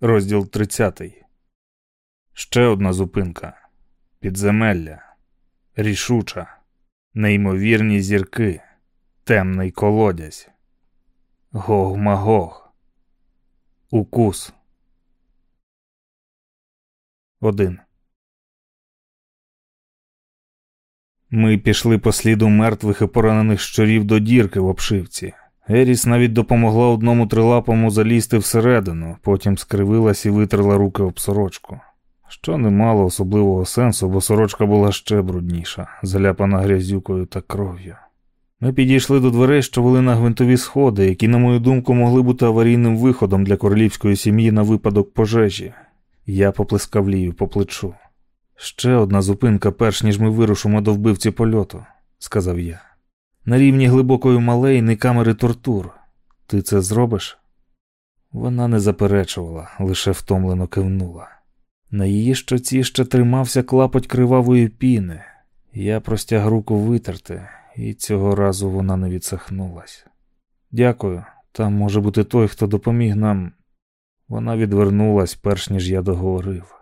Розділ 30. Ще одна зупинка. Підземелля. Рішуча. Неймовірні зірки. Темний колодязь. Гог-магог. Укус. Один. Ми пішли по сліду мертвих і поранених щурів до дірки в обшивці. Еріс навіть допомогла одному трилапому залізти всередину, потім скривилась і витерла руки об сорочку. Що не мало особливого сенсу, бо сорочка була ще брудніша, заляпана грязюкою та кров'ю. Ми підійшли до дверей, що вели на гвинтові сходи, які, на мою думку, могли бути аварійним виходом для королівської сім'ї на випадок пожежі. Я поплескав лію по плечу. Ще одна зупинка, перш ніж ми вирушимо до вбивці польоту, сказав я. На рівні глибокої малейни камери тортур. Ти це зробиш? Вона не заперечувала, лише втомлено кивнула. На її щоці ще тримався клапоть кривавої піни. Я простяг руку витерти, і цього разу вона не відсахнулась. Дякую, там може бути той, хто допоміг нам. Вона відвернулась, перш ніж я договорив.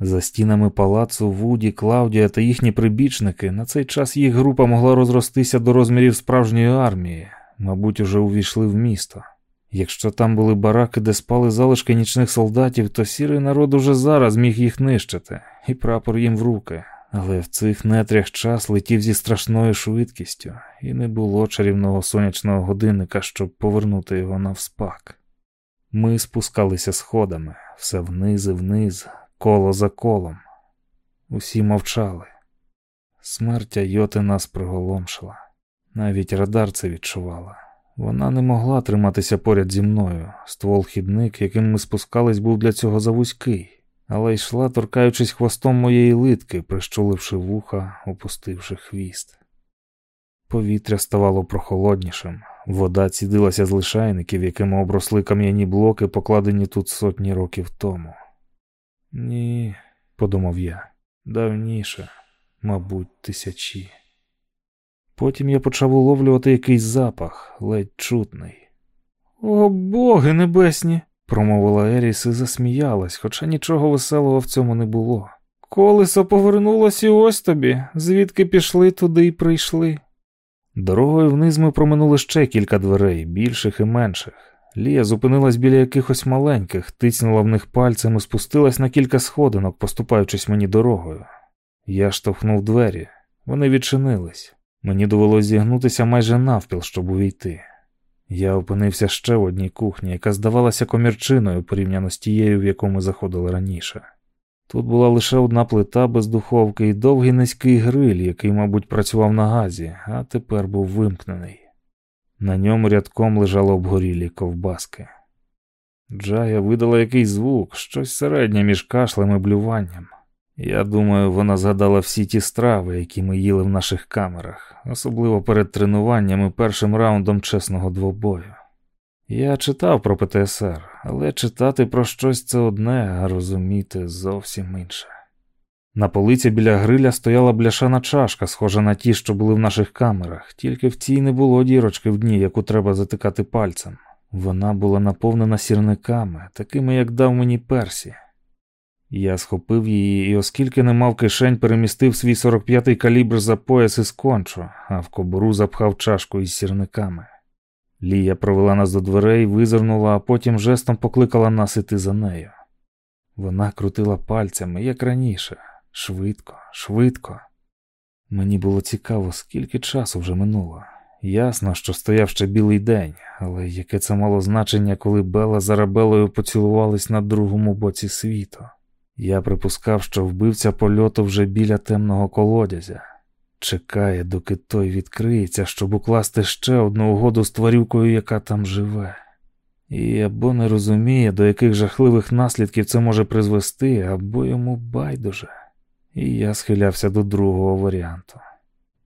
За стінами палацу Вуді, Клаудія та їхні прибічники на цей час їх група могла розростися до розмірів справжньої армії, мабуть, уже увійшли в місто. Якщо там були бараки, де спали залишки нічних солдатів, то сірий народ уже зараз міг їх нищити, і прапор їм в руки. Але в цих нетрях час летів зі страшною швидкістю, і не було чарівного сонячного годинника, щоб повернути його навспак. Ми спускалися сходами, все вниз і вниз, коло за колом. Усі мовчали. Смерть Йоти нас приголомшила. Навіть радар це відчувала. Вона не могла триматися поряд зі мною. Ствол хідник, яким ми спускались, був для цього завузький, але йшла, торкаючись хвостом моєї литки, прищуливши вуха, опустивши хвіст. Повітря ставало прохолоднішим, вода цідилася з лишайників, якими обросли кам'яні блоки, покладені тут сотні років тому. Ні, подумав я, давніше, мабуть, тисячі. Потім я почав уловлювати якийсь запах, ледь чутний. О, боги небесні, промовила Еріс і засміялась, хоча нічого веселого в цьому не було. Колесо повернулось і ось тобі, звідки пішли, туди й прийшли. Дорогою вниз ми проминули ще кілька дверей, більших і менших. Лія зупинилась біля якихось маленьких, тицнула в них пальцем і спустилась на кілька сходинок, поступаючись мені дорогою. Я штовхнув двері, вони відчинились. Мені довелося зігнутися майже навпіл, щоб увійти. Я опинився ще в одній кухні, яка здавалася комірчиною порівняно з тією, в яку ми заходили раніше. Тут була лише одна плита без духовки і довгий низький гриль, який, мабуть, працював на газі, а тепер був вимкнений. На ньому рядком лежали обгорілі ковбаски. Джая видала якийсь звук, щось середнє між кашлем і блюванням. Я думаю, вона згадала всі ті страви, які ми їли в наших камерах, особливо перед тренуванням і першим раундом чесного двобою. Я читав про ПТСР, але читати про щось це одне, а розуміти зовсім інше. На полиці біля гриля стояла бляшана чашка, схожа на ті, що були в наших камерах, тільки в цій не було дірочки в дні, яку треба затикати пальцем. Вона була наповнена сірниками, такими, як дав мені персі. Я схопив її і, оскільки не мав кишень, перемістив свій 45-й калібр за пояс із кончу, а в кобуру запхав чашку із сірниками. Лія провела нас до дверей, визирнула, а потім жестом покликала нас іти за нею. Вона крутила пальцями, як раніше, швидко, швидко. Мені було цікаво, скільки часу вже минуло. Ясно, що стояв ще білий день, але яке це мало значення, коли Бела з Арабелою поцілувались на другому боці світу. Я припускав, що вбивця польоту вже біля темного колодязя, чекає, доки той відкриється, щоб укласти ще одну угоду з тварюкою, яка там живе. І або не розуміє, до яких жахливих наслідків це може призвести, або йому байдуже. І я схилявся до другого варіанту.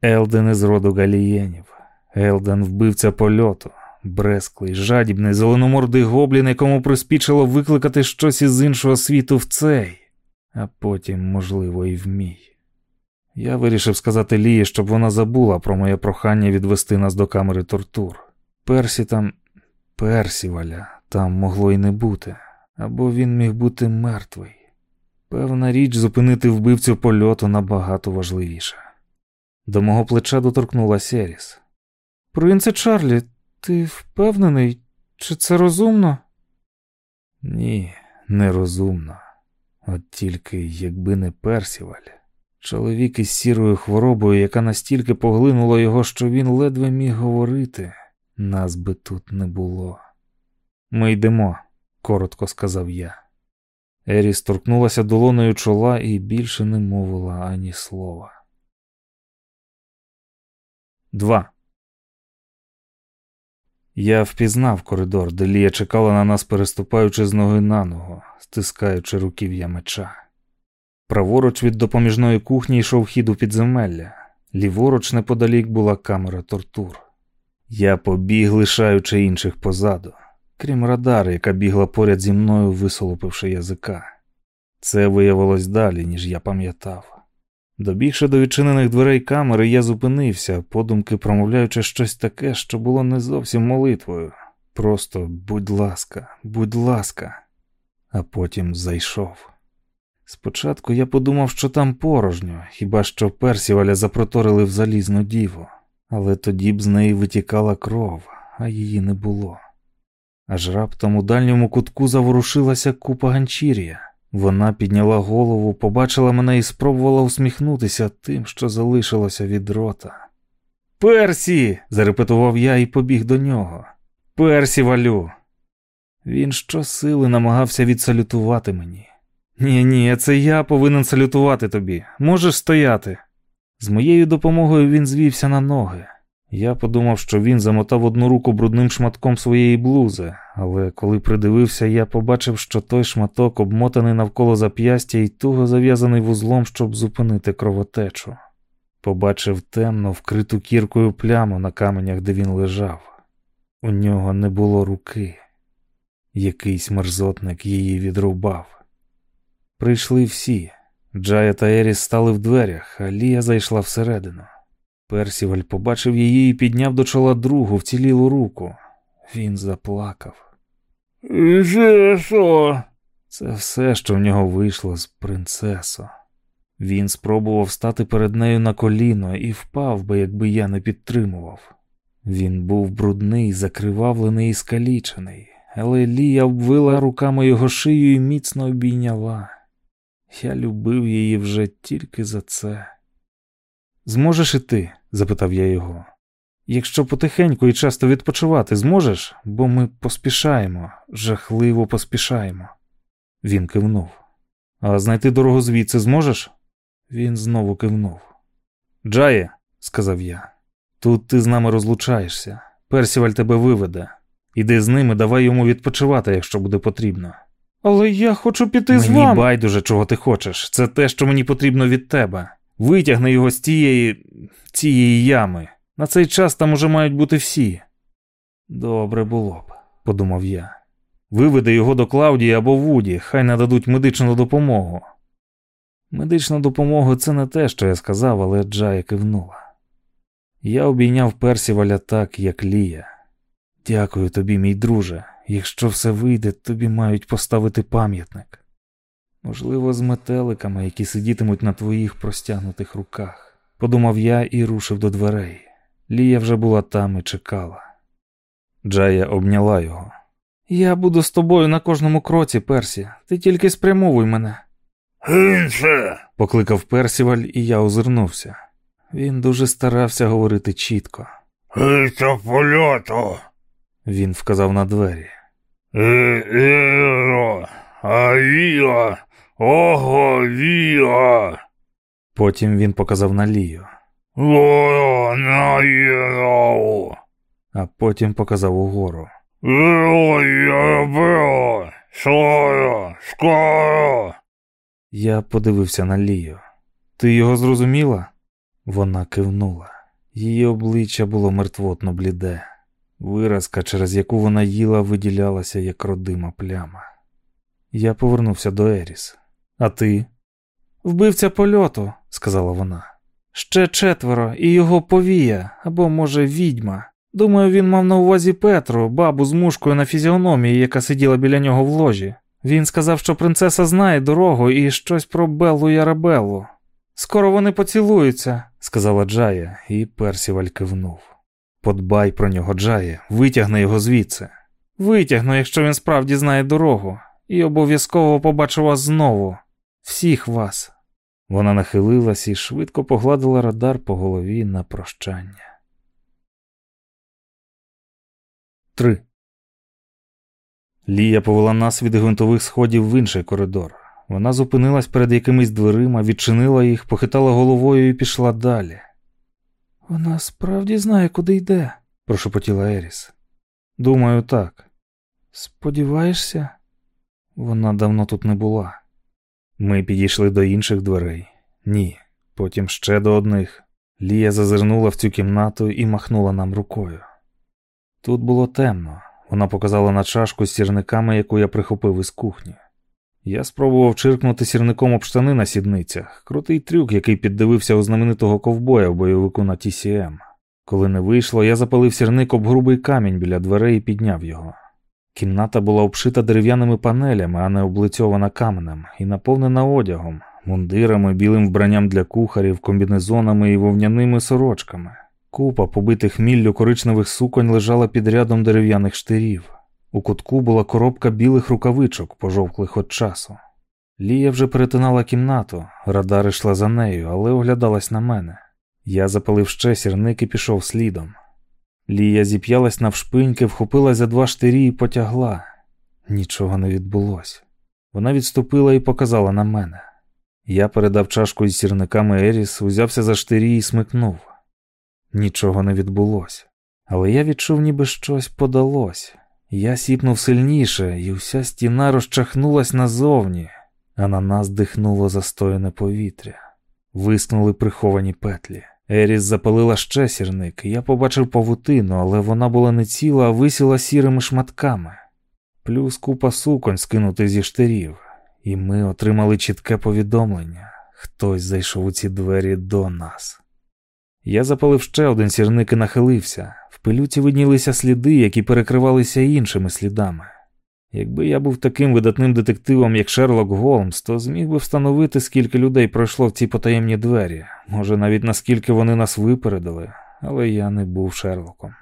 Елден із роду галієнів, Елден вбивця польоту, бресклий, жадібний, зеленомордий гоблін, якому приспічило викликати щось із іншого світу в цей а потім, можливо, і в мій. Я вирішив сказати Лії, щоб вона забула про моє прохання відвести нас до камери тортур. Персі там Персіваля там могло й не бути, або він міг бути мертвий. Певна річ, зупинити вбивцю польоту набагато важливіше. До мого плеча доторкнулася Еріс. Принце Чарлі, ти впевнений, чи це розумно? Ні, нерозумно. От тільки якби не Персіваль, чоловік із сірою хворобою, яка настільки поглинула його, що він ледве міг говорити, нас би тут не було. Ми йдемо, коротко сказав я. Еріс торкнулася долоною чола і більше не мовила ані слова. 2. Я впізнав коридор, де Лія чекала на нас, переступаючи з ноги на ногу, стискаючи руків'я меча. Праворуч від допоміжної кухні йшов хід у підземелля, ліворуч неподалік була камера тортур. Я побіг, лишаючи інших позаду, крім радари, яка бігла поряд зі мною, висолопивши язика. Це виявилось далі, ніж я пам'ятав. Добігши до відчинених дверей камери, я зупинився, подумки промовляючи щось таке, що було не зовсім молитвою. Просто будь ласка, будь ласка, а потім зайшов. Спочатку я подумав, що там порожньо, хіба що Персіваля запроторили в залізну діву, але тоді б з неї витікала кров, а її не було. Аж раптом у дальньому кутку заворушилася купа ганчір'я. Вона підняла голову, побачила мене і спробувала усміхнутися тим, що залишилося від рота. Персі. зарепетував я і побіг до нього. Персі валю. Він щосили намагався відсалютувати мені. Ні, ні, це я повинен салютувати тобі. Можеш стояти. З моєю допомогою він звівся на ноги. Я подумав, що він замотав одну руку брудним шматком своєї блузи, але коли придивився, я побачив, що той шматок обмотаний навколо зап'ястя і туго зав'язаний вузлом, щоб зупинити кровотечу. Побачив темно, вкриту кіркою пляму на каменях, де він лежав. У нього не було руки. Якийсь мерзотник її відрубав. Прийшли всі. Джая та Еріс стали в дверях, а Лія зайшла всередину. Персіваль побачив її і підняв до чола другу вцілілу руку. Він заплакав. що? Це все, що в нього вийшло з принцесо. Він спробував стати перед нею на коліно і впав би, якби я не підтримував. Він був брудний, закривавлений і скалічений, але Лія обвила руками його шию і міцно обійняла. Я любив її вже тільки за це. Зможеш іти? Запитав я його. Якщо потихеньку і часто відпочивати зможеш, бо ми поспішаємо, жахливо поспішаємо. Він кивнув. А знайти дорогу звідси зможеш? Він знову кивнув. Джає, сказав я, тут ти з нами розлучаєшся. Персіваль тебе виведе. Іди з ними, давай йому відпочивати, якщо буде потрібно. Але я хочу піти мені з вами. Мені байдуже, чого ти хочеш. Це те, що мені потрібно від тебе. Витягни його з тієї цієї ями. На цей час там уже мають бути всі. Добре було б, подумав я. Виведи його до Клаудії або Вуді, хай нададуть медичну допомогу. Медична допомога це не те, що я сказав, але Джая кивнула. Я обійняв Персіваля так, як Лія. Дякую тобі, мій друже. Якщо все вийде, тобі мають поставити пам'ятник. Можливо, з метеликами, які сидітимуть на твоїх простягнутих руках, подумав я і рушив до дверей. Лія вже була там і чекала. Джая обняла його. Я буду з тобою на кожному кроці, Персі. Ти тільки спрямовуй мене. Інше. покликав Персіваль, і я озирнувся. Він дуже старався говорити чітко. Інше польоту. Він вказав на двері. Іро, авіа, ого, віа. Потім він показав на Лію, Ло, на іро. а потім показав угору. Іро, я. Скоро, скоро. Я подивився на Лію. Ти його зрозуміла? Вона кивнула. Її обличчя було мертвотно бліде. Виразка, через яку вона їла, виділялася як родима пляма. Я повернувся до Еріс. А ти? Вбивця польоту, сказала вона. Ще четверо, і його повія, або, може, відьма. Думаю, він мав на увазі Петру, бабу з мушкою на фізіономії, яка сиділа біля нього в ложі. Він сказав, що принцеса знає дорогу і щось про Беллу Ярабеллу. Скоро вони поцілуються, сказала Джая, і Персіваль кивнув. Подбай про нього, Джає, витягни його звідси. Витягну, якщо він справді знає дорогу, і обов'язково побачу вас знову, всіх вас. Вона нахилилась і швидко погладила радар по голові на прощання. 3. Лія повела нас від гвинтових сходів в інший коридор. Вона зупинилась перед якимись дверима, відчинила їх, похитала головою і пішла далі. Вона справді знає, куди йде, прошепотіла Еріс. Думаю, так. Сподіваєшся, вона давно тут не була. Ми підійшли до інших дверей. Ні, потім ще до одних. Лія зазирнула в цю кімнату і махнула нам рукою. Тут було темно. Вона показала на чашку з сірниками, яку я прихопив із кухні. Я спробував чиркнути сірником об штани на сідницях, крутий трюк, який піддивився у знаменитого ковбоя в бойовику на TCM. Коли не вийшло, я запалив сірник об грубий камінь біля дверей і підняв його. Кімната була обшита дерев'яними панелями, а не облицьована каменем, і наповнена одягом, мундирами, білим вбранням для кухарів, комбінезонами і вовняними сорочками. Купа побитих міллю коричневих суконь лежала під рядом дерев'яних штирів. У кутку була коробка білих рукавичок, пожовклих від часу. Лія вже перетинала кімнату, радар йшла за нею, але оглядалась на мене. Я запалив ще сірник і пішов слідом. Лія зіп'ялась навшпиньки, вхопилась за два штирі і потягла. Нічого не відбулося. Вона відступила і показала на мене. Я передав чашку із сірниками Еріс, узявся за штирі і смикнув. Нічого не відбулося. Але я відчув, ніби щось подалось. Я сіпнув сильніше, і вся стіна розчахнулась назовні, а на нас дихнуло застояне повітря. Вискнули приховані петлі. Еріс запалила ще сірник, я побачив павутину, але вона була не ціла, а висіла сірими шматками, плюс купа суконь скинути зі штирів, і ми отримали чітке повідомлення хтось зайшов у ці двері до нас. Я запалив ще один сірник і нахилився. В пилюці виднілися сліди, які перекривалися іншими слідами. Якби я був таким видатним детективом, як Шерлок Голмс, то зміг би встановити, скільки людей пройшло в ці потаємні двері, може, навіть наскільки вони нас випередили, але я не був Шерлоком.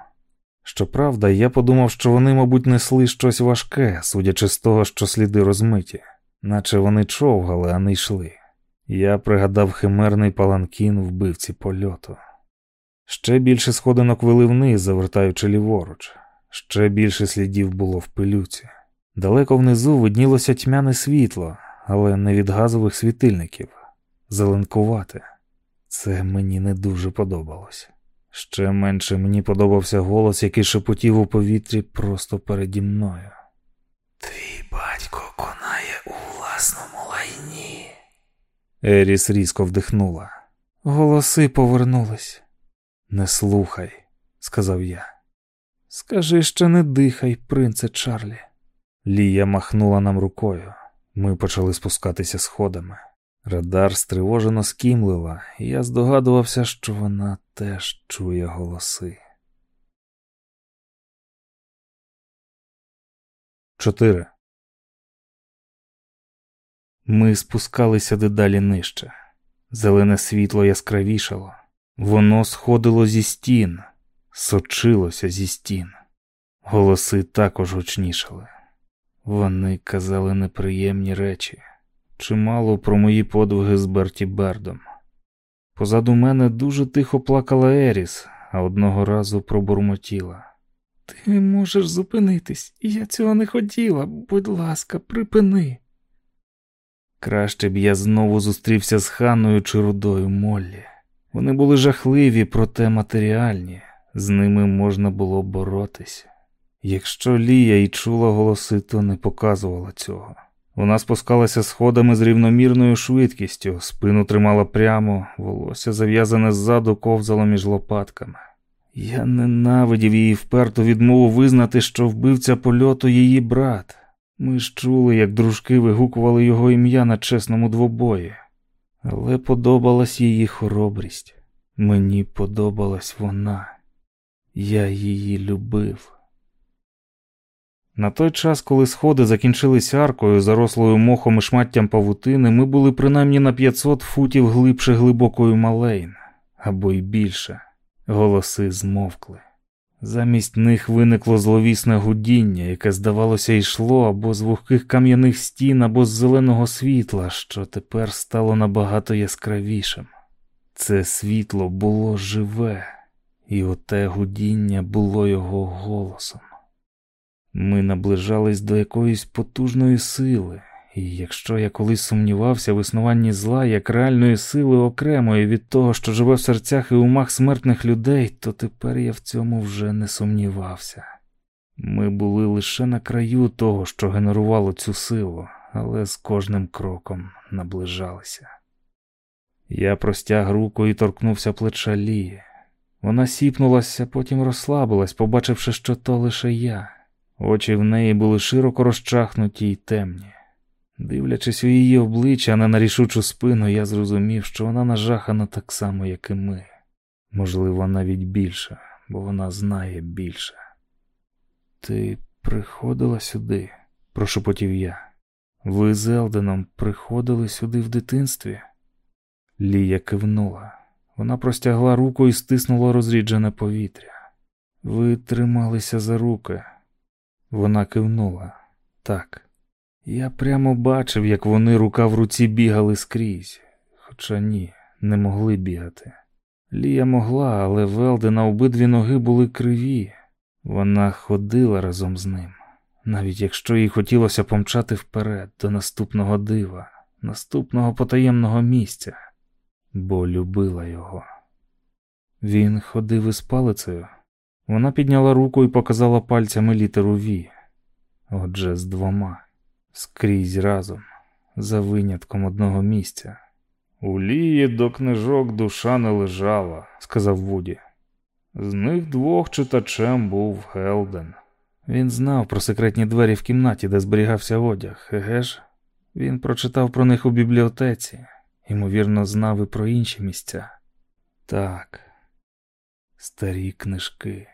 Щоправда, я подумав, що вони, мабуть, несли щось важке, судячи з того, що сліди розмиті, наче вони човгали, а не йшли. Я пригадав химерний паланкін вбивці польоту. Ще більше сходинок вели вниз, завертаючи ліворуч, ще більше слідів було в пилюці. Далеко внизу виднілося тьмяне світло, але не від газових світильників, зеленкувате. Це мені не дуже подобалось. Ще менше мені подобався голос, який шепотів у повітрі просто переді мною. Твій батько конає у власному лайні. Еріс різко вдихнула. Голоси повернулись. Не слухай, сказав я. Скажи, що не дихай, принце Чарлі. Лія махнула нам рукою. Ми почали спускатися сходами. Радар стривожено скімлила, і я здогадувався, що вона теж чує голоси. 4. Ми спускалися дедалі нижче. Зелене світло яскравішало. Воно сходило зі стін, сочилося зі стін. Голоси також гучнішали. Вони казали неприємні речі, чимало про мої подвиги з Берті Бердом. Позаду мене дуже тихо плакала Еріс, а одного разу пробурмотіла. Ти можеш зупинитись, я цього не хотіла. Будь ласка, припини. Краще б я знову зустрівся з ханою чи рудою Моллі. Вони були жахливі, проте матеріальні, з ними можна було боротися. Якщо Лія й чула голоси, то не показувала цього. Вона спускалася сходами з рівномірною швидкістю, спину тримала прямо, волосся зав'язане ззаду ковзало між лопатками. Я ненавидів її вперту відмову визнати, що вбивця польоту її брат. Ми ж чули, як дружки вигукували його ім'я на чесному двобої, але подобалась її хоробрість. Мені подобалась вона. Я її любив. На той час, коли сходи закінчились аркою, зарослою мохом і шматтям павутини, ми були принаймні на 500 футів глибше глибокою малейн, або й більше. Голоси змовкли. Замість них виникло зловісне гудіння, яке, здавалося, йшло або з вогких кам'яних стін, або з зеленого світла, що тепер стало набагато яскравішим. Це світло було живе, і оте гудіння було його голосом. Ми наближались до якоїсь потужної сили, і якщо я колись сумнівався в існуванні зла як реальної сили окремої від того, що живе в серцях і умах смертних людей, то тепер я в цьому вже не сумнівався. Ми були лише на краю того, що генерувало цю силу, але з кожним кроком наближалися. Я простяг руку і торкнувся плеча Лії. Вона сіпнулася, потім розслабилась, побачивши, що то лише я. Очі в неї були широко розчахнуті й темні. Дивлячись у її обличчя, а не на рішучу спину, я зрозумів, що вона нажахана так само, як і ми. Можливо, навіть більше, бо вона знає більше. Ти приходила сюди, прошепотів я. Ви з Елденом приходили сюди в дитинстві? Лія кивнула. Вона простягла руку і стиснула розріджене повітря. Ви трималися за руки. Вона кивнула. Так. Я прямо бачив, як вони рука в руці бігали скрізь, хоча ні, не могли бігати. Лія могла, але Велди на обидві ноги були криві. Вона ходила разом з ним, навіть якщо їй хотілося помчати вперед до наступного дива, наступного потаємного місця, бо любила його. Він ходив із палицею. Вона підняла руку і показала пальцями літеру Ві. Отже, з двома, скрізь разом, за винятком одного місця. У лії до книжок душа не лежала, сказав Вуді. З них двох читачем був Гелден. Він знав про секретні двері в кімнаті, де зберігався одяг, еге ж? Він прочитав про них у бібліотеці, ймовірно, знав і про інші місця. Так, старі книжки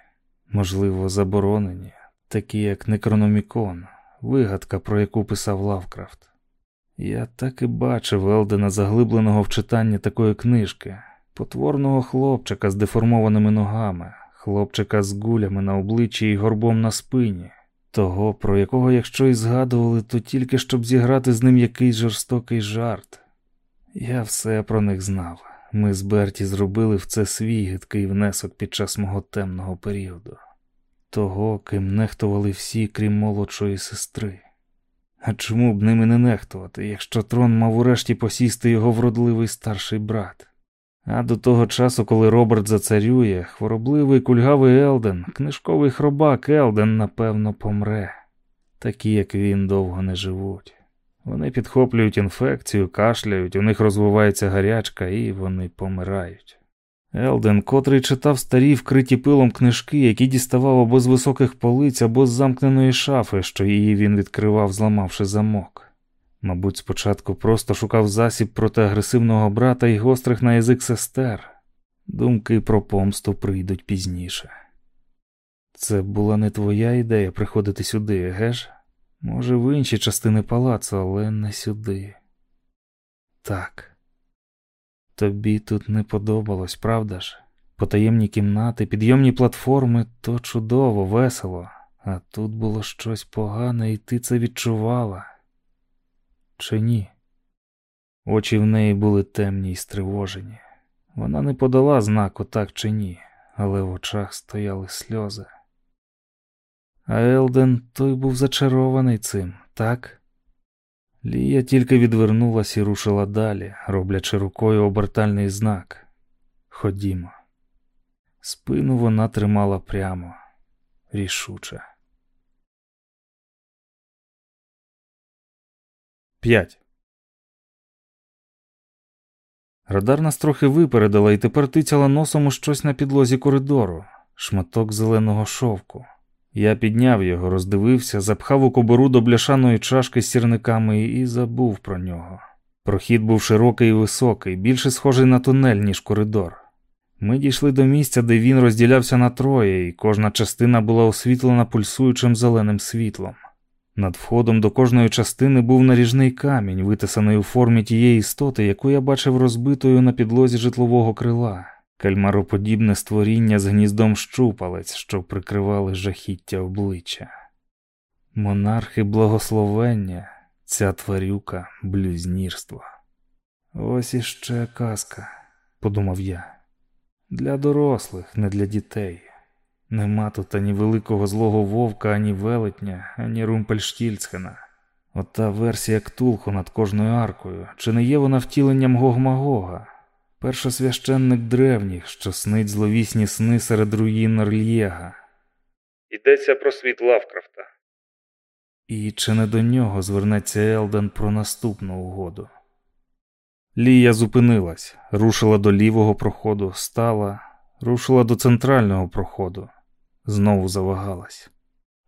можливо, заборонені, такі як Некрономікон, вигадка, про яку писав Лавкрафт. Я так і бачив Елдена заглибленого в читанні такої книжки, потворного хлопчика з деформованими ногами, хлопчика з гулями на обличчі і горбом на спині, того, про якого, якщо і згадували, то тільки щоб зіграти з ним якийсь жорстокий жарт. Я все про них знав. Ми з Берті зробили в це свій гидкий внесок під час мого темного періоду, того, ким нехтували всі, крім молодшої сестри. А чому б ними не нехтувати, якщо трон мав урешті посісти його вродливий старший брат? А до того часу, коли Роберт зацарює, хворобливий кульгавий Елден, книжковий хробак Елден, напевно, помре. Такі, як він, довго не живуть. Вони підхоплюють інфекцію, кашляють, у них розвивається гарячка і вони помирають. Елден, котрий читав старі вкриті пилом книжки, які діставав або з високих полиць, або з замкненої шафи, що її він відкривав, зламавши замок. Мабуть, спочатку просто шукав засіб проти агресивного брата і гострих на язик сестер. Думки про помсту прийдуть пізніше. Це була не твоя ідея приходити сюди, еге ж? Може, в інші частини палацу, але не сюди. Так. Тобі тут не подобалось, правда ж? Потаємні кімнати, підйомні платформи то чудово, весело, а тут було щось погане, і ти це відчувала. Чи ні? Очі в неї були темні й стривожені. Вона не подала знаку так чи ні, але в очах стояли сльози. А Елден той був зачарований цим, так? Лія тільки відвернулась і рушила далі, роблячи рукою обертальний знак. Ходімо. Спину вона тримала прямо, рішуче. 5. Радар нас трохи випередила і тепер тицяла носом у щось на підлозі коридору, шматок зеленого шовку. Я підняв його, роздивився, запхав у кобору до бляшаної чашки з сірниками і забув про нього. Прохід був широкий і високий, більше схожий на тунель, ніж коридор. Ми дійшли до місця, де він розділявся на троє, і кожна частина була освітлена пульсуючим зеленим світлом. Над входом до кожної частини був наріжний камінь, витисаний у формі тієї істоти, яку я бачив розбитою на підлозі житлового крила, кальмароподібне створіння з гніздом щупалець, що прикривали жахіття обличчя. Монархи благословення, ця тварюка блюзнірство. Ось іще казка, подумав я. Для дорослих, не для дітей. Нема тут ані великого злого вовка, ані велетня, ані Румпельштільцхена. Ота версія ктулху над кожною аркою. Чи не є вона втіленням Гогмагога? Першосвященник древніх, що снить зловісні сни серед руїн Орлєга. Йдеться про світ Лавкрафта. І чи не до нього звернеться Елден про наступну угоду? Лія зупинилась, рушила до лівого проходу, стала, рушила до центрального проходу, знову завагалась.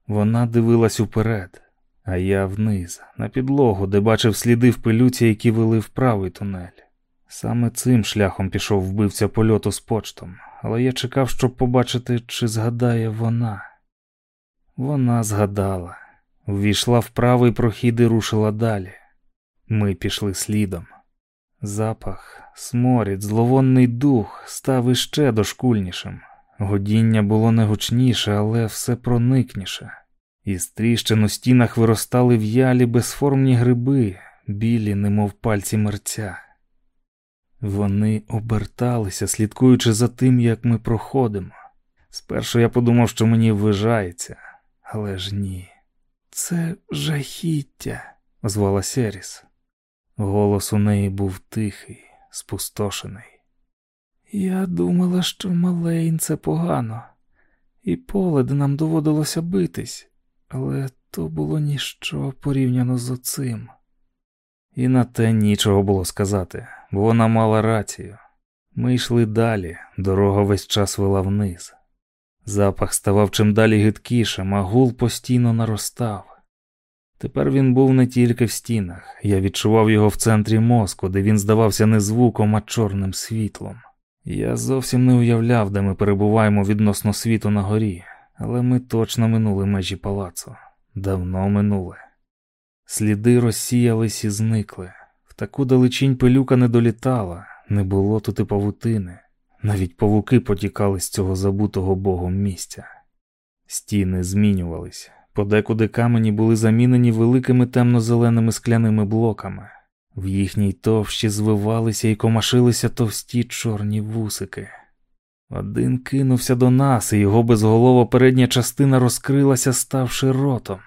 Вона дивилась уперед, а я вниз, на підлогу, де бачив сліди в пилюці, які вели в правий тунель. Саме цим шляхом пішов вбивця польоту з почтом, але я чекав, щоб побачити, чи згадає вона. Вона згадала, ввійшла в правий прохід і рушила далі. Ми пішли слідом. Запах, сморід, зловонний дух став іще дошкульнішим. Годіння було не гучніше, але все проникніше. Із тріщин у стінах виростали в'ялі безформні гриби, білі, немов пальці мерця. Вони оберталися, слідкуючи за тим, як ми проходимо. Спершу я подумав, що мені ввижається, але ж ні. Це жахіття, озвала Серіс. Голос у неї був тихий, спустошений. Я думала, що Малейн це погано, і поле, де нам доводилося битись, але то було ніщо порівняно з оцим. І на те нічого було сказати, бо вона мала рацію. Ми йшли далі, дорога весь час вела вниз. Запах ставав чим далі гидкішим, а гул постійно наростав. Тепер він був не тільки в стінах, я відчував його в центрі мозку, де він здавався не звуком, а чорним світлом. Я зовсім не уявляв, де ми перебуваємо відносно світу на горі, але ми точно минули межі палацу. Давно минули. Сліди розсіялись і зникли. В таку далечінь пилюка не долітала, не було тут і павутини. Навіть павуки потікали з цього забутого богом місця. Стіни змінювалися. Подекуди камені були замінені великими темно-зеленими скляними блоками. В їхній товщі звивалися і комашилися товсті чорні вусики. Один кинувся до нас, і його безголова передня частина розкрилася, ставши ротом.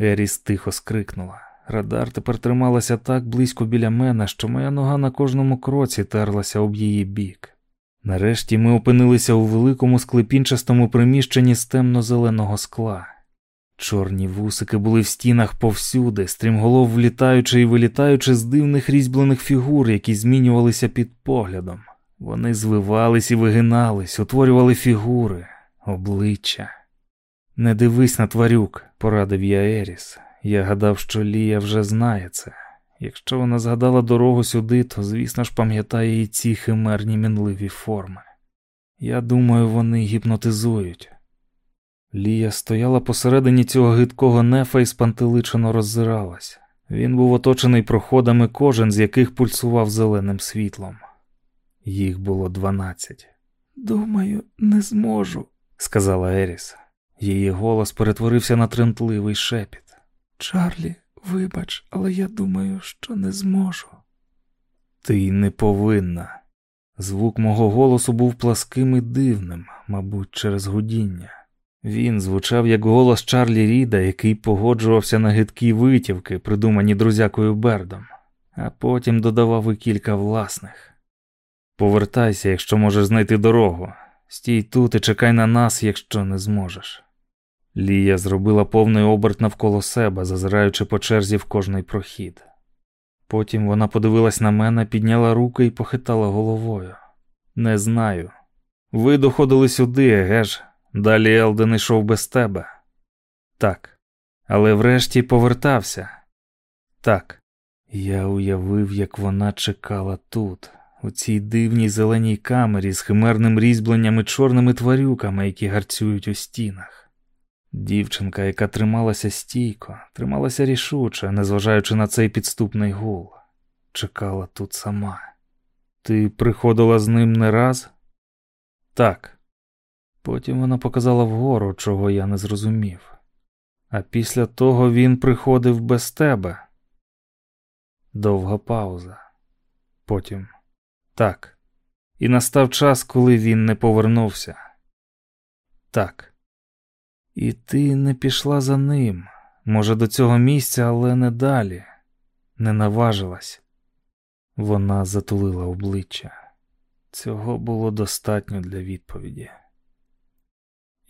Еріс тихо скрикнула. Радар тепер трималася так близько біля мене, що моя нога на кожному кроці терлася об її бік. Нарешті ми опинилися у великому склепінчастому приміщенні з темно-зеленого скла. Чорні вусики були в стінах повсюди, стрімголов влітаючи і вилітаючи з дивних різьблених фігур, які змінювалися під поглядом. Вони звивались і вигинались, утворювали фігури, обличчя. Не дивись на тварюк, порадив я Еріс. Я гадав, що Лія вже знає це. Якщо вона згадала дорогу сюди, то, звісно ж, пам'ятає і ці химерні мінливі форми. Я думаю, вони гіпнотизують. Лія стояла посередині цього гидкого нефа і спантеличено роззиралась. Він був оточений проходами, кожен з яких пульсував зеленим світлом. Їх було дванадцять. Думаю, не зможу, сказала Еріс. Її голос перетворився на тремтливий шепіт. Чарлі, вибач, але я думаю, що не зможу. Ти не повинна. Звук мого голосу був пласким і дивним, мабуть, через гудіння. Він звучав як голос Чарлі Ріда, який погоджувався на гидкі витівки, придумані друзякою Бердом, а потім додавав і кілька власних. Повертайся, якщо можеш знайти дорогу. Стій тут і чекай на нас, якщо не зможеш. Лія зробила повний оберт навколо себе, зазираючи по черзі в кожний прохід. Потім вона подивилась на мене, підняла руки і похитала головою. Не знаю. Ви доходили сюди, геж? Далі Елден йшов без тебе. Так. Але врешті повертався. Так. Я уявив, як вона чекала тут, у цій дивній зеленій камері з химерним різьбленням і чорними тварюками, які гарцюють у стінах. Дівчинка, яка трималася стійко, трималася рішуче, незважаючи на цей підступний гул, чекала тут сама. Ти приходила з ним не раз? Так. Потім вона показала вгору, чого я не зрозумів. А після того він приходив без тебе. Довга пауза. Потім так. І настав час, коли він не повернувся. Так. І ти не пішла за ним, може, до цього місця, але не далі, не наважилась. Вона затулила обличчя. Цього було достатньо для відповіді.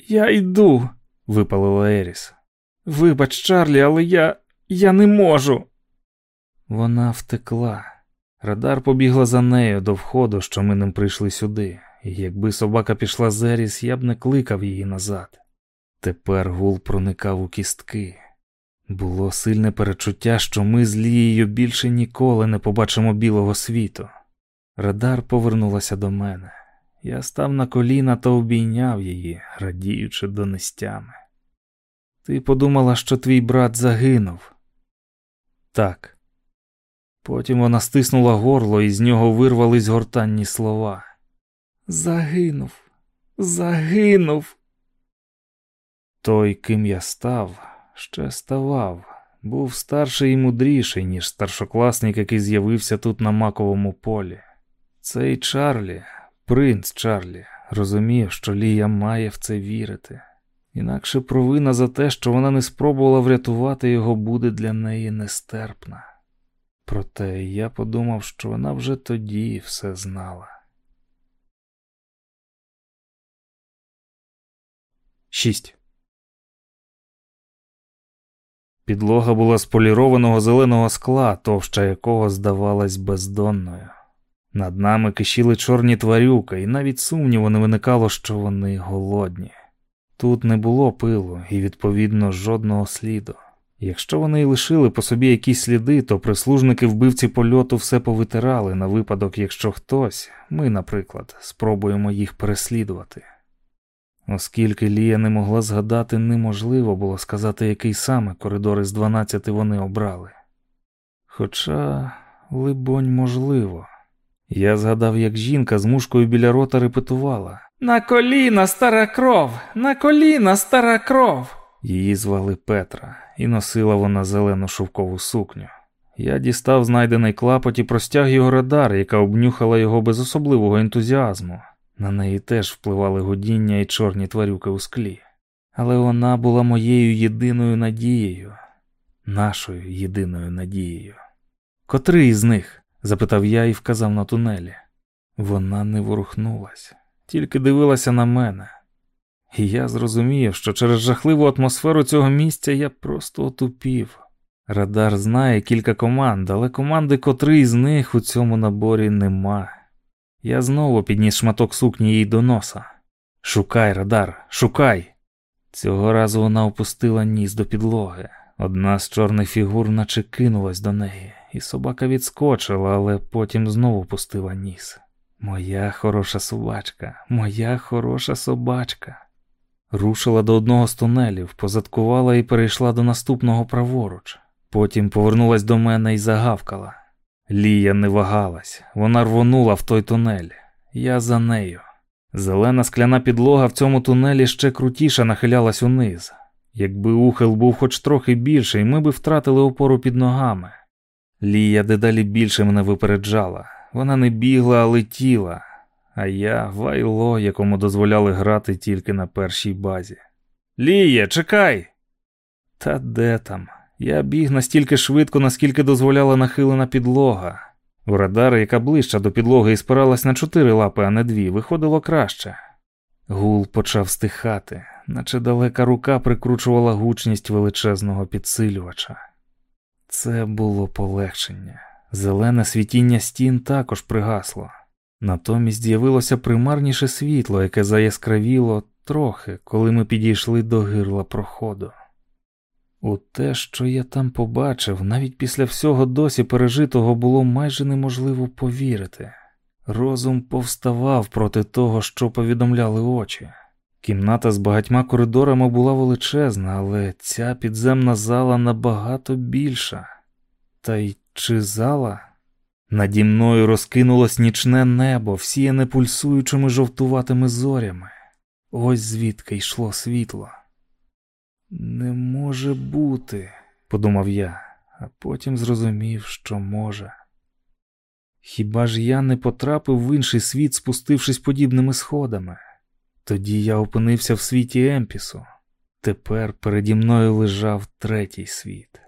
Я йду, випалила Еріс. Вибач, Чарлі, але я. я не можу. Вона втекла. Радар побігла за нею до входу, що ми ним прийшли сюди, і якби собака пішла з Еріс, я б не кликав її назад. Тепер гул проникав у кістки. Було сильне перечуття, що ми з Лією більше ніколи не побачимо білого світу. Радар повернулася до мене. Я став на коліна та обійняв її, радіючи до нестями. Ти подумала, що твій брат загинув? Так. Потім вона стиснула горло, і з нього вирвались гортанні слова. Загинув, загинув. Той, ким я став, ще ставав, був старший і мудріший, ніж старшокласник, який з'явився тут на маковому полі. Цей Чарлі, принц Чарлі, розумів, що Лія має в це вірити. Інакше провина за те, що вона не спробувала врятувати його, буде для неї нестерпна. Проте я подумав, що вона вже тоді все знала. 6. Підлога була з полірованого зеленого скла, товща якого здавалась бездонною. Над нами кишіли чорні тварюка, і навіть сумніву не виникало, що вони голодні. Тут не було пилу і, відповідно, жодного сліду. Якщо вони й лишили по собі якісь сліди, то прислужники вбивці польоту все повитирали на випадок, якщо хтось, ми, наприклад, спробуємо їх переслідувати. Оскільки Лія не могла згадати, неможливо було сказати, який саме коридор із 12 вони обрали. Хоча, либонь, можливо. Я згадав, як жінка з мушкою біля рота репетувала На коліна, стара кров, на коліна, стара кров. Її звали Петра, і носила вона зелену шовкову сукню. Я дістав знайдений клапоть і простяг його радар, яка обнюхала його без особливого ентузіазму. На неї теж впливали годіння і чорні тварюки у склі. Але вона була моєю єдиною надією, нашою єдиною надією. Котрий із них? запитав я і вказав на тунелі. Вона не ворухнулась, тільки дивилася на мене. І я зрозумів, що через жахливу атмосферу цього місця я просто отупів. Радар знає кілька команд, але команди котрий з них у цьому наборі нема. Я знову підніс шматок сукні їй до носа. Шукай, Радар, шукай. Цього разу вона опустила ніс до підлоги. Одна з чорних фігур наче кинулась до неї, і собака відскочила, але потім знову пустила ніс. Моя хороша собачка, моя хороша собачка. Рушила до одного з тунелів, позадкувала і перейшла до наступного праворуч. Потім повернулась до мене і загавкала. Лія не вагалась, вона рвонула в той тунель. Я за нею. Зелена скляна підлога в цьому тунелі ще крутіше нахилялась униз. Якби ухил був хоч трохи більший, ми би втратили опору під ногами. Лія дедалі більше мене випереджала. Вона не бігла, а летіла, а я вайло, якому дозволяли грати тільки на першій базі. Лія, чекай! Та де там? Я біг настільки швидко, наскільки дозволяла нахилена підлога. У радари, яка ближча до підлоги і спиралась на чотири лапи, а не дві, виходило краще. Гул почав стихати, наче далека рука прикручувала гучність величезного підсилювача. Це було полегшення. Зелене світіння стін також пригасло. Натомість з'явилося примарніше світло, яке заяскравіло трохи, коли ми підійшли до гирла проходу. У те, що я там побачив, навіть після всього досі пережитого було майже неможливо повірити. Розум повставав проти того, що повідомляли очі. Кімната з багатьма коридорами була величезна, але ця підземна зала набагато більша. Та й чи зала? Наді мною розкинулось нічне небо, всіяне пульсуючими жовтуватими зорями. Ось звідки йшло світло. Не може бути, подумав я, а потім зрозумів, що може. Хіба ж я не потрапив в інший світ, спустившись подібними сходами? Тоді я опинився в світі Емпісу. Тепер переді мною лежав третій світ.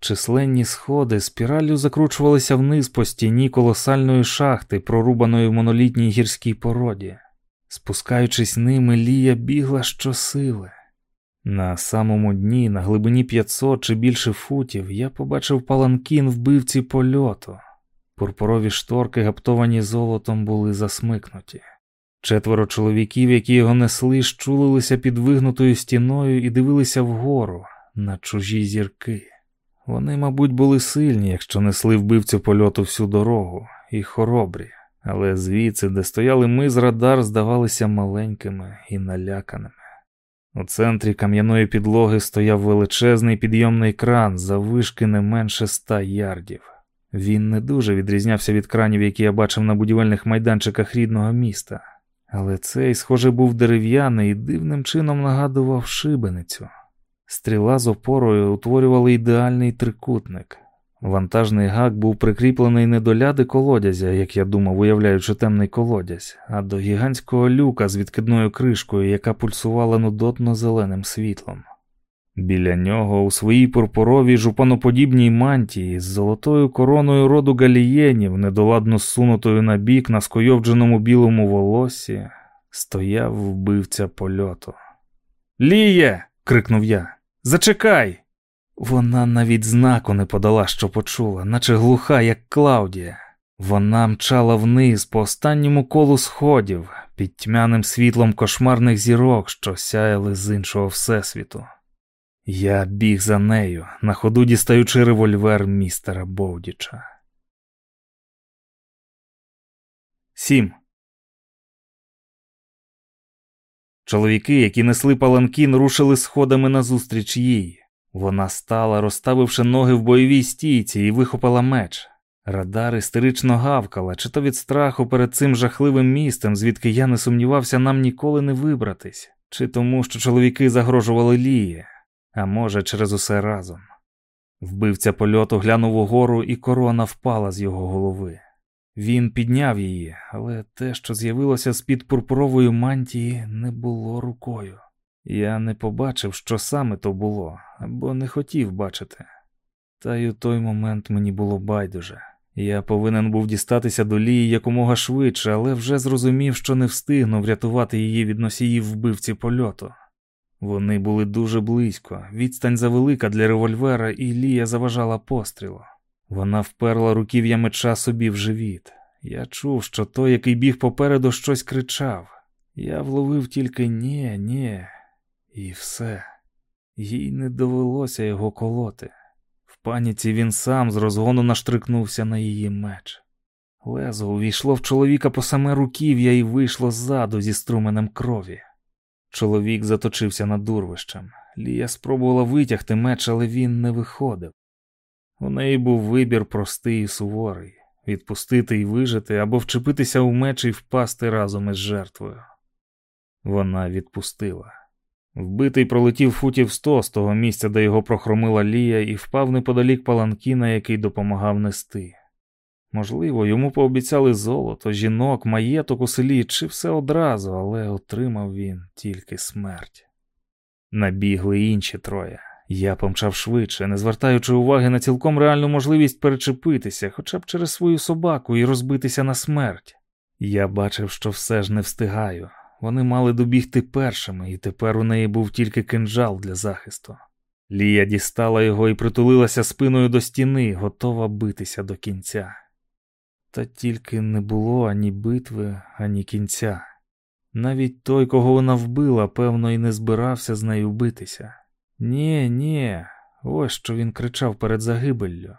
Численні сходи спіраллю закручувалися вниз по стіні колосальної шахти, прорубаної в монолітній гірській породі. Спускаючись ними, Лія бігла щосили. На самому дні, на глибині 500 чи більше футів, я побачив паланкін вбивці польоту. Пурпурові шторки, гаптовані золотом, були засмикнуті. Четверо чоловіків, які його несли, щулилися під вигнутою стіною і дивилися вгору на чужі зірки. Вони, мабуть, були сильні, якщо несли вбивцю польоту всю дорогу, і хоробрі, але звідси, де стояли ми з радар, здавалися маленькими і наляканими. У центрі кам'яної підлоги стояв величезний підйомний кран заввишки не менше ста ярдів. Він не дуже відрізнявся від кранів, які я бачив на будівельних майданчиках рідного міста, але цей, схоже, був дерев'яний і дивним чином нагадував шибеницю. Стріла з опорою утворювали ідеальний трикутник. Вантажний гак був прикріплений не до ляди колодязя, як я думав, уявляючи темний колодязь, а до гігантського люка з відкидною кришкою, яка пульсувала нудотно зеленим світлом. Біля нього у своїй пурпуровій жупаноподібній мантії з золотою короною роду галієнів, недоладно сунутою на бік на скойовдженому білому волоссі, стояв вбивця польоту. Ліє. крикнув я. Зачекай. Вона навіть знаку не подала, що почула, наче глуха, як Клаудія. Вона мчала вниз по останньому колу сходів під тьмяним світлом кошмарних зірок, що сяяли з іншого всесвіту. Я біг за нею, на ходу дістаючи револьвер містера Боудіча. Сім. Чоловіки, які несли паланкін, рушили сходами назустріч їй. Вона стала, розставивши ноги в бойовій стійці, і вихопила меч. Радар істерично гавкала, чи то від страху перед цим жахливим містом, звідки я не сумнівався, нам ніколи не вибратись, чи тому, що чоловіки загрожували лії, а може, через усе разом. Вбивця польоту глянув угору, і корона впала з його голови. Він підняв її, але те, що з'явилося з-під пурпурової мантії, не було рукою. Я не побачив, що саме то було, або не хотів бачити. Та й у той момент мені було байдуже. Я повинен був дістатися до лії якомога швидше, але вже зрозумів, що не встигну врятувати її від носіїв вбивці польоту. Вони були дуже близько, відстань завелика для револьвера, і Лія заважала пострілу. Вона вперла руків'я меча собі в живіт. Я чув, що той, який біг попереду, щось кричав. Я вловив тільки «нє, нє», і все. Їй не довелося його колоти. В паніці він сам з розгону наштрикнувся на її меч. Лезо увійшло в чоловіка по саме руків'я і вийшло ззаду зі струменем крові. Чоловік заточився над урвищем. Лія спробувала витягти меч, але він не виходив. У неї був вибір простий і суворий відпустити і вижити або вчепитися у меч і впасти разом із жертвою. Вона відпустила. Вбитий пролетів футів сто з того місця, де його прохромила Лія, і впав неподалік паланкіна, який допомагав нести. Можливо, йому пообіцяли золото, жінок, маєток у селі чи все одразу, але отримав він тільки смерть. Набігли інші троє. Я помчав швидше, не звертаючи уваги на цілком реальну можливість перечепитися, хоча б через свою собаку і розбитися на смерть. Я бачив, що все ж не встигаю. Вони мали добігти першими, і тепер у неї був тільки кинджал для захисту. Лія дістала його і притулилася спиною до стіни, готова битися до кінця. Та тільки не було ані битви, ані кінця. Навіть той, кого вона вбила, певно, і не збирався з нею битися. Ні, ні, ось що він кричав перед загибеллю.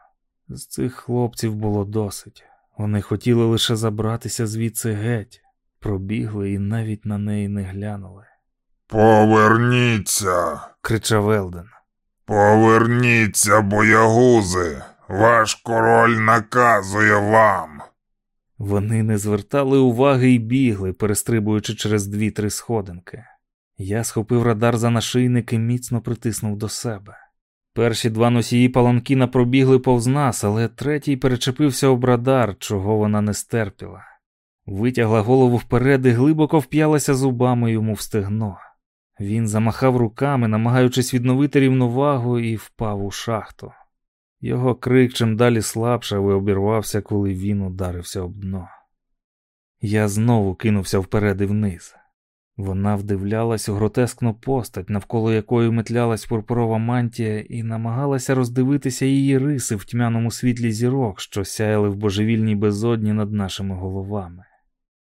З цих хлопців було досить. Вони хотіли лише забратися звідси геть, пробігли і навіть на неї не глянули. Поверніться, кричав Елден. Поверніться, боягузи, ваш король наказує вам. Вони не звертали уваги і бігли, перестрибуючи через дві-три сходинки. Я схопив радар за нашийник і міцно притиснув до себе. Перші два носії паланкіна пробігли повз нас, але третій перечепився об радар, чого вона не стерпіла. Витягла голову вперед і глибоко вп'ялася зубами йому в стегно. Він замахав руками, намагаючись відновити рівновагу, і впав у шахту. Його крик чим далі слабшав і обірвався, коли він ударився об дно. Я знову кинувся вперед і вниз. Вона вдивлялась у гротескну постать, навколо якої метлялась пурпурова мантія, і намагалася роздивитися її риси в тьмяному світлі зірок, що сяяли в божевільній безодні над нашими головами.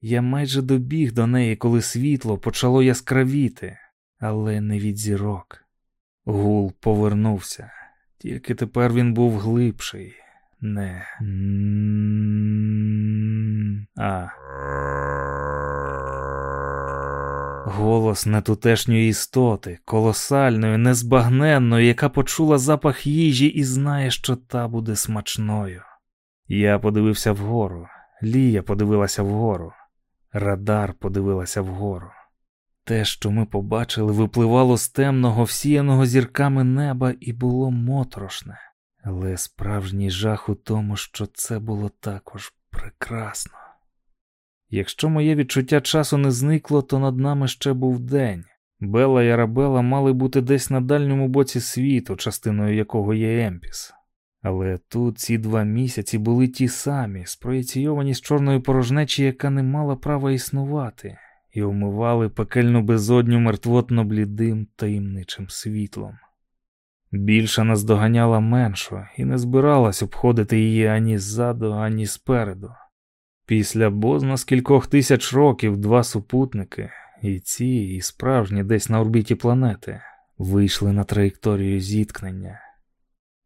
Я майже добіг до неї, коли світло почало яскравіти, але не від зірок. Гул повернувся, тільки тепер він був глибший, не а. Голос нетутешньої істоти, колосальної, незбагненної, яка почула запах їжі і знає, що та буде смачною. Я подивився вгору, Лія подивилася вгору, Радар подивилася вгору. Те, що ми побачили, випливало з темного, всіяного зірками неба і було моторошне, але справжній жах у тому, що це було також прекрасно. Якщо моє відчуття часу не зникло, то над нами ще був день. Бела і Арабела мали бути десь на дальньому боці світу, частиною якого є Емпіс. Але тут ці два місяці були ті самі, спроєційовані з чорної порожнечі, яка не мала права існувати, і умивали пекельну безодню мертвотно блідим таємничим світлом. Більша наздоганяла меншу і не збиралась обходити її ані ззаду, ані спереду. Після бозна з кількох тисяч років два супутники, і ці, і справжні десь на орбіті планети, вийшли на траєкторію зіткнення.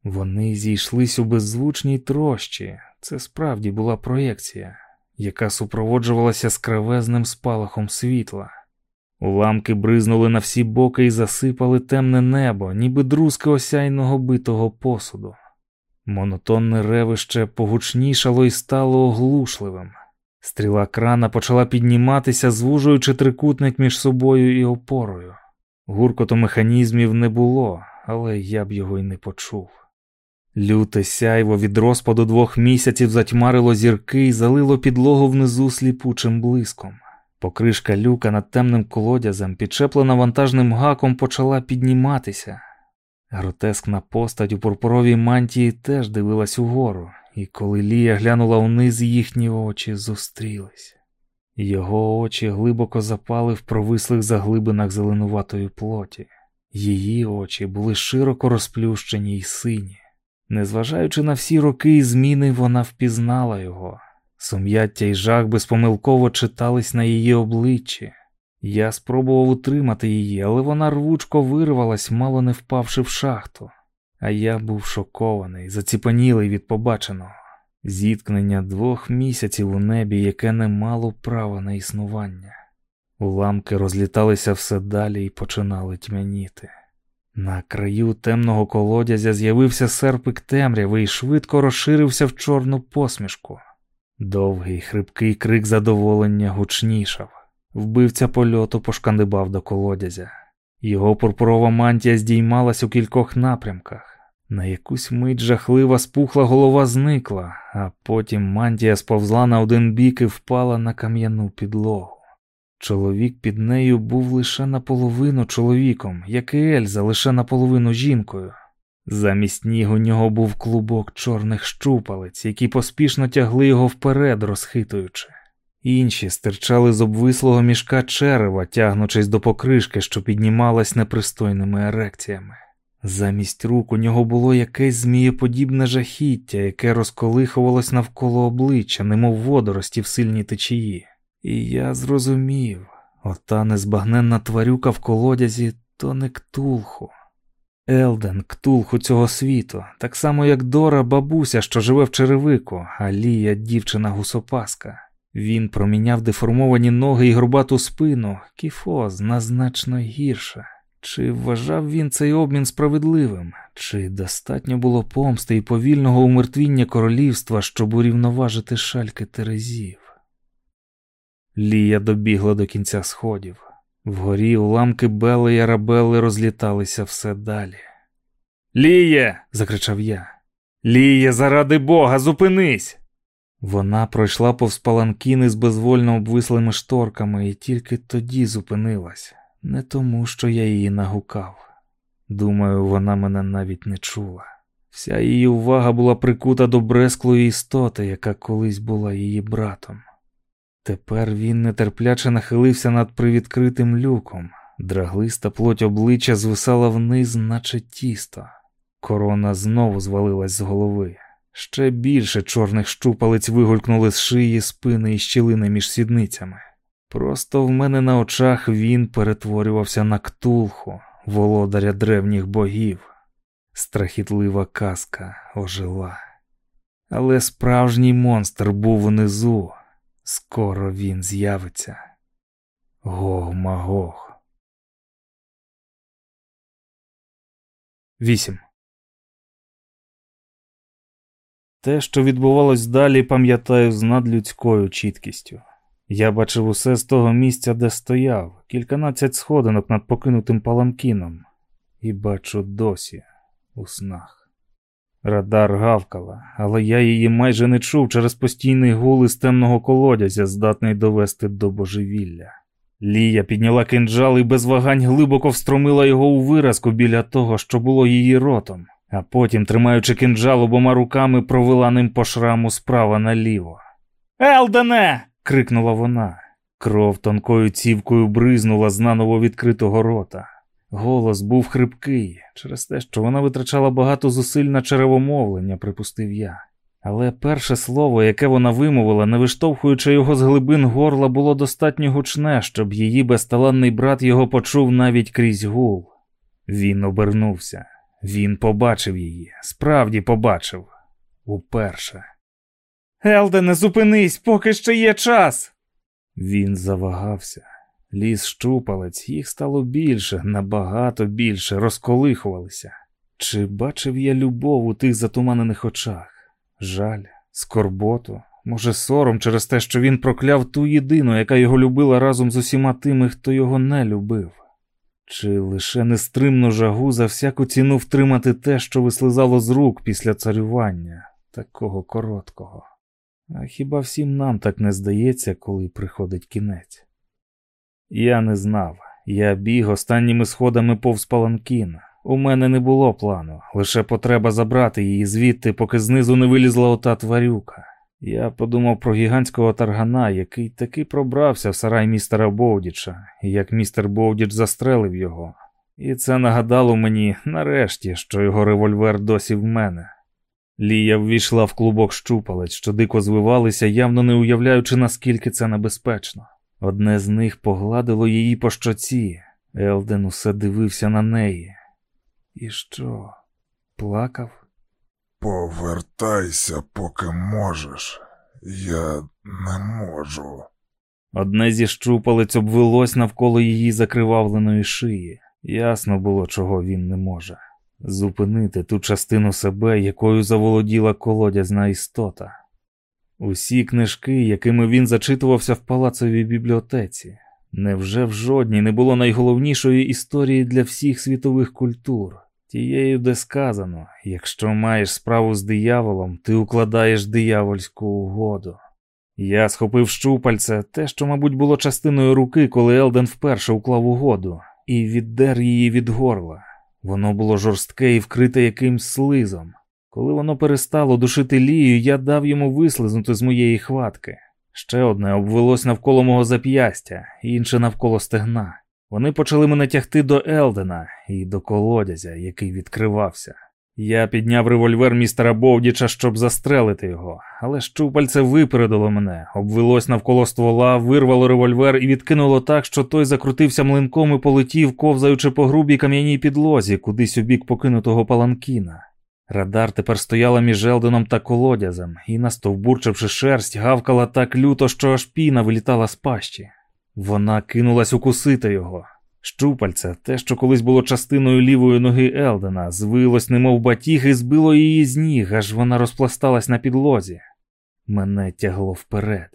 Вони зійшлись у беззвучній трощі, це справді була проєкція, яка супроводжувалася скравезним спалахом світла. Уламки бризнули на всі боки і засипали темне небо, ніби друзки осяйного битого посуду. Монотонне ревище погучнішало і стало оглушливим. Стріла крана почала підніматися, звужуючи трикутник між собою і опорою. Гуркоту механізмів не було, але я б його й не почув. Люте сяйво від розпаду двох місяців затьмарило зірки і залило підлогу внизу сліпучим блиском. Покришка люка над темним колодязем, підчеплена вантажним гаком, почала підніматися. Гротескна постать у пурпуровій мантії теж дивилась угору, і коли Лія глянула вниз, їхні очі зустрілись. Його очі глибоко запали в провислих заглибинах зеленуватої плоті. Її очі були широко розплющені й сині. Незважаючи на всі роки і зміни, вона впізнала його. Сум'яття й жах безпомилково читались на її обличчі. Я спробував утримати її, але вона рвучко вирвалась, мало не впавши в шахту. А я був шокований, заціпанілий від побаченого. Зіткнення двох місяців у небі, яке не мало права на існування. Уламки розліталися все далі і починали тьмяніти. На краю темного колодязя з'явився серпик темряви і швидко розширився в чорну посмішку. Довгий хрипкий крик задоволення гучнішав. Вбивця польоту пошкандибав до колодязя. Його пурпурова мантія здіймалась у кількох напрямках. На якусь мить жахлива спухла голова зникла, а потім мантія сповзла на один бік і впала на кам'яну підлогу. Чоловік під нею був лише наполовину чоловіком, як і Ельза лише наполовину жінкою. Замість ніг у нього був клубок чорних щупалець, які поспішно тягли його вперед, розхитуючи. Інші стирчали з обвислого мішка черева, тягнучись до покришки, що піднімалась непристойними ерекціями. Замість рук у нього було якесь змієподібне жахіття, яке розколихувалось навколо обличчя, немов водорості в сильній течії. І я зрозумів, ота незбагненна тварюка в колодязі то не ктулху. Елден, ктулху цього світу, так само як Дора, бабуся, що живе в черевику, а Лія дівчина гусопаска. Він проміняв деформовані ноги і грубату спину, кіфоз на значно гірше. Чи вважав він цей обмін справедливим, чи достатньо було помсти і повільного умертвіння королівства, щоб урівноважити шальки Терезів? Лія добігла до кінця сходів. Вгорі уламки Бели і Арабели розліталися все далі. Ліє. закричав я. Ліє, заради бога, зупинись! Вона пройшла повз паланкіни з безвольно обвислими шторками і тільки тоді зупинилась, не тому, що я її нагукав. Думаю, вона мене навіть не чула. Вся її увага була прикута до бресклої істоти, яка колись була її братом. Тепер він нетерпляче нахилився над привідкритим люком, драглиста плоть обличчя звисала вниз, наче тісто. Корона знову звалилась з голови. Ще більше чорних щупалець вигулькнули з шиї, спини і щілини між сідницями. Просто в мене на очах він перетворювався на ктулху, володаря древніх богів. Страхітлива казка ожила. Але справжній монстр був внизу. Скоро він з'явиться. Гог-магог. 8. Те, що відбувалось далі, пам'ятаю з надлюдською чіткістю. Я бачив усе з того місця, де стояв, кільканадцять сходинок над покинутим паланкіном, і бачу досі у снах. Радар гавкала, але я її майже не чув через постійний гул із темного колодязя, здатний довести до божевілля. Лія підняла кинджал і без вагань глибоко встромила його у виразку біля того, що було її ротом, а потім, тримаючи кинджал обома руками, провела ним по шраму справа наліво. Елдене. крикнула вона. Кров тонкою цівкою бризнула з наново відкритого рота. Голос був хрипкий, через те, що вона витрачала багато зусиль на черевомовлення, припустив я. Але перше слово, яке вона вимовила, не виштовхуючи його з глибин горла, було достатньо гучне, щоб її безталанний брат його почув навіть крізь гул. Він обернувся, він побачив її, справді побачив уперше. Елде, не зупинись, поки ще є час. Він завагався. Ліс щупалець, їх стало більше, набагато більше, розколихувалися. Чи бачив я любов у тих затуманених очах? Жаль, скорботу, може, сором через те, що він прокляв ту єдину, яка його любила разом з усіма тими, хто його не любив, чи лише нестримну жагу за всяку ціну втримати те, що вислизало з рук після царювання, такого короткого. А хіба всім нам так не здається, коли приходить кінець? Я не знав. Я біг останніми сходами повз паланкін. У мене не було плану, лише потреба забрати її звідти, поки знизу не вилізла ота тварюка. Я подумав про гігантського таргана, який таки пробрався в сарай містера Боудіча, як містер Боудіч застрелив його. І це нагадало мені нарешті, що його револьвер досі в мене. Лія ввійшла в клубок щупалець, що дико звивалися, явно не уявляючи, наскільки це небезпечно. Одне з них погладило її по щоці. Елден усе дивився на неї. І що? Плакав? Повертайся, поки можеш. Я не можу. Одне зі щупалець обвелось навколо її закривавленої шиї. Ясно було, чого він не може. Зупинити ту частину себе, якою заволоділа колодязна істота. Усі книжки, якими він зачитувався в палацовій бібліотеці. Невже в жодній не було найголовнішої історії для всіх світових культур, тією, де сказано, якщо маєш справу з дияволом, ти укладаєш диявольську угоду. Я схопив щупальце, те, що, мабуть, було частиною руки, коли Елден вперше уклав угоду, і віддер її від горла. Воно було жорстке і вкрите якимсь слизом. Коли воно перестало душити Лію, я дав йому вислизнути з моєї хватки. Ще одне обвелось навколо мого зап'ястя, інше навколо стегна. Вони почали мене тягти до Елдена і до колодязя, який відкривався. Я підняв револьвер містера Бовдіча, щоб застрелити його, але щупальце випередило мене, обвелось навколо ствола, вирвало револьвер і відкинуло так, що той закрутився млинком і полетів, ковзаючи по грубій кам'яній підлозі, кудись у бік покинутого паланкіна. Радар тепер стояла між Елденом та колодязем, і, настовбурчивши шерсть, гавкала так люто, що аж піна вилітала з пащі. Вона кинулась укусити його. Щупальце, те, що колись було частиною лівої ноги Елдена, звилось, немов батіг, і збило її з ніг, аж вона розпласталась на підлозі. Мене тягло вперед.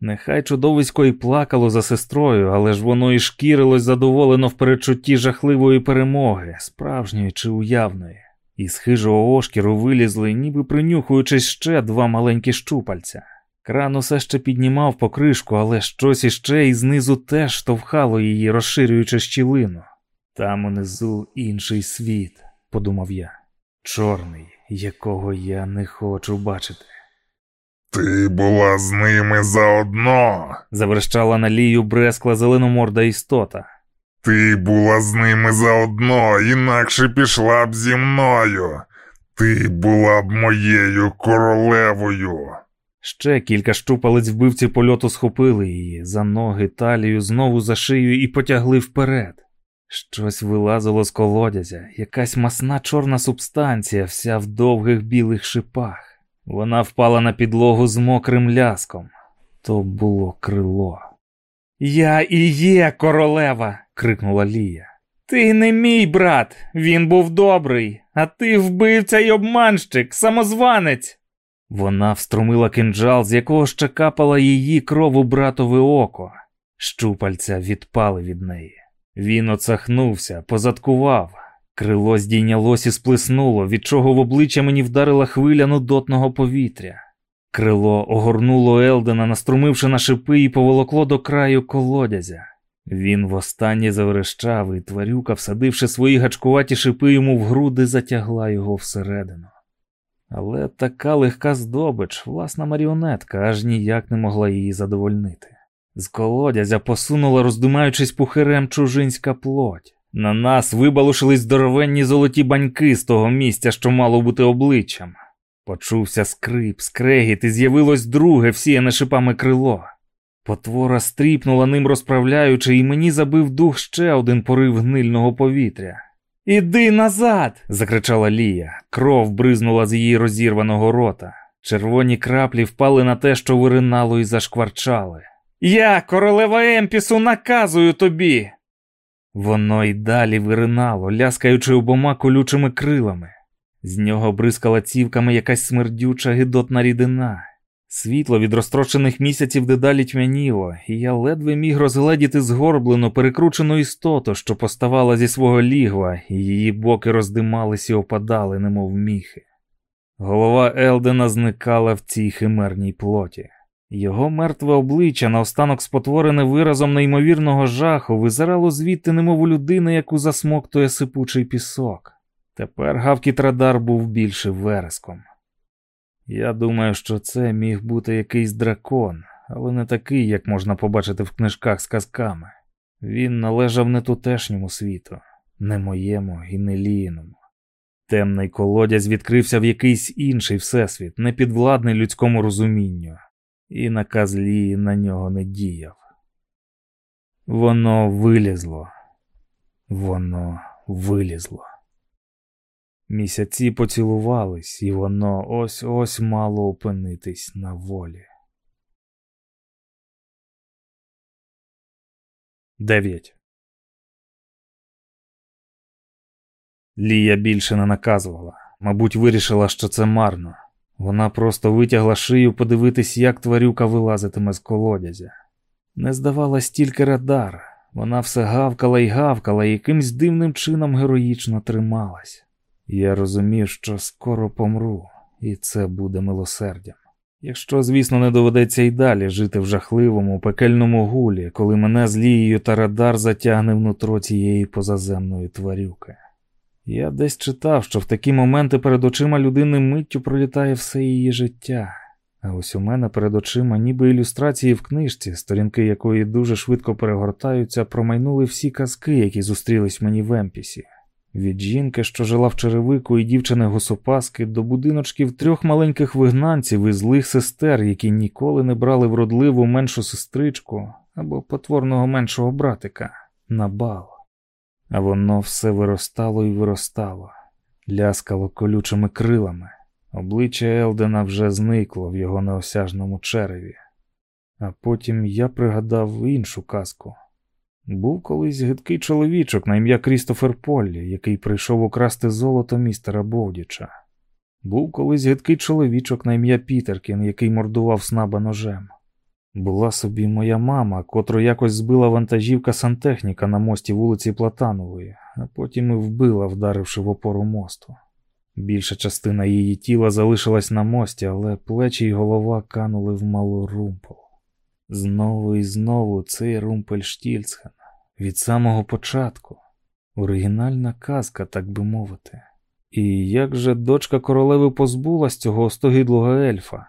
Нехай чудовисько і плакало за сестрою, але ж воно і шкірилось задоволено в передчутті жахливої перемоги, справжньої чи уявної. Із хижого ошкіру вилізли, ніби принюхуючись ще два маленькі щупальця. Кран усе ще піднімав покришку, але щось іще і знизу теж штовхало її, розширюючи щілину. Там унизу інший світ, подумав я, чорний, якого я не хочу бачити. Ти була з ними заодно. Заверщала на лію брескла зеленоморда істота. Ти була з ними заодно, інакше пішла б зі мною. Ти була б моєю королевою. Ще кілька щупалець вбивці польоту схопили її за ноги, талію, знову за шию і потягли вперед. Щось вилазило з колодязя, якась масна чорна субстанція, вся в довгих білих шипах. Вона впала на підлогу з мокрим ляском. То було крило. Я і є королева. Крикнула Лія. Ти не мій брат, він був добрий, а ти вбивця й обманщик, самозванець. Вона встромила кинджал, з якого ще капала її кров у братове око. Щупальця відпали від неї. Він оцахнувся, позадкував. Крило здійнялось і сплеснуло, від чого в обличчя мені вдарила хвиля нудотного повітря. Крило огорнуло Елдена, наструмивши на шипи і поволокло до краю колодязя. Він востаннє заверещав, і тварюка, всадивши свої гачкуваті шипи йому в груди, затягла його всередину. Але така легка здобич, власна маріонетка, аж ніяк не могла її задовольнити. З колодязя посунула, роздумаючись пухирем чужинська плоть. На нас вибалушились здоровенні золоті баньки з того місця, що мало бути обличчям. Почувся скрип, скрегіт, і з'явилось друге, всіяне шипами крило. Потвора стріпнула ним розправляючи, і мені забив дух ще один порив гнильного повітря. Іди назад. закричала Лія. Кров бризнула з її розірваного рота. Червоні краплі впали на те, що виринало і зашкварчали. Я, королева Емпісу, наказую тобі. Воно й далі виринало, ляскаючи обома колючими крилами. З нього бризкала цівками якась смердюча гидотна рідина. Світло від розтрочених місяців дедалі тьмяніло, і я ледве міг розгледіти згорблену, перекручену істоту, що поставала зі свого лігва, і її боки роздимались і опадали, немов міхи. Голова Елдена зникала в цій химерній плоті. Його мертве обличчя, наостанок спотворене виразом неймовірного жаху, визирало звідти, немов у людини, яку засмоктує сипучий пісок. Тепер гавкіт радар був більше вереском. Я думаю, що це міг бути якийсь дракон, але не такий, як можна побачити в книжках з казками. Він належав не тутешньому світу, не моєму і не ліїному. Темний колодязь відкрився в якийсь інший всесвіт, непідвладний людському розумінню, і наказ Лії на нього не діяв. Воно вилізло, воно вилізло. Місяці поцілувались, і воно ось ось мало опинитись на волі. 9. Лія більше не наказувала. Мабуть, вирішила, що це марно. Вона просто витягла шию подивитись, як тварюка вилазитиме з колодязя. Не здавалась тільки радар. Вона все гавкала і гавкала, і якимсь дивним чином героїчно трималась. Я розумів, що скоро помру, і це буде милосердям. Якщо, звісно, не доведеться й далі жити в жахливому, пекельному гулі, коли мене з Лією та радар затягне внутро цієї позаземної тварюки. Я десь читав, що в такі моменти перед очима людини миттю пролітає все її життя, а ось у мене перед очима, ніби ілюстрації в книжці, сторінки якої дуже швидко перегортаються, промайнули всі казки, які зустрілись мені в Емпісі. Від жінки, що жила в черевику і дівчини гусопаски, до будиночків трьох маленьких вигнанців і злих сестер, які ніколи не брали вродливу меншу сестричку або потворного меншого братика на бал. А воно все виростало і виростало, ляскало колючими крилами. Обличчя Елдена вже зникло в його неосяжному череві. А потім я пригадав іншу казку. Був колись гидкий чоловічок на ім'я Крістофер Поллі, який прийшов украсти золото містера Бовдіча. Був колись гидкий чоловічок на ім'я Пітеркін, який мордував снаба ножем. Була собі моя мама, котру якось збила вантажівка сантехніка на мості вулиці Платанової, а потім і вбила, вдаривши в опору мосту. Більша частина її тіла залишилась на мості, але плечі й голова канули в малу румпол. Знову і знову цей Румпельштільцхен. Від самого початку. Оригінальна казка, так би мовити. І як же дочка королеви позбулась цього остогидлого ельфа?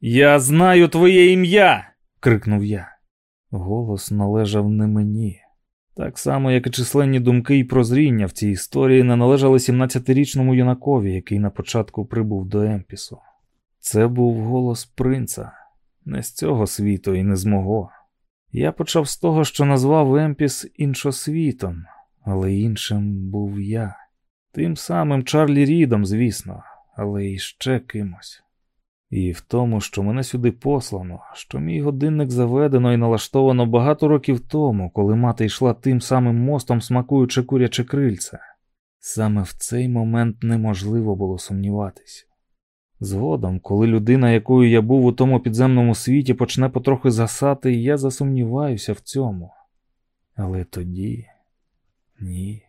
Я знаю твоє ім'я. крикнув я. Голос належав не мені. Так само, як і численні думки і прозріння в цій історії не належали 17-річному юнакові, який на початку прибув до Емпісу. Це був голос принца, не з цього світу і не з мого. Я почав з того, що назвав Емпіс іншосвітом, але іншим був я. Тим самим Чарлі Рідом, звісно, але іще кимось. І в тому, що мене сюди послано, що мій годинник заведено і налаштовано багато років тому, коли мати йшла тим самим мостом, смакуючи куряче крильце. Саме в цей момент неможливо було сумніватись. Згодом, коли людина, якою я був у тому підземному світі, почне потрохи засати, я засумніваюся в цьому. Але тоді ні.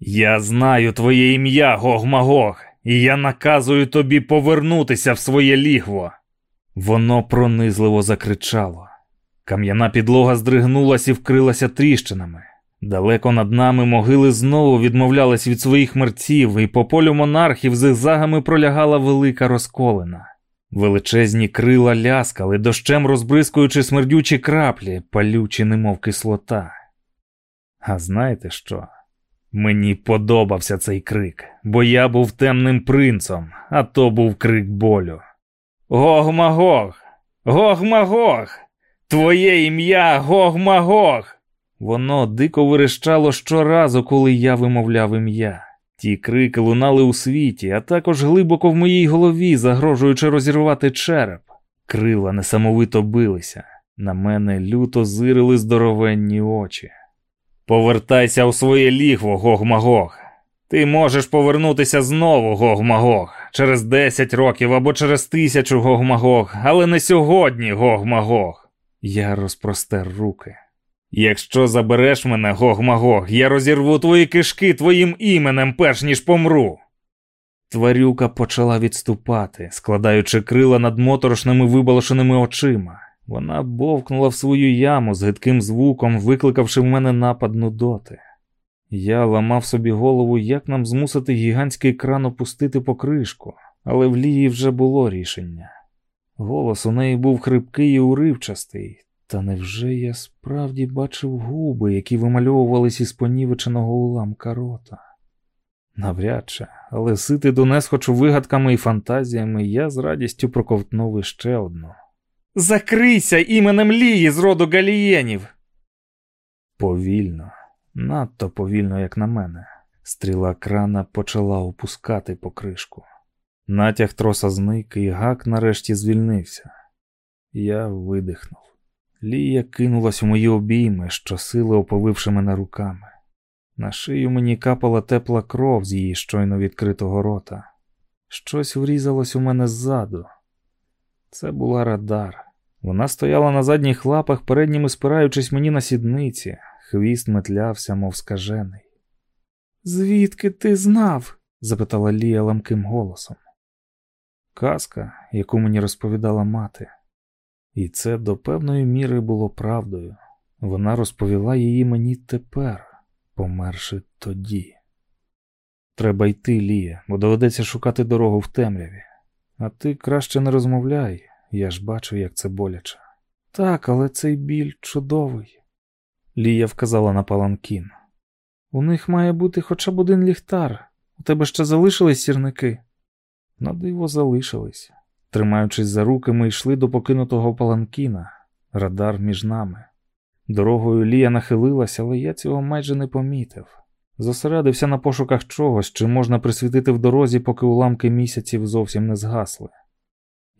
Я знаю твоє ім'я, Гог-Магог, і я наказую тобі повернутися в своє лігво. Воно пронизливо закричало. Кам'яна підлога здригнулась і вкрилася тріщинами. Далеко над нами могили знову відмовлялись від своїх мерців, і по полю монархів зигзагами пролягала велика розколина. Величезні крила ляскали, дощем розбризкуючи смердючі краплі, палючі, немов кислота. А знаєте що? Мені подобався цей крик, бо я був темним принцом, а то був крик болю. Гог-магог! Гог-магог! Твоє ім'я Гог-магог! Воно дико вирещало щоразу, коли я вимовляв ім'я. Ті крики лунали у світі, а також глибоко в моїй голові, загрожуючи розірвати череп. Крила несамовито билися. На мене люто зирили здоровенні очі. Повертайся у своє лігво, Гог-Магог. Ти можеш повернутися знову, Гог-Магог, через десять років або через тисячу Гог-Магог, але не сьогодні, Гог-Магог. Я розпростер руки. Якщо забереш мене, Гог-Магог, я розірву твої кишки твоїм іменем, перш ніж помру. Тварюка почала відступати, складаючи крила над моторошними вибалошеними очима. Вона бовкнула в свою яму з гидким звуком, викликавши в мене напад нудоти. Я ламав собі голову, як нам змусити гігантський кран опустити покришку, але в лії вже було рішення. Голос у неї був хрипкий і уривчастий, та невже я справді бачив губи, які вимальовувались із понівеченого уламка рота? Навряд чи, але сити до несхочу вигадками і фантазіями, я з радістю проковтнув іще одну. Закрийся іменем Лії з роду галієнів. Повільно, надто повільно, як на мене, стріла крана почала опускати покришку. Натяг троса зник, і гак нарешті звільнився. Я видихнув. Лія кинулась у мої обійми, щосили оповивши мене руками. На шию мені капала тепла кров з її щойно відкритого рота. Щось врізалось у мене ззаду. Це була радар. Вона стояла на задніх лапах, передніми спираючись мені на сідниці, хвіст метлявся, мов скажений. Звідки ти знав? запитала Лія ламким голосом. Казка, яку мені розповідала мати. І це до певної міри було правдою. Вона розповіла її мені тепер, померши тоді. Треба йти, Лія, бо доведеться шукати дорогу в темряві. А ти краще не розмовляй, я ж бачу, як це боляче. Так, але цей біль чудовий. Лія вказала на паланкін. У них має бути хоча б один ліхтар. У тебе ще залишились сірники? На диво залишились. Тримаючись за руки, ми йшли до покинутого паланкіна, радар між нами. Дорогою Лія нахилилася, але я цього майже не помітив. Зосередився на пошуках чогось, чи можна присвітити в дорозі, поки уламки місяців зовсім не згасли.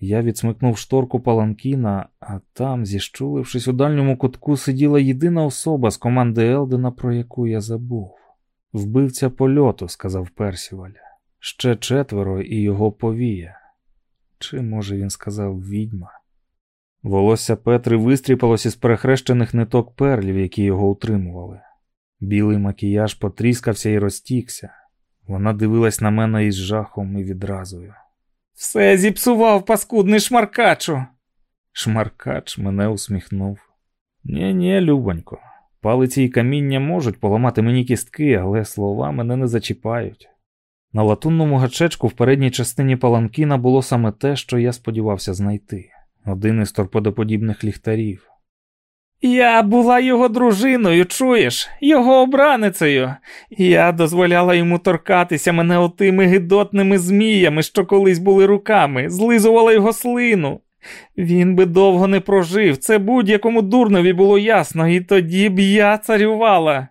Я відсмикнув шторку паланкіна, а там, зіщулившись у дальньому кутку, сиділа єдина особа з команди Елдена, про яку я забув. Вбивця польоту, сказав Персіваль. Ще четверо і його повія. Чи, може, він сказав відьма? Волосся Петри вистріпалось із перехрещених ниток перлів, які його утримували. Білий макіяж потріскався і розтікся. Вона дивилась на мене із жахом і відразою. Все зіпсував, паскудний шмаркачу. Шмаркач мене усміхнув. Нє, нє, любонько, палиці і каміння можуть поламати мені кістки, але слова мене не зачіпають. На латунному гачечку в передній частині паланкіна було саме те, що я сподівався знайти один із торпедоподібних ліхтарів. Я була його дружиною, чуєш, його обраницею. Я дозволяла йому торкатися мене отими гидотними зміями, що колись були руками, злизувала його слину. Він би довго не прожив, це будь-якому дурнові було ясно, і тоді б я царювала.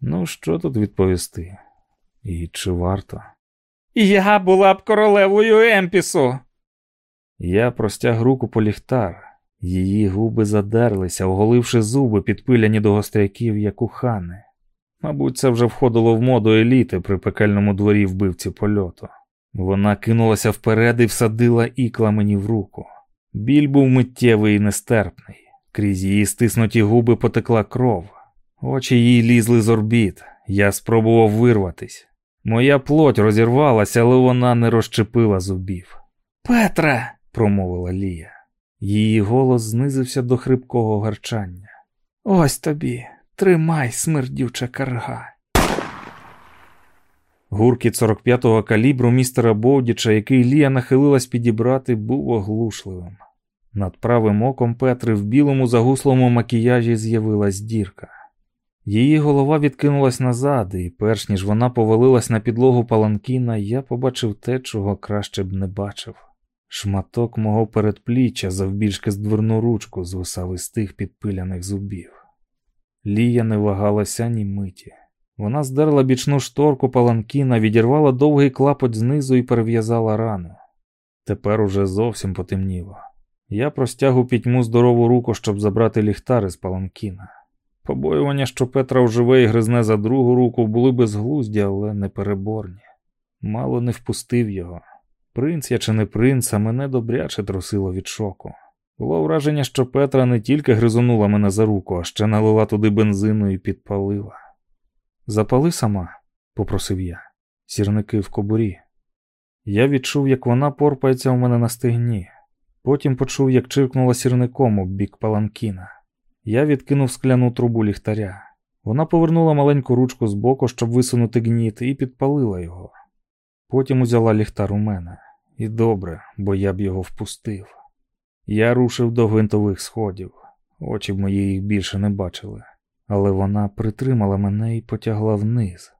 Ну, що тут відповісти? І чи варто? Я була б королевою Емпісу. Я простяг руку по ліхтар. Її губи задерлися, оголивши зуби, підпиляні до гостряків, як у хани. Мабуть, це вже входило в моду еліти при пекельному дворі вбивці польоту. Вона кинулася вперед і всадила ікла мені в руку. Біль був миттєвий і нестерпний. Крізь її стиснуті губи потекла кров. Очі їй лізли з орбіт. Я спробував вирватись. Моя плоть розірвалася, але вона не розчепила зубів. Петра, промовила Лія. Її голос знизився до хрипкого гарчання. Ось тобі, тримай, смердюча карга. Гуркіт 45-го калібру містера Боудіча, який Лія нахилилась підібрати, був оглушливим. Над правим оком Петри в білому загуслому макіяжі з'явилась дірка. Її голова відкинулась назад, і перш ніж вона повалилась на підлогу паланкіна, я побачив те, чого краще б не бачив. Шматок мого передпліччя завбільшки з дверну ручку звисав із підпиляних зубів. Лія не вагалася ні миті. Вона здерла бічну шторку паланкіна, відірвала довгий клапоть знизу і перев'язала рану. Тепер уже зовсім потемніло. Я простяг у пітьму здорову руку, щоб забрати ліхтар із паланкіна. Побоювання, що Петра вживе і гризне за другу руку, були безглузді, але непереборні. Мало не впустив його. Принц я чи не принц, а мене добряче трусило від шоку. Було враження, що Петра не тільки гризонула мене за руку, а ще налила туди бензину і підпалила. Запали сама, попросив я, сірники в кобурі. Я відчув, як вона порпається у мене на стегні. Потім почув, як чиркнула сірником об бік паланкіна. Я відкинув скляну трубу ліхтаря. Вона повернула маленьку ручку з боку, щоб висунути гніт, і підпалила його. Потім узяла ліхтар у мене. І добре, бо я б його впустив. Я рушив до гвинтових сходів, очі в мої їх більше не бачили, але вона притримала мене і потягла вниз.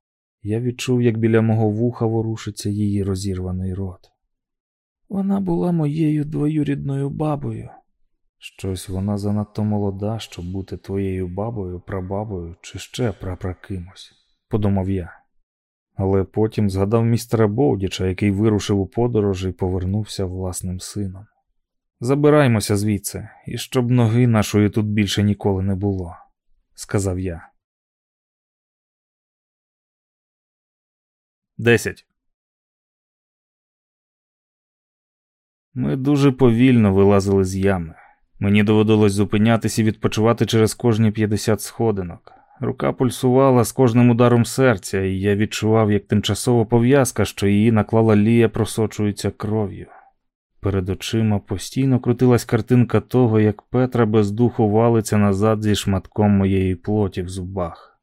Я відчув, як біля мого вуха ворушиться її розірваний рот. Вона була моєю двоюрідною бабою. Щось вона занадто молода, щоб бути твоєю бабою, прабабою чи ще прапракимось, подумав я але потім згадав містера Боудіча, який вирушив у подорож і повернувся власним сином. Забираймося звідси, і щоб ноги нашої тут більше ніколи не було, сказав я. Десять. Ми дуже повільно вилазили з ями. Мені доводилось зупинятися і відпочивати через кожні 50 сходинок. Рука пульсувала з кожним ударом серця, і я відчував, як тимчасова пов'язка, що її наклала Лія, просочується кров'ю. Перед очима постійно крутилась картинка того, як Петра без духу валиться назад зі шматком моєї плоті в зубах.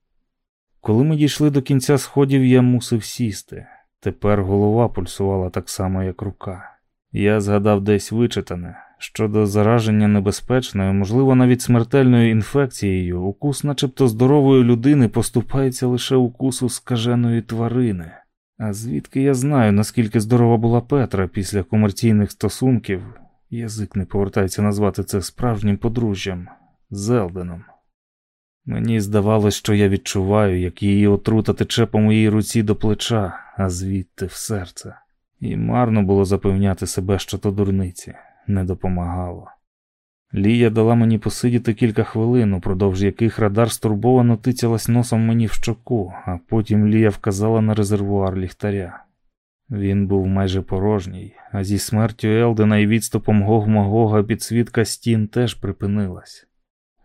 Коли ми дійшли до кінця сходів, я мусив сісти. Тепер голова пульсувала так само, як рука. Я згадав десь вичитане, Щодо зараження небезпечною, можливо, навіть смертельною інфекцією, укус, начебто здорової людини, поступається лише укусу скаженої тварини. А звідки я знаю, наскільки здорова була Петра після комерційних стосунків, язик не повертається назвати це справжнім подружжям Зелденом. Мені здавалось, що я відчуваю, як її отрута тече по моїй руці до плеча, а звідти в серце. І марно було запевняти себе, що то дурниці, не допомагало. Лія дала мені посидіти кілька хвилин, упродовж яких радар стурбовано тицялась носом мені в щоку, а потім Лія вказала на резервуар ліхтаря. Він був майже порожній, а зі смертю Елдена і відступом Гог-Магога підсвітка стін теж припинилась.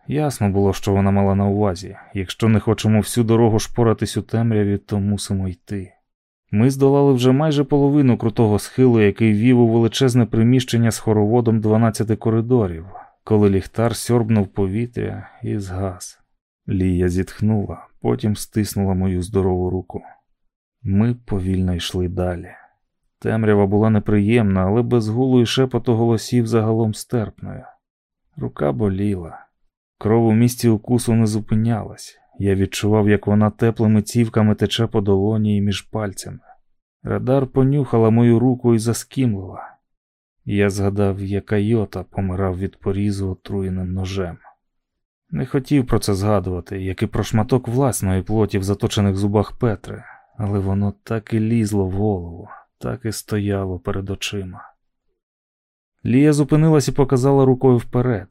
Ясно було, що вона мала на увазі якщо не хочемо всю дорогу шпоратись у темряві, то мусимо йти. Ми здолали вже майже половину крутого схилу, який вів у величезне приміщення з хороводом 12 коридорів, коли ліхтар сьорбнув повітря і згас. Лія зітхнула, потім стиснула мою здорову руку. Ми повільно йшли далі. Темрява була неприємна, але без гулу і шепоту голосів загалом стерпною. Рука боліла. Кров у місці укусу не зупинялась. Я відчував, як вона теплими цівками тече по долоні і між пальцями. Радар понюхала мою руку і заскімлила. Я згадав, як Айота помирав від порізу отруєним ножем. Не хотів про це згадувати, як і про шматок власної плоті в заточених зубах Петри, але воно так і лізло в голову, так і стояло перед очима. Лія зупинилась і показала рукою вперед.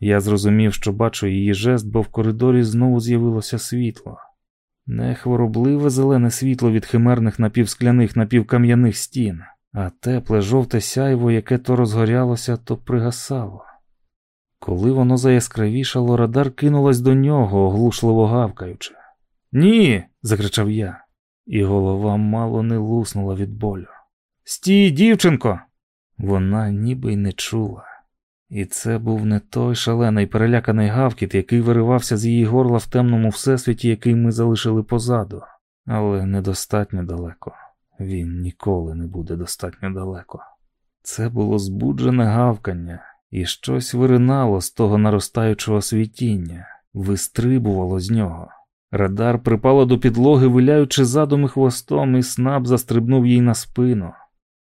Я зрозумів, що бачу її жест, бо в коридорі знову з'явилося світло. Не хворобливе зелене світло від химерних напівскляних напівкам'яних стін, а тепле жовте сяйво, яке то розгорялося, то пригасало. Коли воно заяскравішало, радар кинулась до нього, оглушливо гавкаючи. Ні. закричав я, і голова мало не луснула від болю. Стій, дівчинко! Вона ніби й не чула. І це був не той шалений переляканий гавкіт, який виривався з її горла в темному всесвіті, який ми залишили позаду, але недостатньо далеко. Він ніколи не буде достатньо далеко. Це було збуджене гавкання, і щось виринало з того наростаючого світіння, вистрибувало з нього. Радар припало до підлоги, виляючи задом і хвостом, і снаб застрибнув їй на спину,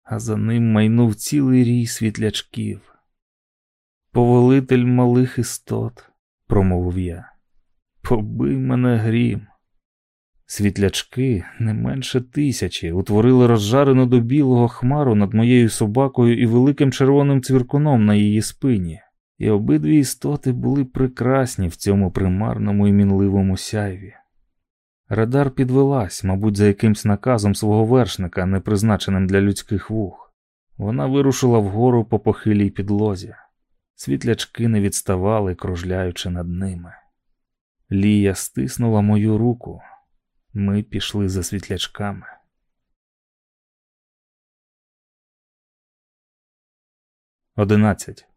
а за ним майнув цілий рій світлячків. Повелитель малих істот, промовив я. Побий мене грім. Світлячки не менше тисячі утворили розжарену до білого хмару над моєю собакою і великим червоним цвіркуном на її спині, і обидві істоти були прекрасні в цьому примарному і мінливому сяйві. Радар підвелась, мабуть, за якимсь наказом свого вершника, не призначеним для людських вух. Вона вирушила вгору по похилій підлозі. Світлячки не відставали, кружляючи над ними. Лія стиснула мою руку. Ми пішли за світлячками. Одинадцять.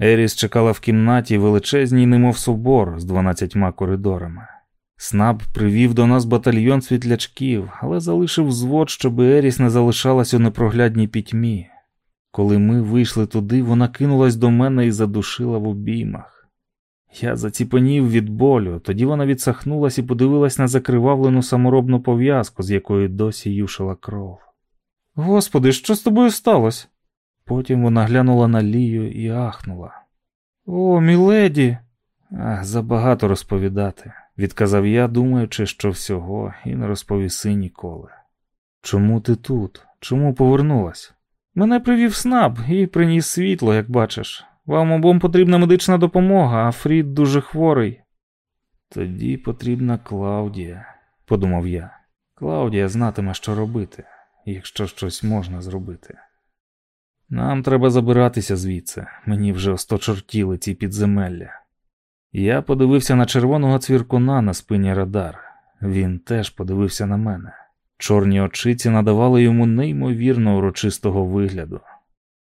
Еріс чекала в кімнаті величезній, немов собор з дванадцятьма коридорами. Снаб привів до нас батальйон світлячків, але залишив взвод, щоб Еріс не залишалась у непроглядній пітьмі. Коли ми вийшли туди, вона кинулась до мене і задушила в обіймах. Я заціпанів від болю, тоді вона відсахнулась і подивилась на закривавлену саморобну пов'язку, з якої досі юшила кров. Господи, що з тобою сталося? Потім вона глянула на Лію і ахнула. О, міледі! Ах, забагато розповідати, відказав я, думаючи, що всього, і не розповіси ніколи. Чому ти тут? Чому повернулась? Мене привів снаб і приніс світло, як бачиш. Вам обом потрібна медична допомога, а Фрід дуже хворий. Тоді потрібна Клаудія, подумав я. Клаудія знатиме, що робити, якщо щось можна зробити. Нам треба забиратися звідси, мені вже осточортіли ці підземелля. Я подивився на червоного цвіркуна на спині радар. Він теж подивився на мене. Чорні очиці надавали йому неймовірно урочистого вигляду.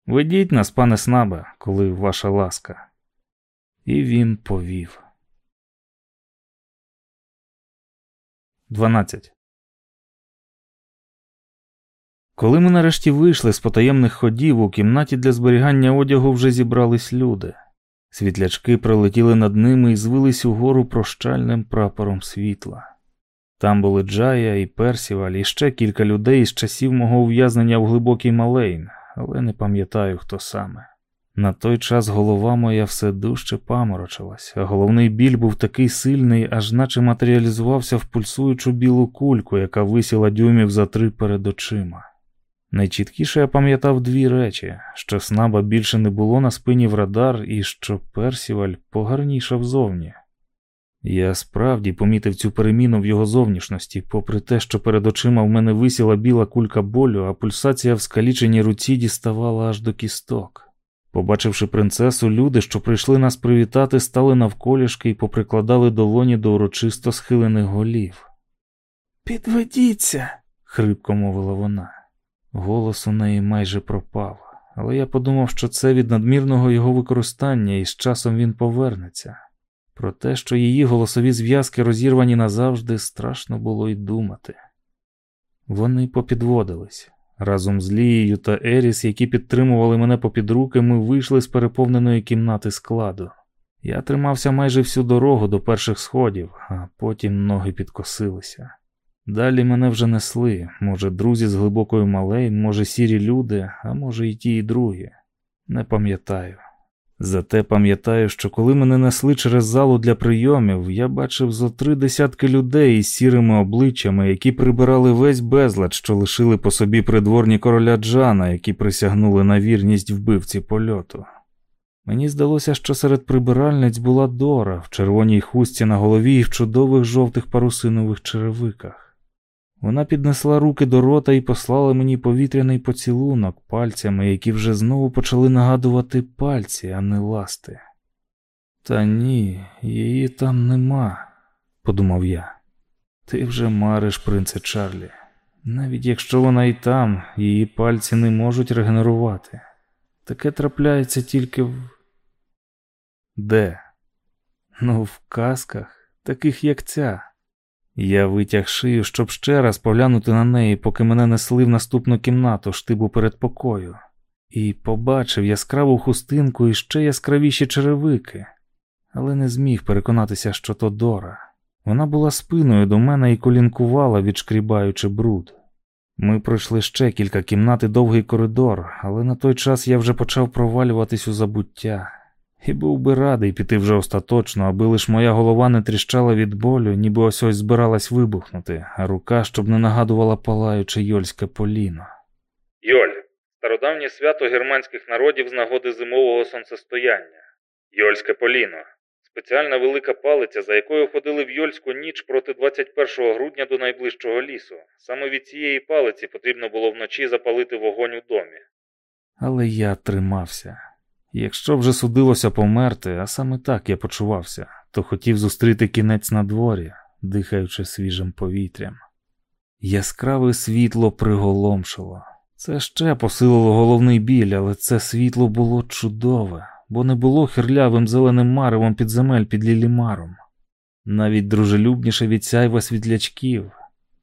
Ведіть нас, пане снабе, коли ваша ласка. І він повів. 12. Коли ми нарешті вийшли з потаємних ходів, у кімнаті для зберігання одягу вже зібрались люди. Світлячки пролетіли над ними і звились угору прощальним прапором світла. Там були Джая і Персіваль, і ще кілька людей із часів мого ув'язнення в глибокій Малейн, але не пам'ятаю, хто саме. На той час голова моя все дужче паморочилась, а головний біль був такий сильний, аж наче матеріалізувався в пульсуючу білу кульку, яка висіла дюймів за три перед очима. Найчіткіше я пам'ятав дві речі: що снаба більше не було на спині в радар, і що Персіваль погарнішав зовні. Я справді помітив цю переміну в його зовнішності, попри те, що перед очима в мене висіла біла кулька болю, а пульсація в скаліченій руці діставала аж до кісток. Побачивши принцесу, люди, що прийшли нас привітати, стали навколішки і поприкладали долоні до урочисто схилених голів. Підведіться, хрипко мовила вона. Голос у неї майже пропав, але я подумав, що це від надмірного його використання, і з часом він повернеться. Про те, що її голосові зв'язки розірвані назавжди, страшно було й думати. Вони попідводились. Разом з Лією та Еріс, які підтримували мене попід руки, ми вийшли з переповненої кімнати складу. Я тримався майже всю дорогу до перших сходів, а потім ноги підкосилися. Далі мене вже несли, може, друзі з глибокої малей, може, сірі люди, а може, і ті, і другі. Не пам'ятаю. Зате пам'ятаю, що коли мене несли через залу для прийомів, я бачив зо три десятки людей із сірими обличчями, які прибирали весь безлад, що лишили по собі придворні короля Джана, які присягнули на вірність вбивці польоту. Мені здалося, що серед прибиральниць була Дора в червоній хустці на голові і в чудових жовтих парусинових черевиках. Вона піднесла руки до рота і послала мені повітряний поцілунок пальцями, які вже знову почали нагадувати пальці, а не ласти. Та ні, її там нема, подумав я. Ти вже мариш, принце Чарлі. Навіть якщо вона і там, її пальці не можуть регенерувати. Таке трапляється тільки в. Де? Ну, в казках, таких як ця. Я витяг шию, щоб ще раз поглянути на неї, поки мене несли в наступну кімнату штибу передпокою, і побачив яскраву хустинку і ще яскравіші черевики, але не зміг переконатися, що то Дора. Вона була спиною до мене і колінкувала, відшкрібаючи бруд. Ми пройшли ще кілька кімнат і довгий коридор, але на той час я вже почав провалюватись у забуття. І був би радий піти вже остаточно, аби лиш моя голова не тріщала від болю, ніби ось ось збиралась вибухнути, а рука щоб не нагадувала палаюче йольське поліно. Йоль стародавнє свято германських народів з нагоди зимового сонцестояння. Йольське поліно. Спеціальна велика палиця, за якою ходили в Йольську ніч проти 21 грудня до найближчого лісу. Саме від цієї палиці потрібно було вночі запалити вогонь у домі. Але я тримався. Якщо вже судилося померти, а саме так я почувався, то хотів зустріти кінець на дворі, дихаючи свіжим повітрям. Яскраве світло приголомшило. Це ще посилило головний біль, але це світло було чудове, бо не було хирлявим зеленим маревом підземель під лілімаром. Навіть дружелюбніше від сяйва світлячків.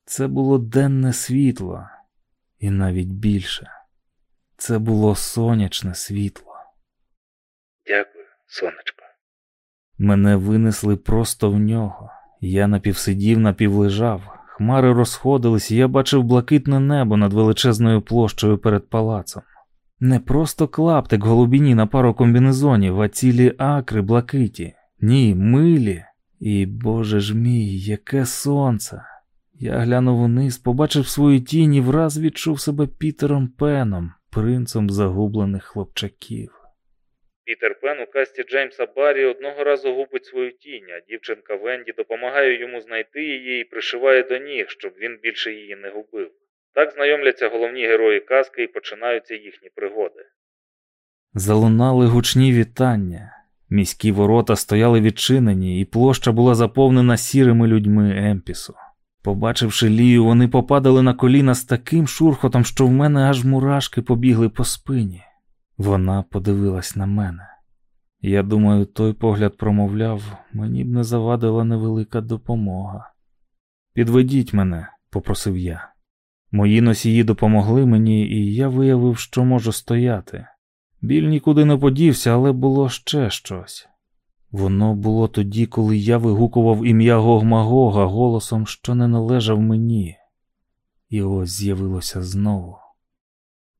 Це було денне світло, і навіть більше. Це було сонячне світло. Сонечко. Мене винесли просто в нього. Я напівсидів, напівлежав. Хмари розходились, і я бачив блакитне небо над величезною площею перед палацом. Не просто клаптик голубіні на пару комбінезонів, а цілі акри блакиті. Ні, милі. І, боже ж мій, яке сонце. Я глянув униз, побачив свою тінь і враз відчув себе Пітером Пеном, принцем загублених хлопчаків. Пітер Пен у касті Джеймса Баррі одного разу губить свою тінь, а дівчинка Венді допомагає йому знайти її і пришиває до ніг, щоб він більше її не губив. Так знайомляться головні герої казки і починаються їхні пригоди. Залунали гучні вітання. Міські ворота стояли відчинені, і площа була заповнена сірими людьми Емпісу. Побачивши Лію, вони попадали на коліна з таким шурхотом, що в мене аж мурашки побігли по спині. Вона подивилась на мене. Я думаю, той погляд промовляв, мені б не завадила невелика допомога. Підведіть мене, попросив я. Мої носії допомогли мені, і я виявив, що можу стояти. Біль нікуди не подівся, але було ще щось. Воно було тоді, коли я вигукував ім'я Гогмагога голосом, що не належав мені, і ось з'явилося знову.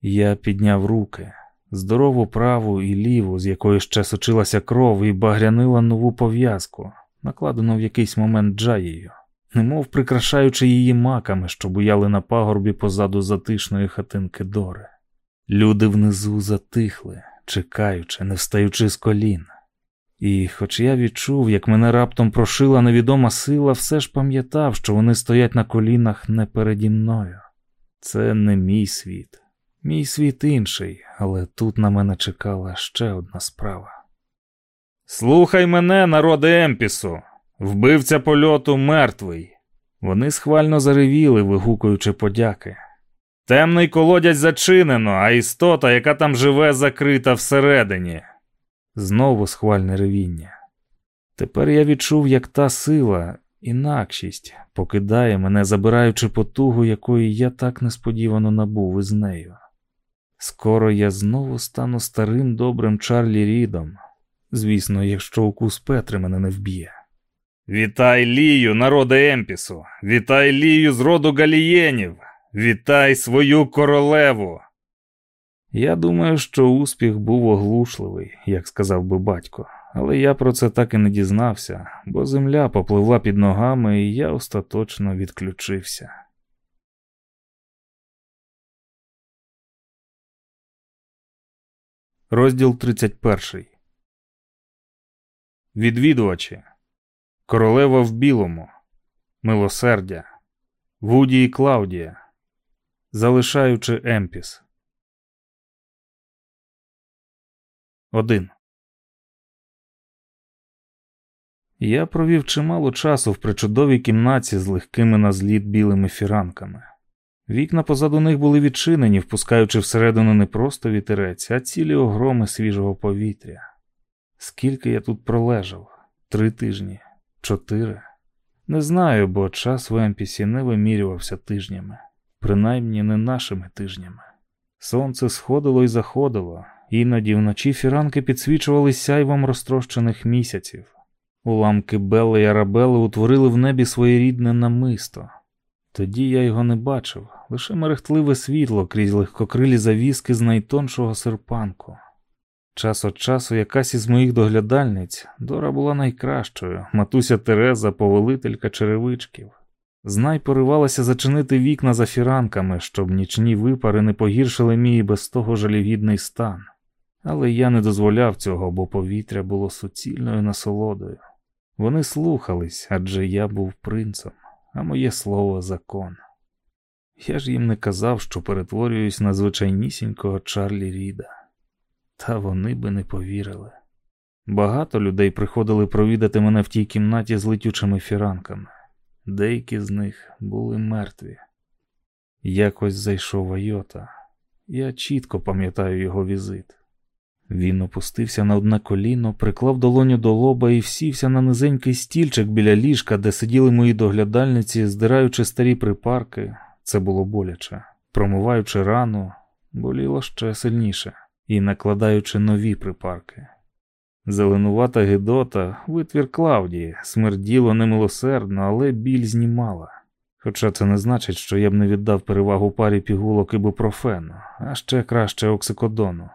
Я підняв руки, здорову праву і ліву, з якої ще сочилася кров, і багрянила нову пов'язку, накладену в якийсь момент джаєю, немов прикрашаючи її маками, що буяли на пагорбі позаду затишної хатинки Дори. Люди внизу затихли, чекаючи, не встаючи з колін. І, хоч я відчув, як мене раптом прошила невідома сила, все ж пам'ятав, що вони стоять на колінах не переді мною. Це не мій світ, мій світ інший, але тут на мене чекала ще одна справа. Слухай мене, народи Емпісу, вбивця польоту мертвий. Вони схвально заревіли, вигукуючи подяки. Темний колодязь зачинено, а істота, яка там живе, закрита всередині. Знову схвальне ревіння. Тепер я відчув, як та сила, інакшість покидає мене, забираючи потугу, якої я так несподівано набув із нею. Скоро я знову стану старим добрим Чарлі Рідом, звісно, якщо укус Петри мене не вб'є. Вітай Лію, народе Емпісу! Вітай Лію з роду Галієнів! Вітай свою королеву! Я думаю, що успіх був оглушливий, як сказав би батько, але я про це так і не дізнався, бо земля попливла під ногами, і я остаточно відключився. Розділ 31 Відвідувачі Королева в білому, Милосердя, Вуді і Клаудія, залишаючи Емпіс. 1. Я провів чимало часу в причудовій кімнаті з легкими на зліт білими фіранками. Вікна позаду них були відчинені, впускаючи всередину не просто вітерець, а цілі огроми свіжого повітря. Скільки я тут пролежав? Три тижні, чотири. Не знаю, бо час в Емпісі не вимірювався тижнями, принаймні не нашими тижнями. Сонце сходило і заходило, іноді вночі фіранки підсвічували сяйвом розтрощених місяців. Уламки Белли і Арабели утворили в небі своєрідне намисто. Тоді я його не бачив, лише мерехтливе світло крізь легкокрилі завіски з найтоншого серпанку. Час від часу якась із моїх доглядальниць Дора була найкращою, матуся Тереза, повелителька черевичків. Знай поривалася зачинити вікна за фіранками, щоб нічні випари не погіршили мій без того жалігідний стан. Але я не дозволяв цього, бо повітря було суцільною насолодою. Вони слухались, адже я був принцем, а моє слово закон. Я ж їм не казав, що перетворююсь на звичайнісінького Чарлі Ріда, та вони би не повірили. Багато людей приходили провідати мене в тій кімнаті з летючими фіранками, деякі з них були мертві. Якось зайшов Айота, я чітко пам'ятаю його візит. Він опустився на одне коліно, приклав долоню до лоба і всівся на низенький стільчик біля ліжка, де сиділи мої доглядальниці, здираючи старі припарки, це було боляче, промиваючи рану, боліло ще сильніше, і накладаючи нові припарки. Зеленувата гидота, витвір Клавдії, смерділо немилосердно, але біль знімала. Хоча це не значить, що я б не віддав перевагу парі пігулок ібупрофену, а ще краще оксикодону.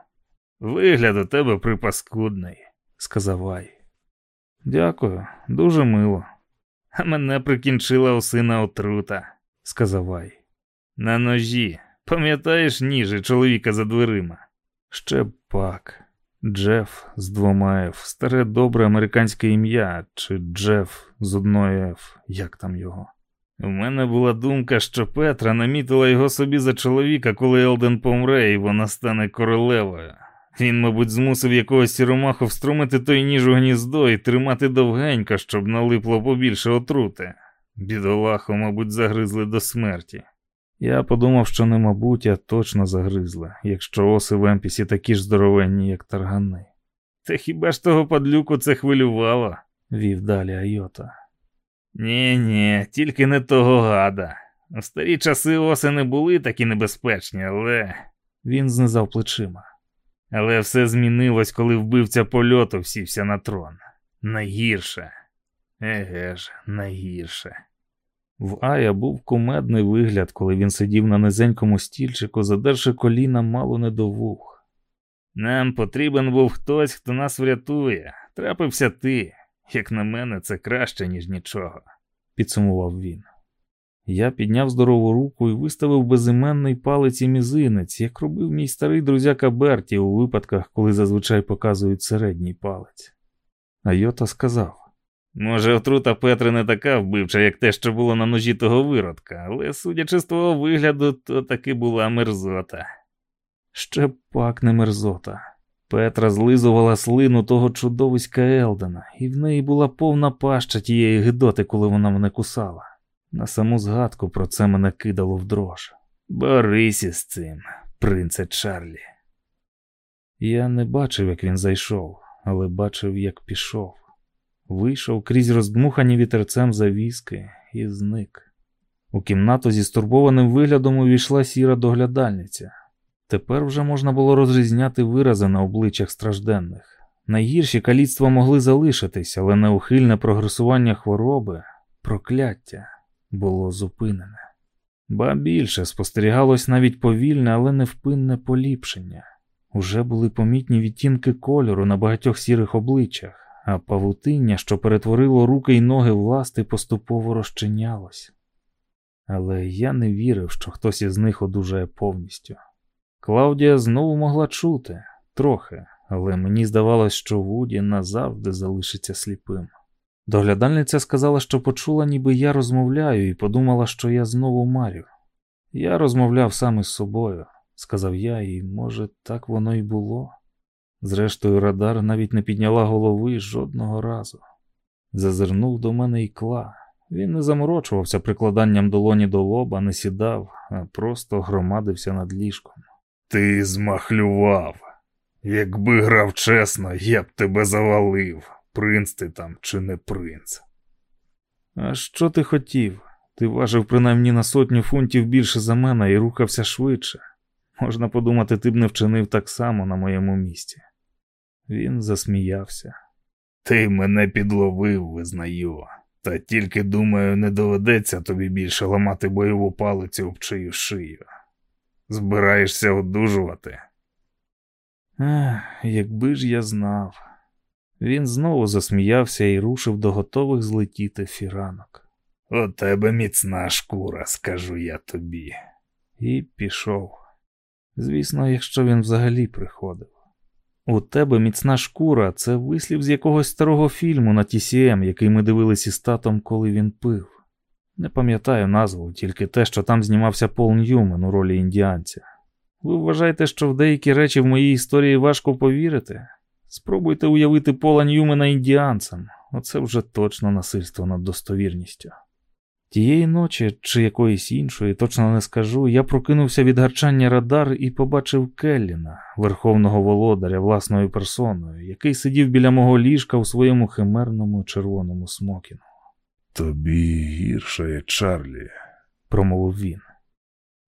Вигляд у тебе припаскудний, сказав Ай. Дякую, дуже мило. А мене прикінчила осина отрута, сказав Ай. На ножі. Пам'ятаєш ніжі чоловіка за дверима? Ще пак. Джеф з двома Ф, старе добре американське ім'я, чи Джеф з одної Ф, як там його. У мене була думка, що Петра намітила його собі за чоловіка, коли Елден помре, і вона стане королевою. Він, мабуть, змусив якогось сіромаху вструмити той ніж у гніздо і тримати довгенько, щоб налипло побільше отрути. Бідолаху, мабуть, загризли до смерті. Я подумав, що не мабуть, а точно загризли, якщо оси в Емпісі такі ж здоровенні, як таргани. Та хіба ж того падлюку це хвилювало? вів далі Айота. Ні, ні, тільки не того гада. У старі часи оси не були такі небезпечні, але. Він знизав плечима. Але все змінилось, коли вбивця польоту всівся на трон. Найгірше. Еге ж, найгірше. В Ая був кумедний вигляд, коли він сидів на низенькому стільчику, задерши коліна мало не до вух. Нам потрібен був хтось, хто нас врятує. Трапився ти. Як на мене, це краще, ніж нічого, підсумував він. Я підняв здорову руку і виставив безіменний палець і мізинець, як робив мій старий друзяка Берті у випадках, коли зазвичай показують середній палець. А Йота сказав: Може, отрута Петри не така вбивча, як те, що було на ножі того виродка, але, судячи з твого вигляду, то таки була мерзота. Ще пак не мерзота. Петра злизувала слину того чудовиська Елдена, і в неї була повна паща тієї гидоти, коли вона мене кусала. На саму згадку про це мене кидало в дрож. Борись із цим, принце Чарлі. Я не бачив, як він зайшов, але бачив, як пішов. Вийшов крізь роздмухані вітерцем завіски і зник. У кімнату зі стурбованим виглядом увійшла сіра доглядальниця. Тепер вже можна було розрізняти вирази на обличчях стражденних. Найгірші каліцтва могли залишитись, але неухильне прогресування хвороби, прокляття було зупинене. Ба більше спостерігалось навіть повільне, але невпинне поліпшення. Уже були помітні відтінки кольору на багатьох сірих обличчях, а павутиння, що перетворило руки й ноги власти, поступово розчинялось. Але я не вірив, що хтось із них одужає повністю. Клаудія знову могла чути трохи, але мені здавалось, що Вуді назавжди залишиться сліпим. Доглядальниця сказала, що почула, ніби я розмовляю, і подумала, що я знову марю. Я розмовляв сам із собою, сказав я, і, може, так воно й було. Зрештою, радар навіть не підняла голови жодного разу. Зазирнув до мене і кла. Він не заморочувався прикладанням долоні до лоба, не сідав, а просто громадився над ліжком. Ти змахлював. Якби грав чесно, я б тебе завалив, принц ти там чи не принц. А що ти хотів? Ти важив принаймні на сотню фунтів більше за мене і рухався швидше. Можна подумати, ти б не вчинив так само на моєму місці. Він засміявся. Ти мене підловив, визнаю, та тільки думаю, не доведеться тобі більше ламати бойову палицю об чию шию. Збираєшся одужувати? Ех, якби ж я знав. Він знову засміявся і рушив до готових злетіти фіранок. У тебе міцна шкура, скажу я тобі. І пішов. Звісно, якщо він взагалі приходив. У тебе міцна шкура це вислів з якогось старого фільму на TCM, який ми дивились із татом, коли він пив. Не пам'ятаю назву, тільки те, що там знімався Пол Ньюмен у ролі індіанця. Ви вважаєте, що в деякі речі в моїй історії важко повірити? Спробуйте уявити Пола Ньюмена індіанцем, оце вже точно насильство над достовірністю. Тієї ночі чи якоїсь іншої, точно не скажу, я прокинувся від гарчання радар і побачив Келліна, верховного володаря власною персоною, який сидів біля мого ліжка у своєму химерному червоному смокіну. Тобі гірше, Чарлі, промовив він.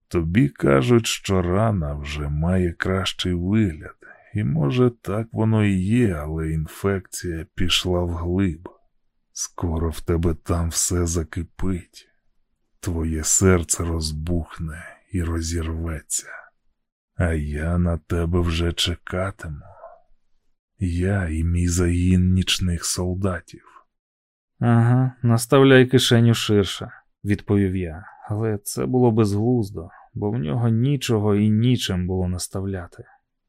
Тобі кажуть, що рана вже має кращий вигляд, і може так воно і є, але інфекція пішла вглиб. Скоро в тебе там все закипить, твоє серце розбухне і розірветься, а я на тебе вже чекатиму. Я і мій загін нічних солдатів. Ага, наставляй кишеню ширше, відповів я, але це було безглуздо, бо в нього нічого і нічим було наставляти.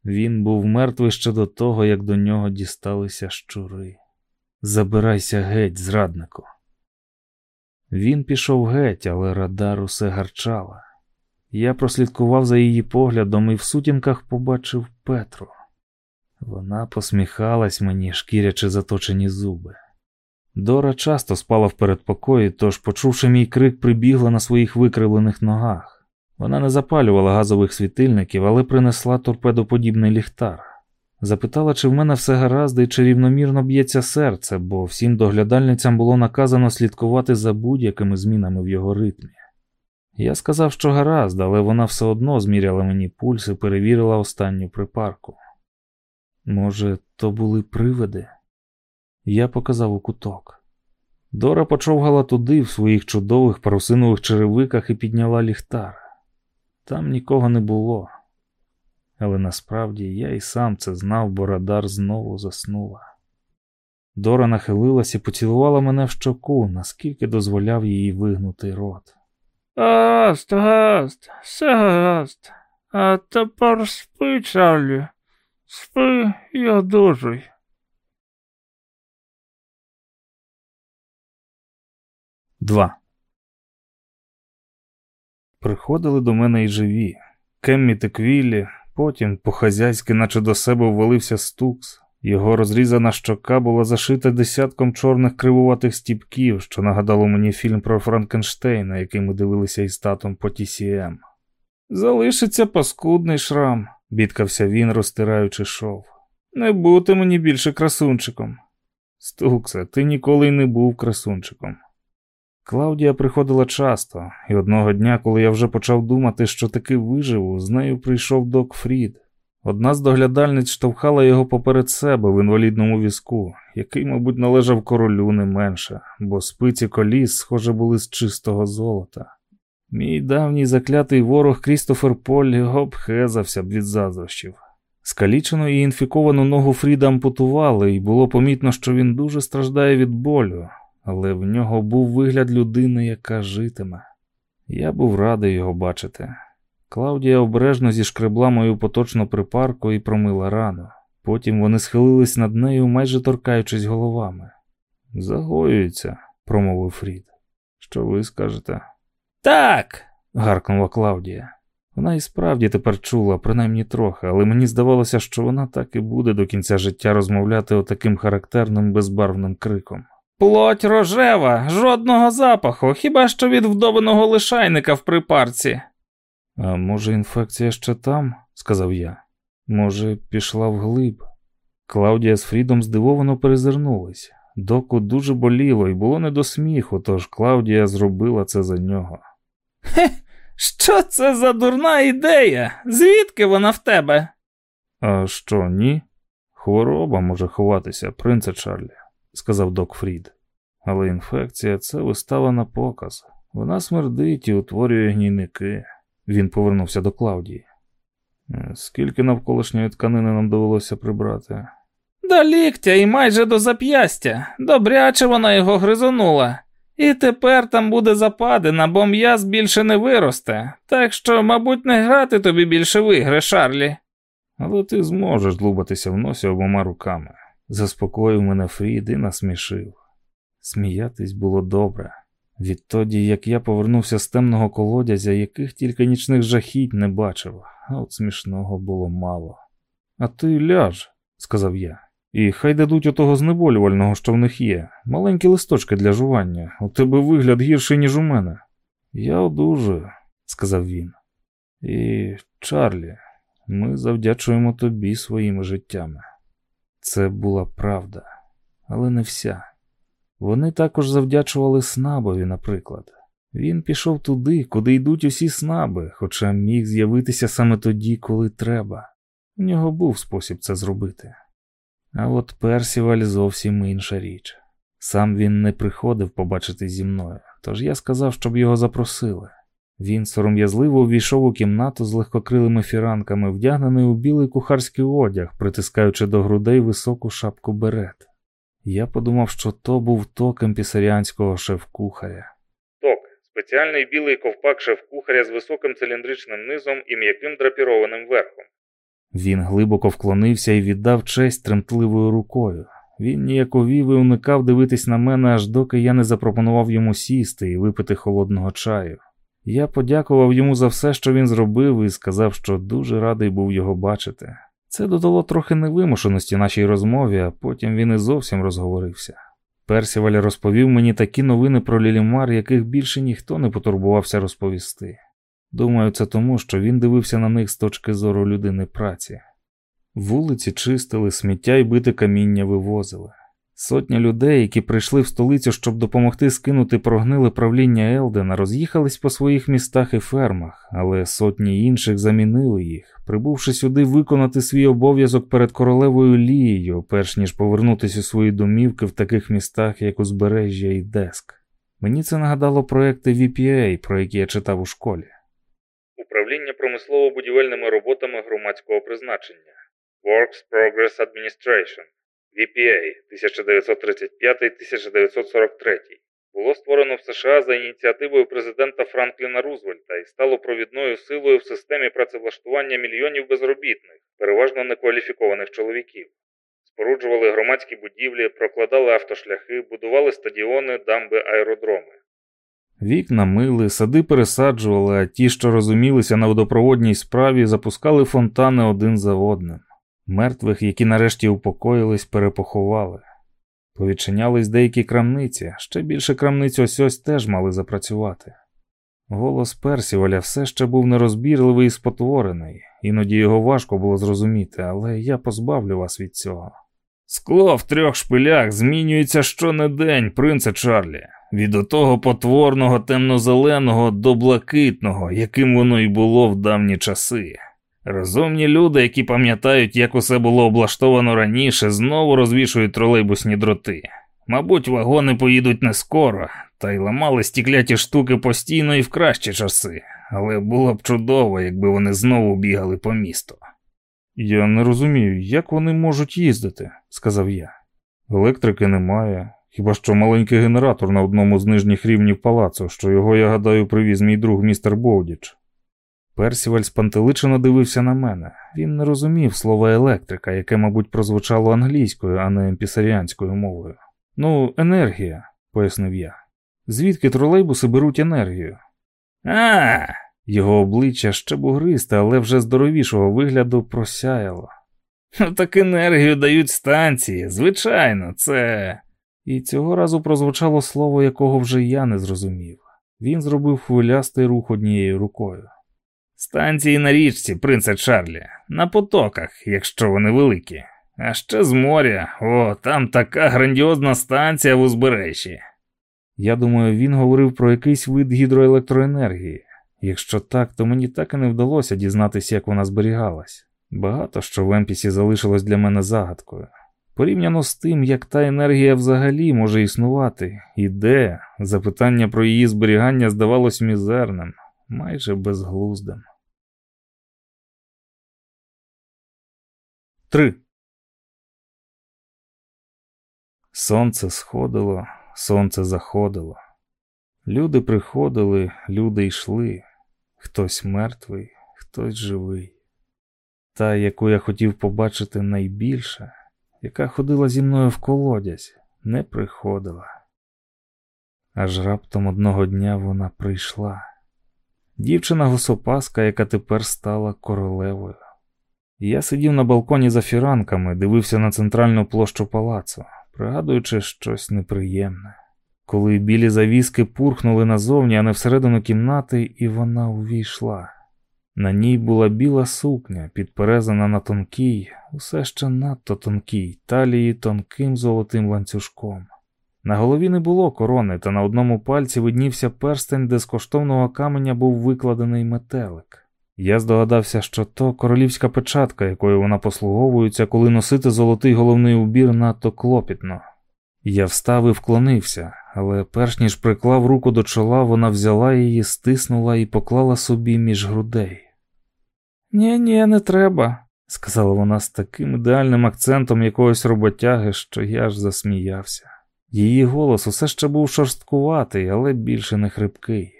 Він був мертвий ще до того, як до нього дісталися щури. Забирайся геть, зраднику. Він пішов геть, але радар усе гарчала. Я прослідкував за її поглядом і в сутінках побачив Петру. Вона посміхалась мені, шкірячи заточені зуби. Дора часто спала в передпокої, тож, почувши мій крик, прибігла на своїх викривлених ногах. Вона не запалювала газових світильників, але принесла торпедоподібний ліхтар. Запитала, чи в мене все гаразд і чи рівномірно б'ється серце, бо всім доглядальницям було наказано слідкувати за будь-якими змінами в його ритмі. Я сказав, що гаразд, але вона все одно зміряла мені пульс і перевірила останню припарку. Може, то були привиди? Я показав у куток. Дора почовгала туди в своїх чудових парусинових черевиках і підняла ліхтар. Там нікого не було. Але насправді я і сам це знав, бо радар знову заснула. Дора нахилилась і поцілувала мене в щоку, наскільки дозволяв їй вигнути рот. Гаразд, гаразд, все гаразд. А тепер спи, Чарлі. Спи і одужуй. Два. Приходили до мене й живі. Кеммі Теквілі, потім по-хазяйськи, наче до себе ввалився стукс. Його розрізана щока була зашита десятком чорних кривуватих стіпків, що нагадало мені фільм про Франкенштейна, який ми дивилися із татом по TCM. Залишиться паскудний шрам, бідкався він, розтираючи шов. Не бути мені більше красунчиком. Стуксе, ти ніколи й не був красунчиком. Клаудія приходила часто, і одного дня, коли я вже почав думати, що таки виживу, з нею прийшов док Фрід. Одна з доглядальниць штовхала його поперед себе в інвалідному візку, який, мабуть, належав королю не менше, бо спиці коліс, схоже, були з чистого золота. Мій давній заклятий ворог Крістофер Полі обхезався б від заздрощів. Скалічену і інфіковану ногу Фріда ампутували, і було помітно, що він дуже страждає від болю, але в нього був вигляд людини, яка житиме. Я був радий його бачити. Клаудія обережно зішкребла мою поточну припарку і промила рану. Потім вони схилились над нею, майже торкаючись головами. Загоюється, промовив Фрід. Що ви скажете? Так. гаркнула Клаудія. Вона і справді тепер чула, принаймні трохи, але мені здавалося, що вона так і буде до кінця життя розмовляти отаким характерним безбарвним криком. Плоть рожева, жодного запаху, хіба що від вдобаного лишайника в припарці. А може, інфекція ще там? сказав я. Може, пішла вглиб. Клаудія з Фрідом здивовано перезирнулись. Доку дуже боліло і було не до сміху, тож Клаудія зробила це за нього. Хе, що це за дурна ідея? Звідки вона в тебе? А що, ні? Хвороба може ховатися, принце Чарлі, сказав док Фрід. Але інфекція це вистава на показ. Вона смердить і утворює гнійники. Він повернувся до Клаудії. Скільки навколишньої тканини нам довелося прибрати? До ліктя і майже до зап'ястя. Добряче вона його гризонула. І тепер там буде западина, бо м'яз більше не виросте. Так що, мабуть, не грати тобі більше в ігри, Шарлі. Але ти зможеш длубатися в носі обома руками. Заспокоїв мене Фрід і насмішив. Сміятись було добре. Відтоді, як я повернувся з темного колодязя, яких тільки нічних жахіть не бачив, а от смішного було мало. А ти ляж, сказав я, і хай дадуть отого знеболювального, що в них є, маленькі листочки для жування. У тебе вигляд гірший, ніж у мене. Я одужую, сказав він. І, Чарлі, ми завдячуємо тобі своїми життями. Це була правда, але не вся. Вони також завдячували снабові, наприклад. Він пішов туди, куди йдуть усі снаби, хоча міг з'явитися саме тоді, коли треба. У нього був спосіб це зробити. А от Персіваль зовсім інша річ. Сам він не приходив побачити зі мною, тож я сказав, щоб його запросили. Він сором'язливо увійшов у кімнату з легкокрилими фіранками, вдягнений у білий кухарський одяг, притискаючи до грудей високу шапку берет. Я подумав, що то був ток емпісаріанського шеф-кухаря. Ток спеціальний білий ковпак шеф-кухаря з високим циліндричним низом і м'яким драпірованим верхом. Він глибоко вклонився і віддав честь тремтливою рукою. Він ніяковів і уникав дивитись на мене, аж доки я не запропонував йому сісти і випити холодного чаю. Я подякував йому за все, що він зробив, і сказав, що дуже радий був його бачити. Це додало трохи невимушеності нашій розмові, а потім він і зовсім розговорився. Персіваль розповів мені такі новини про Лілімар, яких більше ніхто не потурбувався розповісти. Думаю, це тому, що він дивився на них з точки зору людини праці. Вулиці чистили, сміття й бите каміння вивозили. Сотні людей, які прийшли в столицю, щоб допомогти скинути прогниле правління Елдена, роз'їхались по своїх містах і фермах, але сотні інших замінили їх, прибувши сюди виконати свій обов'язок перед королевою Лією, перш ніж повернутися у свої домівки в таких містах, як Узбережжя і Деск. Мені це нагадало проекти VPA, про які я читав у школі. Управління промислово-будівельними роботами громадського призначення. Works Progress Administration. VPA 1935-1943 було створено в США за ініціативою президента Франкліна Рузвельта і стало провідною силою в системі працевлаштування мільйонів безробітних, переважно некваліфікованих чоловіків. Споруджували громадські будівлі, прокладали автошляхи, будували стадіони, дамби, аеродроми. Вікна мили, сади пересаджували, а ті, що розумілися на водопроводній справі, запускали фонтани один за одним. Мертвих, які нарешті упокоїлись, перепоховали. Повідчинялись деякі крамниці, ще більше крамниць ось ось теж мали запрацювати. Голос Персіваля все ще був нерозбірливий і спотворений, іноді його важко було зрозуміти, але я позбавлю вас від цього. Скло в трьох шпилях змінюється щонедень, принце Чарлі, від отого потворного темно-зеленого до блакитного, яким воно й було в давні часи. Розумні люди, які пам'ятають, як усе було облаштовано раніше, знову розвішують тролейбусні дроти. Мабуть, вагони поїдуть не скоро, та й ламали стікляті штуки постійно і в кращі часи, але було б чудово, якби вони знову бігали по місту. Я не розумію, як вони можуть їздити, сказав я. Електрики немає, хіба що маленький генератор на одному з нижніх рівнів палацу, що його, я гадаю, привіз мій друг містер Боудіч. Персіваль спантеличено дивився на мене. Він не розумів слова електрика, яке, мабуть, прозвучало англійською, а не пісаріанською мовою. Ну, енергія, пояснив я. Звідки тролейбуси беруть енергію? А, його обличчя ще бугристе, але вже здоровішого вигляду просяяло. Ну так енергію дають станції, звичайно, це. І цього разу прозвучало слово, якого вже я не зрозумів. Він зробив хвилястий рух однією рукою. Станції на річці, принце Чарлі, на потоках, якщо вони великі. А ще з моря, о, там така грандіозна станція в узбережжі. Я думаю, він говорив про якийсь вид гідроелектроенергії. Якщо так, то мені так і не вдалося дізнатися, як вона зберігалась. Багато що в Емпісі залишилось для мене загадкою. Порівняно з тим, як та енергія взагалі може існувати, і де запитання про її зберігання здавалось мізерним, майже безглуздим. 3. Сонце сходило, сонце заходило. Люди приходили, люди йшли. Хтось мертвий, хтось живий. Та, яку я хотів побачити найбільше, яка ходила зі мною в колодязь, не приходила. Аж раптом одного дня вона прийшла. Дівчина гусопаска, яка тепер стала королевою. Я сидів на балконі за фіранками, дивився на центральну площу палацу, пригадуючи щось неприємне. Коли білі завіски пурхнули назовні, а не всередину кімнати, і вона увійшла. На ній була біла сукня, підперезана на тонкій, усе ще надто тонкій, талії тонким золотим ланцюжком. На голові не було корони, та на одному пальці виднівся перстень, де з коштовного каменя був викладений метелик. Я здогадався, що то королівська печатка, якою вона послуговується, коли носити золотий головний убір надто клопітно. Я встав і вклонився, але перш ніж приклав руку до чола, вона взяла її, стиснула і поклала собі між грудей. Нє, ні, не треба, сказала вона з таким ідеальним акцентом якогось роботяги, що я аж засміявся. Її голос усе ще був шорсткуватий, але більше не хрипкий,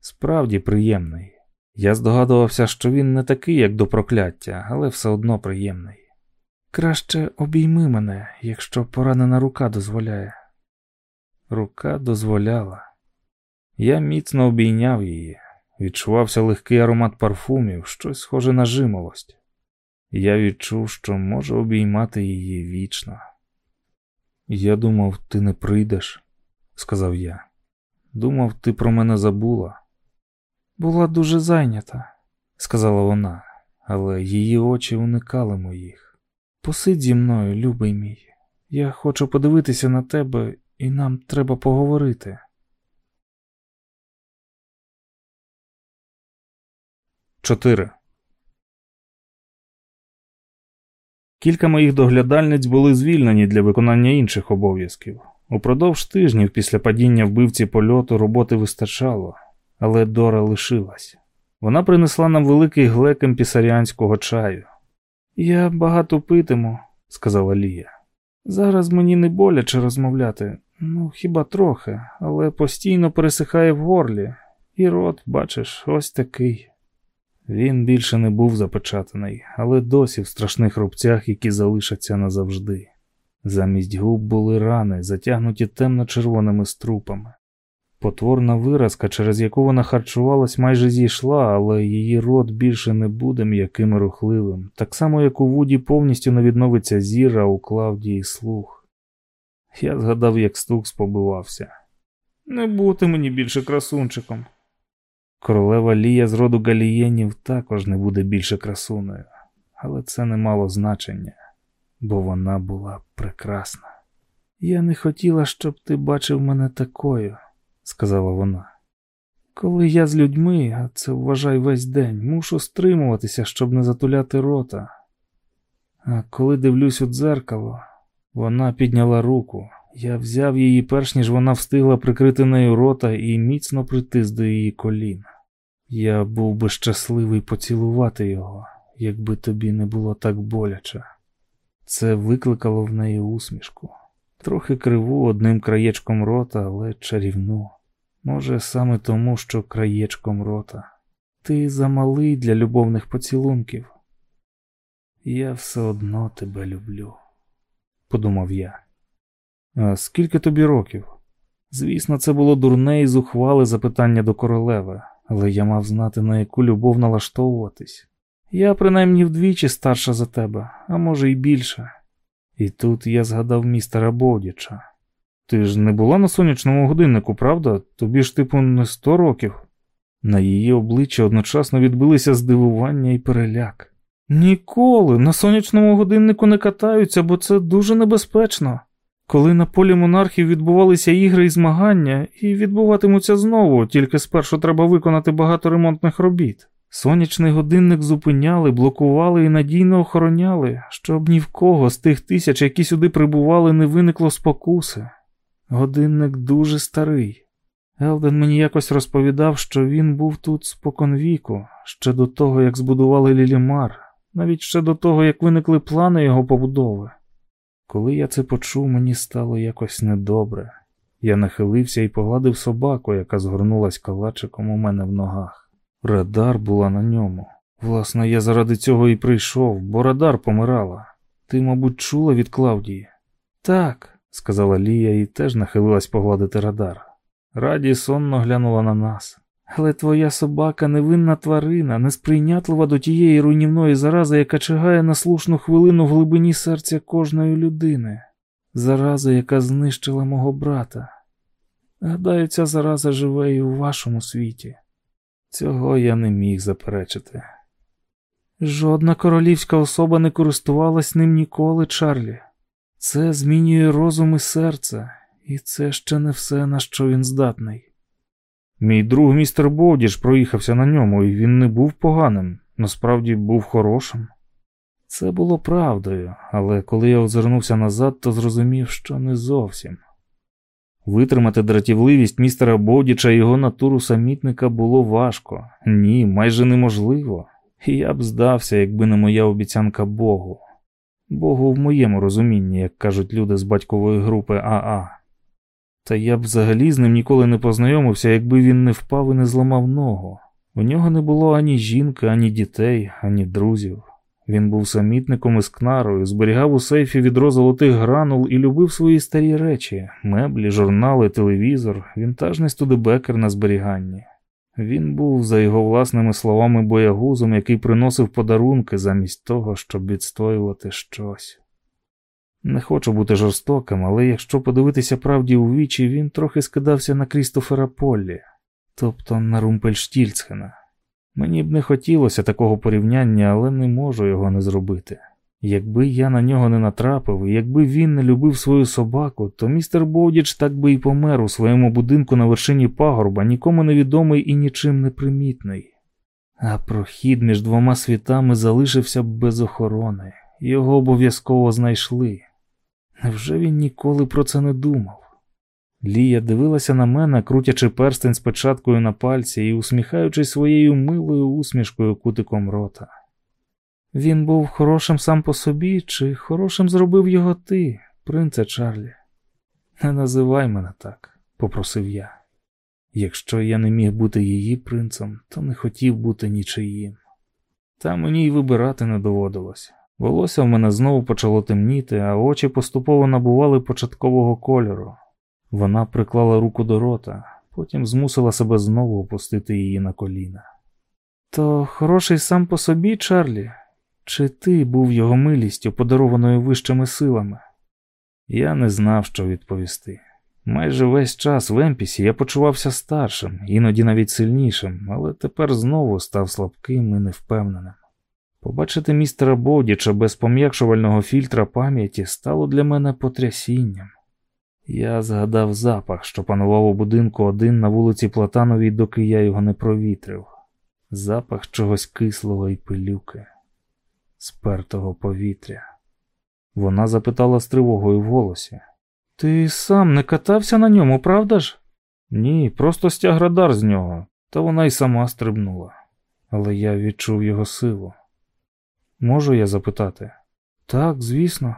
справді приємний. Я здогадувався, що він не такий, як до прокляття, але все одно приємний. Краще обійми мене, якщо поранена рука дозволяє. Рука дозволяла. Я міцно обійняв її, відчувався легкий аромат парфумів, щось схоже на жимолость. Я відчув, що можу обіймати її вічно. Я думав, ти не прийдеш, сказав я. Думав, ти про мене забула. Була дуже зайнята, сказала вона, але її очі уникали моїх. Посидь зі мною, любий мій, Я хочу подивитися на тебе, і нам треба поговорити. Чотири. Кілька моїх доглядальниць були звільнені для виконання інших обов'язків. Упродовж тижнів після падіння вбивці польоту роботи вистачало, але Дора лишилась. Вона принесла нам великий глек емпісаріанського чаю. Я багато питиму, сказала Лія. Зараз мені не боляче розмовляти, ну хіба трохи, але постійно пересихає в горлі, і рот, бачиш, ось такий. Він більше не був запечатаний, але досі в страшних рубцях, які залишаться назавжди. Замість губ були рани, затягнуті темно-червоними струпами. Потворна виразка, через яку вона харчувалась, майже зійшла, але її рот більше не буде м'яким і рухливим, так само, як у Вуді повністю не відновиться зіра у Клавдії слух. Я згадав, як Стукс побивався. Не бути мені більше красунчиком. Королева Лія з роду галієнів також не буде більше красуною, але це не мало значення, бо вона була прекрасна. Я не хотіла, щоб ти бачив мене такою, сказала вона. Коли я з людьми, а це вважай весь день, мушу стримуватися, щоб не затуляти рота. А коли дивлюсь у дзеркало, вона підняла руку. Я взяв її, перш ніж вона встигла прикрити нею рота і міцно притис до її колін. Я був би щасливий поцілувати його, якби тобі не було так боляче. Це викликало в неї усмішку, трохи криву одним краєчком рота, але чарівну. Може, саме тому, що краєчком рота. Ти замалий для любовних поцілунків. Я все одно тебе люблю, подумав я. А скільки тобі років? Звісно, це було дурне і зухвале запитання до королеви, але я мав знати, на яку любов налаштовуватись. Я принаймні вдвічі старша за тебе, а може й більше. І тут я згадав містера Бодіча. Ти ж не була на сонячному годиннику, правда? Тобі ж, типу, не сто років. На її обличчі одночасно відбилися здивування і переляк. Ніколи на сонячному годиннику не катаються, бо це дуже небезпечно. Коли на полі монархів відбувалися ігри і змагання, і відбуватимуться знову, тільки спершу треба виконати багато ремонтних робіт. Сонячний годинник зупиняли, блокували і надійно охороняли, щоб ні в кого з тих тисяч, які сюди прибували, не виникло спокуси. Годинник дуже старий. Елден мені якось розповідав, що він був тут споконвіку, ще до того, як збудували Лілімар, навіть ще до того, як виникли плани його побудови. Коли я це почув, мені стало якось недобре. Я нахилився і погладив собаку, яка згорнулась калачиком у мене в ногах. Радар була на ньому. Власне, я заради цього і прийшов, бо радар помирала. Ти, мабуть, чула від Клавдії? Так, сказала Лія і теж нахилилась погладити радар. Раді сонно глянула на нас. Але твоя собака невинна тварина, несприйнятлива до тієї руйнівної зарази, яка чигає на слушну хвилину в глибині серця кожної людини, зараза, яка знищила мого брата. Гадаю, ця зараза живе і у вашому світі. Цього я не міг заперечити. Жодна королівська особа не користувалась ним ніколи, Чарлі. Це змінює розум і серце, і це ще не все, на що він здатний. Мій друг містер Бодіж проїхався на ньому, і він не був поганим, насправді був хорошим. Це було правдою, але коли я озирнувся назад, то зрозумів, що не зовсім. Витримати дратівливість містера Бодіча і його натуру самітника було важко, ні, майже неможливо, і я б здався, якби не моя обіцянка Богу. Богу в моєму розумінні, як кажуть люди з батькової групи АА. Та я б взагалі з ним ніколи не познайомився, якби він не впав і не зламав ногу. У нього не було ані жінки, ані дітей, ані друзів. Він був самітником із кнарою, зберігав у сейфі відро золотих гранул і любив свої старі речі, меблі, журнали, телевізор, вінтажний студебекер на зберіганні. Він був, за його власними словами, боягузом, який приносив подарунки замість того, щоб відстоювати щось. Не хочу бути жорстоким, але якщо подивитися правді у вічі, він трохи скидався на Крістофера Поллі, тобто на Румпельштільцхена. Мені б не хотілося такого порівняння, але не можу його не зробити. Якби я на нього не натрапив, якби він не любив свою собаку, то містер Боудіч так би і помер у своєму будинку на вершині пагорба, нікому невідомий і нічим не примітний. А прохід між двома світами залишився без охорони, його обов'язково знайшли. Невже він ніколи про це не думав? Лія дивилася на мене, крутячи перстень з печаткою на пальці і усміхаючись своєю милою усмішкою кутиком рота. Він був хорошим сам по собі, чи хорошим зробив його ти, принце Чарлі? Не називай мене так, попросив я. Якщо я не міг бути її принцем, то не хотів бути нічиїм. Та мені й вибирати не доводилось. Волосся в мене знову почало темніти, а очі поступово набували початкового кольору. Вона приклала руку до рота, потім змусила себе знову опустити її на коліна. То хороший сам по собі, Чарлі, чи ти був його милістю, подарованою вищими силами? Я не знав, що відповісти. Майже весь час в Емпісі я почувався старшим, іноді навіть сильнішим, але тепер знову став слабким і невпевненим. Побачити містера Бодіча без пом'якшувального фільтра пам'яті стало для мене потрясінням. Я згадав запах, що панував у будинку один на вулиці Платановій, доки я його не провітрив, запах чогось кислого і пилюки, спертого повітря. Вона запитала з тривогою в голосі. Ти сам не катався на ньому, правда ж? Ні, просто стяг радар з нього, та вона й сама стрибнула. Але я відчув його силу. Можу я запитати? Так, звісно.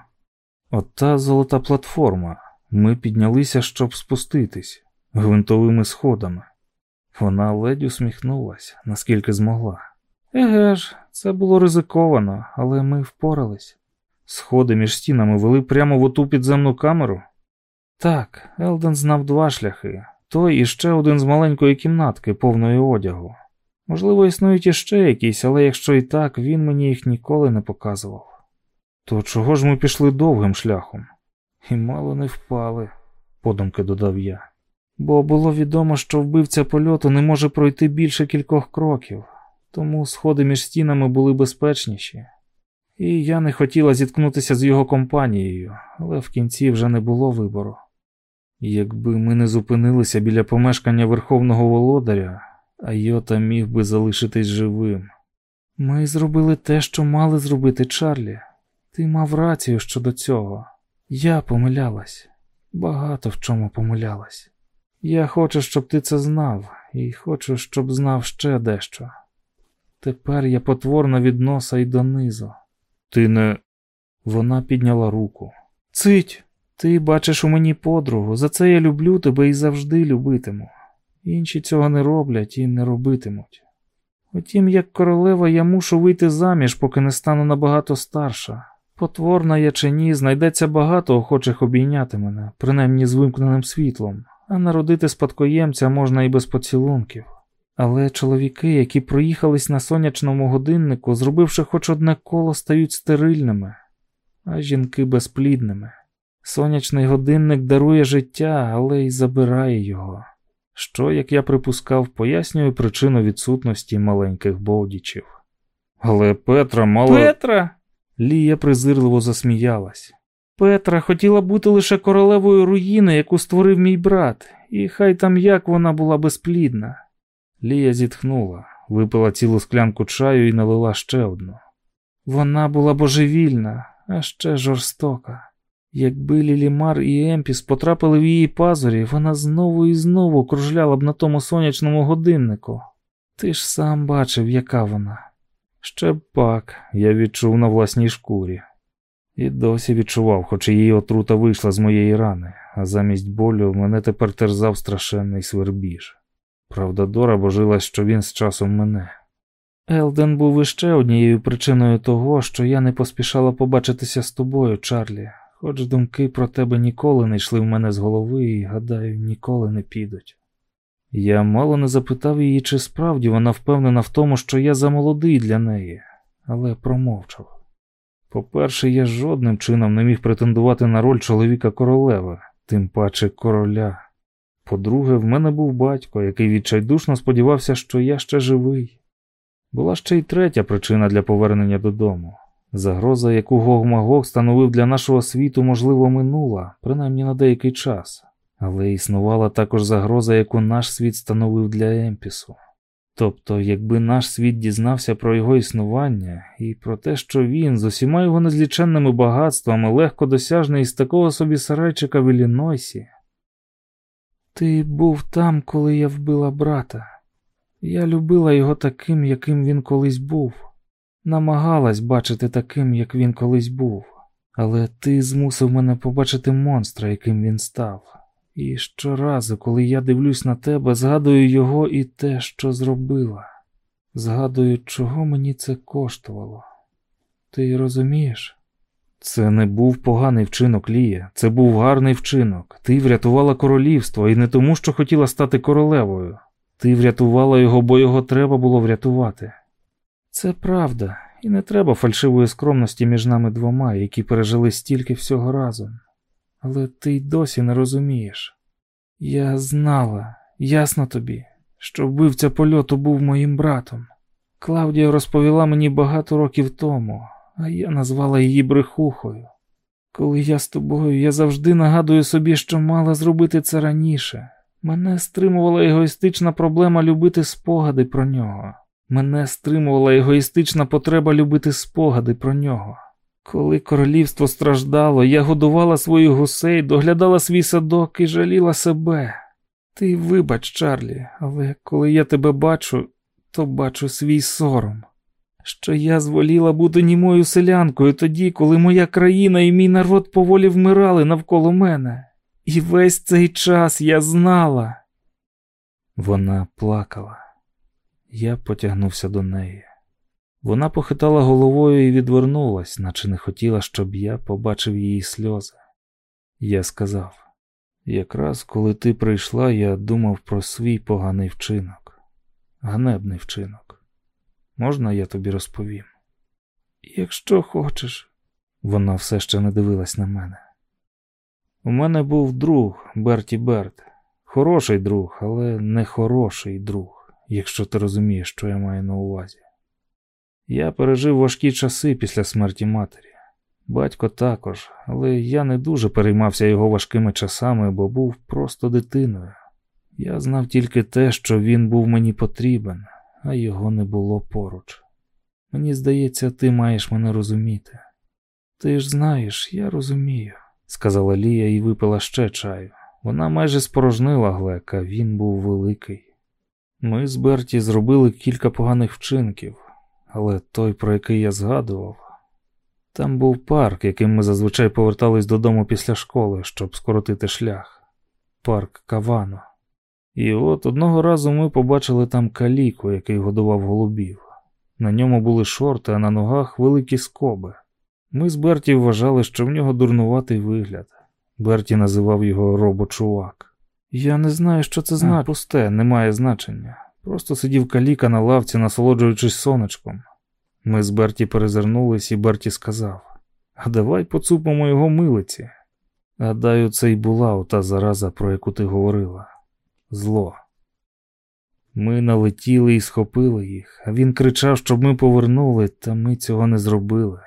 От та золота платформа. Ми піднялися, щоб спуститись гвинтовими сходами. Вона ледь усміхнулася, наскільки змогла. Еге ж, це було ризиковано, але ми впорались. Сходи між стінами вели прямо в оту підземну камеру. Так, Елден знав два шляхи той і ще один з маленької кімнатки, повної одягу. Можливо, існують іще якісь, але якщо і так, він мені їх ніколи не показував. То чого ж ми пішли довгим шляхом? І мало не впали, подумки додав я. Бо було відомо, що вбивця польоту не може пройти більше кількох кроків, тому сходи між стінами були безпечніші. І я не хотіла зіткнутися з його компанією, але в кінці вже не було вибору. Якби ми не зупинилися біля помешкання Верховного Володаря, Айота міг би залишитись живим. Ми зробили те, що мали зробити, Чарлі. Ти мав рацію щодо цього. Я помилялась, багато в чому помилялась. Я хочу, щоб ти це знав, і хочу, щоб знав ще дещо. Тепер я потворна від носа й донизу. Ти не. Вона підняла руку. Цить, ти бачиш у мені подругу, за це я люблю тебе і завжди любитиму. Інші цього не роблять і не робитимуть. Утім, як королева, я мушу вийти заміж, поки не стану набагато старша. Потворна я чи ні, знайдеться багато охочих обійняти мене, принаймні з вимкненим світлом, а народити спадкоємця можна і без поцілунків. Але чоловіки, які проїхались на сонячному годиннику, зробивши хоч одне коло, стають стерильними, а жінки безплідними. Сонячний годинник дарує життя, але й забирає його. Що, як я припускав, пояснює причину відсутності маленьких бовдічів. Але Петра мала. Петра. Лія презирливо засміялась. Петра хотіла бути лише королевою руїни, яку створив мій брат, і хай там як вона була безплідна. Лія зітхнула, випила цілу склянку чаю і налила ще одну. Вона була божевільна, а ще жорстока. Якби Лілімар і Емпіс потрапили в її пазурі, вона знову і знову кружляла б на тому сонячному годиннику. Ти ж сам бачив, яка вона. Ще пак, я відчув на власній шкурі. І досі відчував, хоч її отрута вийшла з моєї рани, а замість болю мене тепер терзав страшенний свербіж. Правда, Дора божилась, що він з часом мене. Елден був іще однією причиною того, що я не поспішала побачитися з тобою, Чарлі, хоч думки про тебе ніколи не йшли в мене з голови і, гадаю, ніколи не підуть. Я мало не запитав її, чи справді вона впевнена в тому, що я замолодий для неї, але промовчав. По-перше, я жодним чином не міг претендувати на роль чоловіка королеви, тим паче короля. По-друге, в мене був батько, який відчайдушно сподівався, що я ще живий. Була ще й третя причина для повернення додому. Загроза, яку Гогмагог становив для нашого світу, можливо, минула, принаймні на деякий час, але існувала також загроза, яку наш світ становив для Емпісу. Тобто, якби наш світ дізнався про його існування і про те, що він з усіма його незліченними багатствами легко досяжний із такого собі сарайчика в Іллінойсі. Ти був там, коли я вбила брата. Я любила його таким, яким він колись був, намагалась бачити таким, як він колись був, але ти змусив мене побачити монстра, яким він став. І щоразу, коли я дивлюсь на тебе, згадую його і те, що зробила. Згадую, чого мені це коштувало. Ти розумієш? Це не був поганий вчинок, Лія, це був гарний вчинок. Ти врятувала королівство і не тому, що хотіла стати королевою. Ти врятувала його, бо його треба було врятувати. Це правда, і не треба фальшивої скромності між нами двома, які пережили стільки всього разом. Але ти й досі не розумієш. Я знала, ясно тобі, що вбивця польоту був моїм братом. Клавдія розповіла мені багато років тому, а я назвала її брехухою. Коли я з тобою, я завжди нагадую собі, що мала зробити це раніше. Мене стримувала егоїстична проблема любити спогади про нього. Мене стримувала егоїстична потреба любити спогади про нього. Коли королівство страждало, я годувала своїх гусей, доглядала свій садок і жаліла себе. Ти вибач, Чарлі, але коли я тебе бачу, то бачу свій сором. Що я зволіла бути німою селянкою тоді, коли моя країна і мій народ поволі вмирали навколо мене. І весь цей час я знала. Вона плакала. Я потягнувся до неї. Вона похитала головою і відвернулась, наче не хотіла, щоб я побачив її сльози. Я сказав: якраз коли ти прийшла, я думав про свій поганий вчинок, ганебний вчинок. Можна я тобі розповім? Якщо хочеш, вона все ще не дивилась на мене. У мене був друг Берті Берт, хороший друг, але не хороший друг, якщо ти розумієш, що я маю на увазі. Я пережив важкі часи після смерті матері. Батько також, але я не дуже переймався його важкими часами, бо був просто дитиною. Я знав тільки те, що він був мені потрібен, а його не було поруч. Мені здається, ти маєш мене розуміти. Ти ж знаєш, я розумію, сказала Лія і випила ще чаю. Вона майже спорожнила глека, він був великий. Ми з Берті зробили кілька поганих вчинків, але той, про який я згадував, там був парк, яким ми зазвичай повертались додому після школи, щоб скоротити шлях, парк Кавано. І от одного разу ми побачили там каліку, який годував голубів. На ньому були шорти, а на ногах великі скоби. Ми з Берті вважали, що в нього дурнуватий вигляд. Берті називав його робочувак. Я не знаю, що це значить. Пусте, не має значення. Просто сидів каліка на лавці, насолоджуючись сонечком. Ми з Берті перезирнулись, і Берті сказав: А давай поцупимо його милиці. Гадаю, це й була ота зараза, про яку ти говорила. Зло. Ми налетіли і схопили їх, а він кричав, щоб ми повернули, та ми цього не зробили.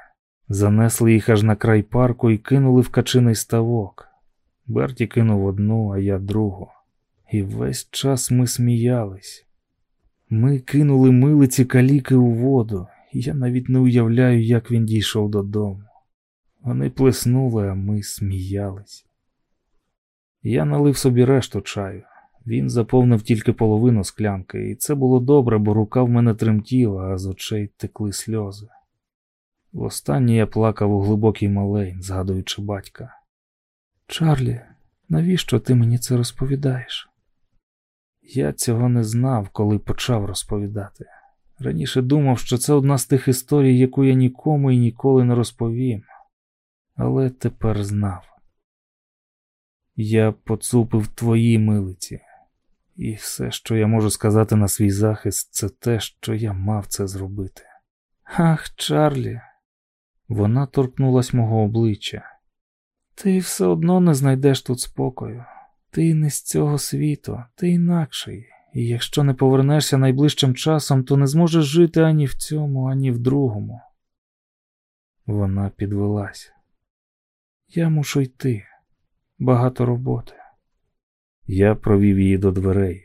Занесли їх аж на край парку і кинули в качиний ставок. Берті кинув одну, а я другу. І весь час ми сміялись. Ми кинули милиці каліки у воду, я навіть не уявляю, як він дійшов додому. Вони плеснули, а ми сміялись. Я налив собі решту чаю. Він заповнив тільки половину склянки, і це було добре, бо рука в мене тремтіла, а з очей текли сльози. Востаннє я плакав у глибокій малейн, згадуючи батька. Чарлі, навіщо ти мені це розповідаєш? Я цього не знав, коли почав розповідати. Раніше думав, що це одна з тих історій, яку я нікому і ніколи не розповім, але тепер знав. Я поцупив твої милиці, і все, що я можу сказати на свій захист, це те, що я мав це зробити. Ах, Чарлі, вона торкнулась мого обличчя. Ти все одно не знайдеш тут спокою. Ти не з цього світу, ти інакший, і якщо не повернешся найближчим часом, то не зможеш жити ані в цьому, ані в другому. Вона підвелась. Я мушу йти. Багато роботи. Я провів її до дверей.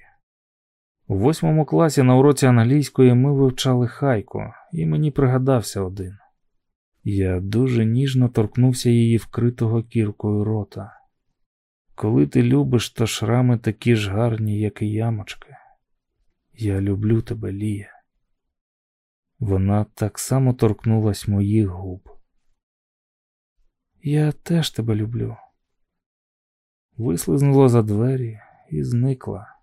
У восьмому класі на уроці англійської ми вивчали хайку, і мені пригадався один. Я дуже ніжно торкнувся її вкритого кіркою рота. Коли ти любиш, то шрами такі ж гарні, як і ямочки. Я люблю тебе, Лія. Вона так само торкнулась моїх губ. Я теж тебе люблю. Вислизнула за двері і зникла.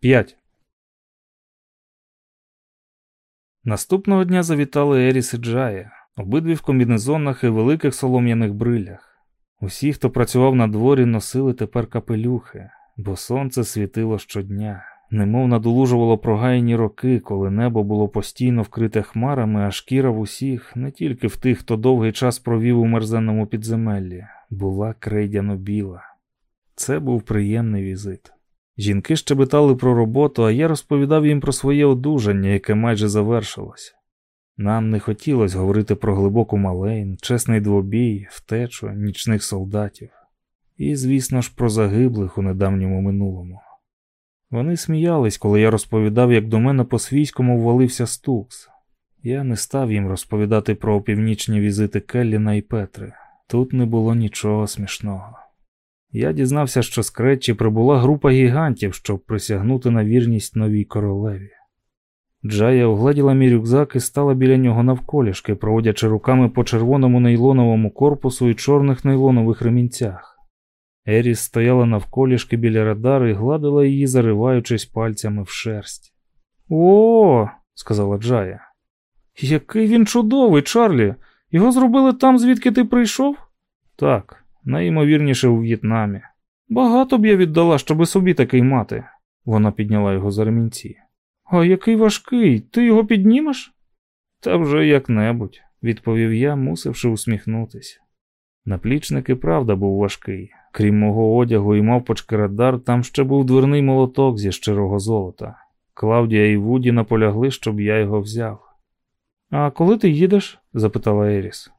П'ять. Наступного дня завітали Еріс і Джая, обидві в комбінезонах і великих солом'яних брилях. Усі, хто працював на дворі, носили тепер капелюхи, бо сонце світило щодня, немов надолужувало прогаяні роки, коли небо було постійно вкрите хмарами, а шкіра в усіх, не тільки в тих, хто довгий час провів у мерзенному підземеллі, була крейдяно біла. Це був приємний візит. Жінки щебетали про роботу, а я розповідав їм про своє одужання, яке майже завершилося. Нам не хотілося говорити про глибоку малейн, чесний двобій, втечу, нічних солдатів і, звісно ж, про загиблих у недавньому минулому. Вони сміялись, коли я розповідав, як до мене по свійському ввалився стукс. Я не став їм розповідати про опівнічні візити Келліна і Петри. Тут не було нічого смішного. Я дізнався, що з Кретчі прибула група гігантів, щоб присягнути на вірність новій королеві. Джая огледіла мій рюкзак і стала біля нього навколішки, проводячи руками по червоному нейлоновому корпусу і чорних нейлонових ремінцях. Еріс стояла навколішки біля радару і гладила її, зариваючись пальцями в шерсть. О, сказала Джая. Який він чудовий, Чарлі. Його зробили там, звідки ти прийшов? Так, найімовірніше у В'єтнамі. Багато б я віддала, щоби собі такий мати. Вона підняла його за ремінці. А який важкий, ти його піднімеш? Та вже як-небудь, відповів я, мусивши усміхнутись. Наплічник і правда був важкий. Крім мого одягу і мавпочки радар, там ще був дверний молоток зі щирого золота. Клавдія і Вуді наполягли, щоб я його взяв. А коли ти їдеш? запитала Еріс.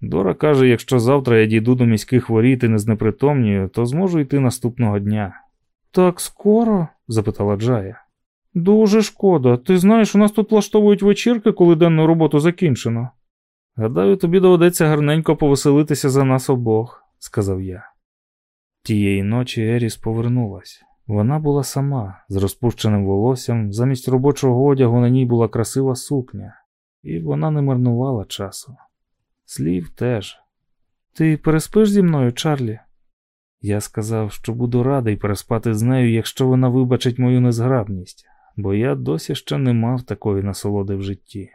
Дора каже, якщо завтра я дійду до міських воріт і не знепритомнію, то зможу йти наступного дня. Так скоро? запитала Джая. Дуже шкода. Ти знаєш, у нас тут влаштовують вечірки, коли денну роботу закінчено. Гадаю, тобі доведеться гарненько повеселитися за нас обох, сказав я. Тієї ночі Еріс повернулась. Вона була сама, з розпущеним волоссям, замість робочого одягу на ній була красива сукня, і вона не марнувала часу. Слів теж. Ти переспиш зі мною, Чарлі? Я сказав, що буду радий переспати з нею, якщо вона вибачить мою незграбність, бо я досі ще не мав такої насолоди в житті.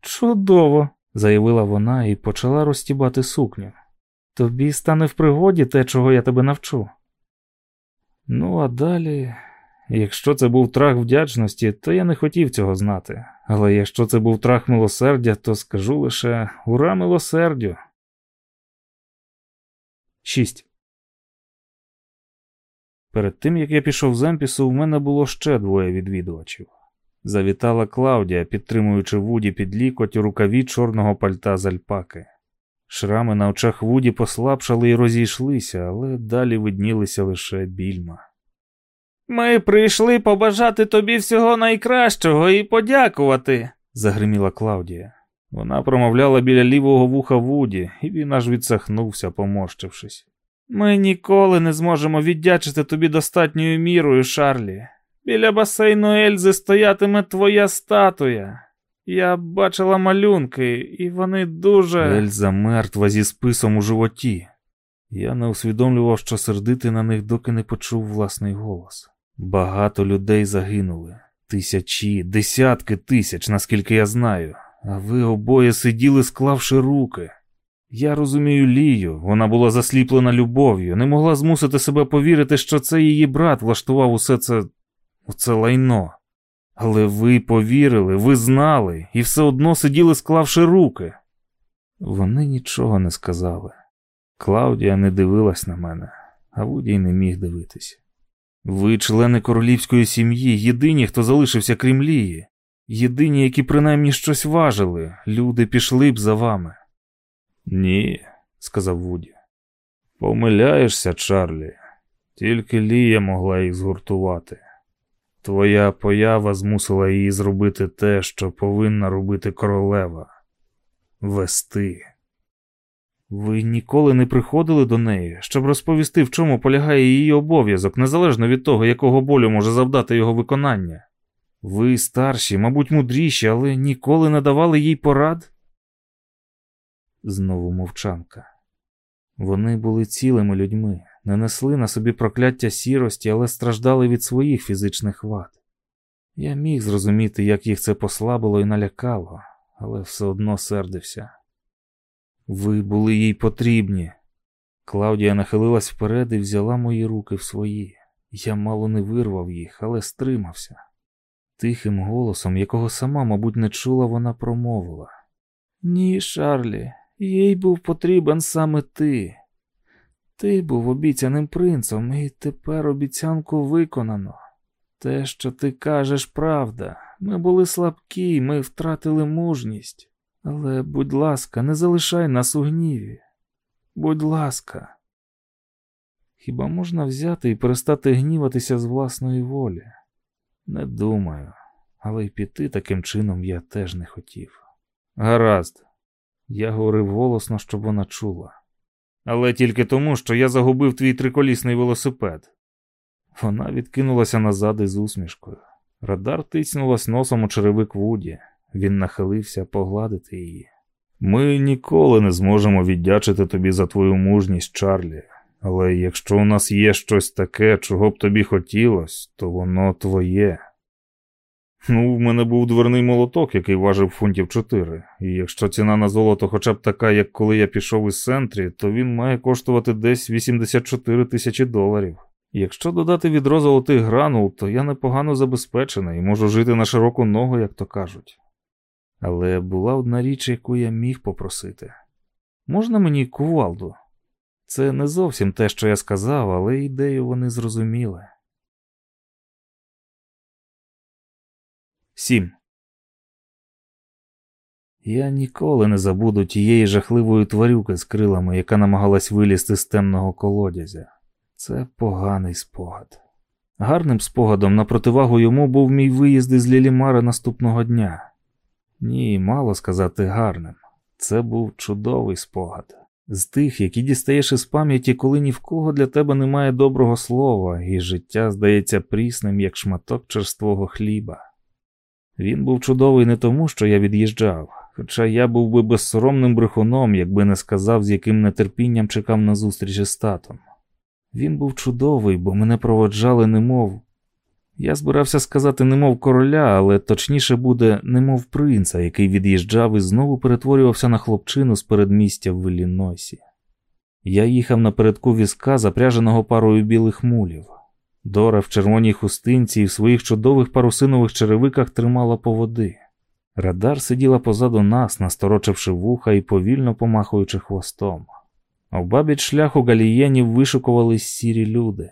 Чудово, заявила вона і почала розтібати сукню. Тобі стане в пригоді те, чого я тебе навчу. Ну, а далі, якщо це був трах вдячності, то я не хотів цього знати. Але якщо це був трах милосердя, то скажу лише ура милосердю. 6. Перед тим як я пішов з Емпісу, в мене було ще двоє відвідувачів. Завітала Клаудія, підтримуючи Вуді під лікоть у рукаві чорного пальта з альпаки. Шрами на очах Вуді послабшали і розійшлися, але далі виднілися лише більма. Ми прийшли побажати тобі всього найкращого і подякувати, загриміла Клаудія. Вона промовляла біля лівого вуха Вуді, і він аж відсахнувся, поморщившись. Ми ніколи не зможемо віддячити тобі достатньою мірою, Шарлі. Біля басейну Ельзи стоятиме твоя статуя. Я бачила малюнки, і вони дуже. Ельза мертва зі списом у животі. Я не усвідомлював, що сердити на них, доки не почув власний голос. Багато людей загинули. Тисячі, десятки тисяч, наскільки я знаю. А ви обоє сиділи, склавши руки. Я розумію Лію, вона була засліплена любов'ю, не могла змусити себе повірити, що це її брат влаштував усе це оце лайно. Але ви повірили, ви знали і все одно сиділи, склавши руки. Вони нічого не сказали. Клаудія не дивилась на мене, а Вудій не міг дивитись. Ви, члени королівської сім'ї, єдині, хто залишився крім Лії. Єдині, які принаймні щось важили, люди пішли б за вами. Ні, сказав Вуді. Помиляєшся, Чарлі. Тільки Лія могла їх згуртувати. Твоя поява змусила її зробити те, що повинна робити королева вести. Ви ніколи не приходили до неї, щоб розповісти, в чому полягає її обов'язок, незалежно від того, якого болю може завдати його виконання. Ви старші, мабуть, мудріші, але ніколи не давали їй порад? Знову мовчанка. Вони були цілими людьми, не несли на собі прокляття сірості, але страждали від своїх фізичних вад. Я міг зрозуміти, як їх це послабило і налякало, але все одно сердився. Ви були їй потрібні. Клаудія нахилилась вперед і взяла мої руки в свої. Я мало не вирвав їх, але стримався. Тихим голосом, якого сама, мабуть, не чула, вона промовила. Ні, Шарлі, їй був потрібен саме ти. Ти був обіцяним принцем, і тепер обіцянку виконано. Те, що ти кажеш, правда. Ми були слабкі, ми втратили мужність. Але, будь ласка, не залишай нас у гніві. Будь ласка. Хіба можна взяти і перестати гніватися з власної волі? Не думаю, але й піти таким чином я теж не хотів. Гаразд, я говорив голосно, щоб вона чула. Але тільки тому, що я загубив твій триколісний велосипед. Вона відкинулася назад із усмішкою. Радар тиснулась носом у черевик Вуді. Він нахилився погладити її. Ми ніколи не зможемо віддячити тобі за твою мужність, Чарлі, але якщо у нас є щось таке, чого б тобі хотілося, то воно твоє. Ну, в мене був дверний молоток, який важив фунтів чотири, і якщо ціна на золото хоча б така, як коли я пішов із центрі, то він має коштувати десь 84 тисячі доларів. Якщо додати відро золотих гранул, то я непогано забезпечений і можу жити на широку ногу, як то кажуть. Але була одна річ, яку я міг попросити. Можна мені кувалду? Це не зовсім те, що я сказав, але ідею вони зрозуміли. Сім. Я ніколи не забуду тієї жахливої тварюки з крилами, яка намагалась вилізти з темного колодязя. Це поганий спогад. Гарним спогадом на противагу йому був мій виїзд із Лілімари наступного дня. Ні, мало сказати гарним. Це був чудовий спогад. З тих, які дістаєш із пам'яті, коли ні в кого для тебе немає доброго слова, і життя здається прісним, як шматок черствого хліба. Він був чудовий не тому, що я від'їжджав, хоча я був би безсоромним брехуном, якби не сказав, з яким нетерпінням чекав на зустріч із татом. Він був чудовий, бо мене проводжали, немов. Я збирався сказати немов короля, але точніше буде немов принца, який від'їжджав і знову перетворювався на хлопчину з передмістя в Іллінойсі. Я їхав напередку візка, запряженого парою білих мулів. Дора в червоній хустинці і в своїх чудових парусинових черевиках тримала поводи. Радар сиділа позаду нас, насторочивши вуха і повільно помахуючи хвостом. Обабіч шляху галієнів вишукувались сірі люди.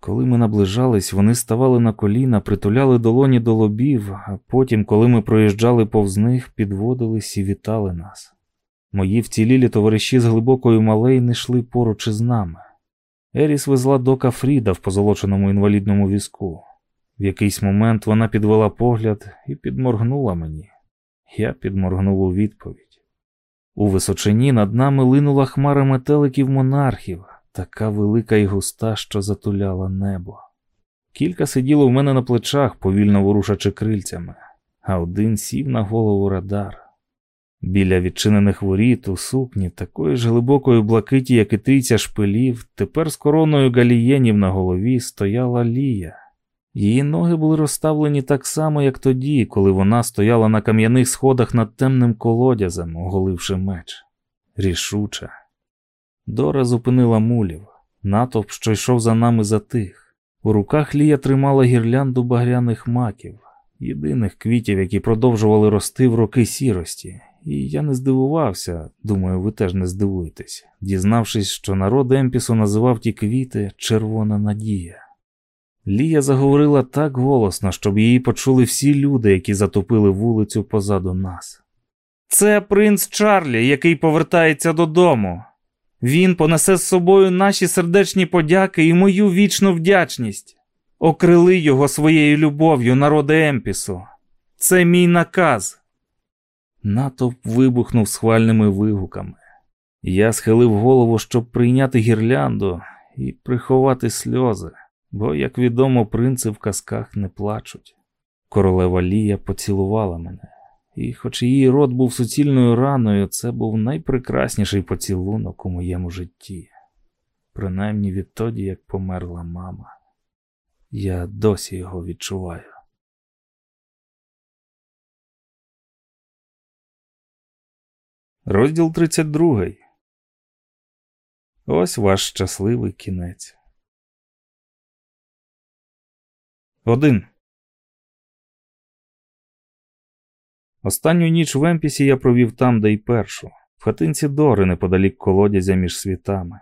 Коли ми наближались, вони ставали на коліна, притуляли долоні до лобів, а потім, коли ми проїжджали повз них, підводились і вітали нас. Мої вцілілі товариші з глибокою малей не йшли поруч із нами. Еріс везла дока Фріда в позолоченому інвалідному візку. В якийсь момент вона підвела погляд і підморгнула мені. Я підморгнув у відповідь. У височині над нами линула хмара метеликів монархів, така велика і густа, що затуляла небо. Кілька сиділо в мене на плечах, повільно ворушачи крильцями, а один сів на голову радар. Біля відчинених воріт у сукні, такої ж глибокої блакиті, як і трійця шпилів, тепер з короною галієнів на голові стояла Лія. Її ноги були розставлені так само, як тоді, коли вона стояла на кам'яних сходах над темним колодязем, оголивши меч. Рішуча. Дора зупинила мулів. Натовп, що йшов за нами, затих. У руках Лія тримала гірлянду багряних маків, єдиних квітів, які продовжували рости в роки сірості. І я не здивувався, думаю, ви теж не здивуєтесь, дізнавшись, що народ Емпісу називав ті квіти Червона надія. Лія заговорила так голосно, щоб її почули всі люди, які затопили вулицю позаду нас. Це принц Чарлі, який повертається додому. Він понесе з собою наші сердечні подяки і мою вічну вдячність. Окрили його своєю любов'ю, народи Емпісу. Це мій наказ. Натовп вибухнув схвальними вигуками. Я схилив голову, щоб прийняти гірлянду і приховати сльози, бо, як відомо, принци в казках не плачуть. Королева Лія поцілувала мене, і, хоч її рот був суцільною раною, це був найпрекрасніший поцілунок у моєму житті, принаймні відтоді, як померла мама. Я досі його відчуваю. Розділ 32. Ось ваш щасливий кінець. Один. Останню ніч в Емпісі я провів там, де й першу, в хатинці Дори неподалік колодязя між світами.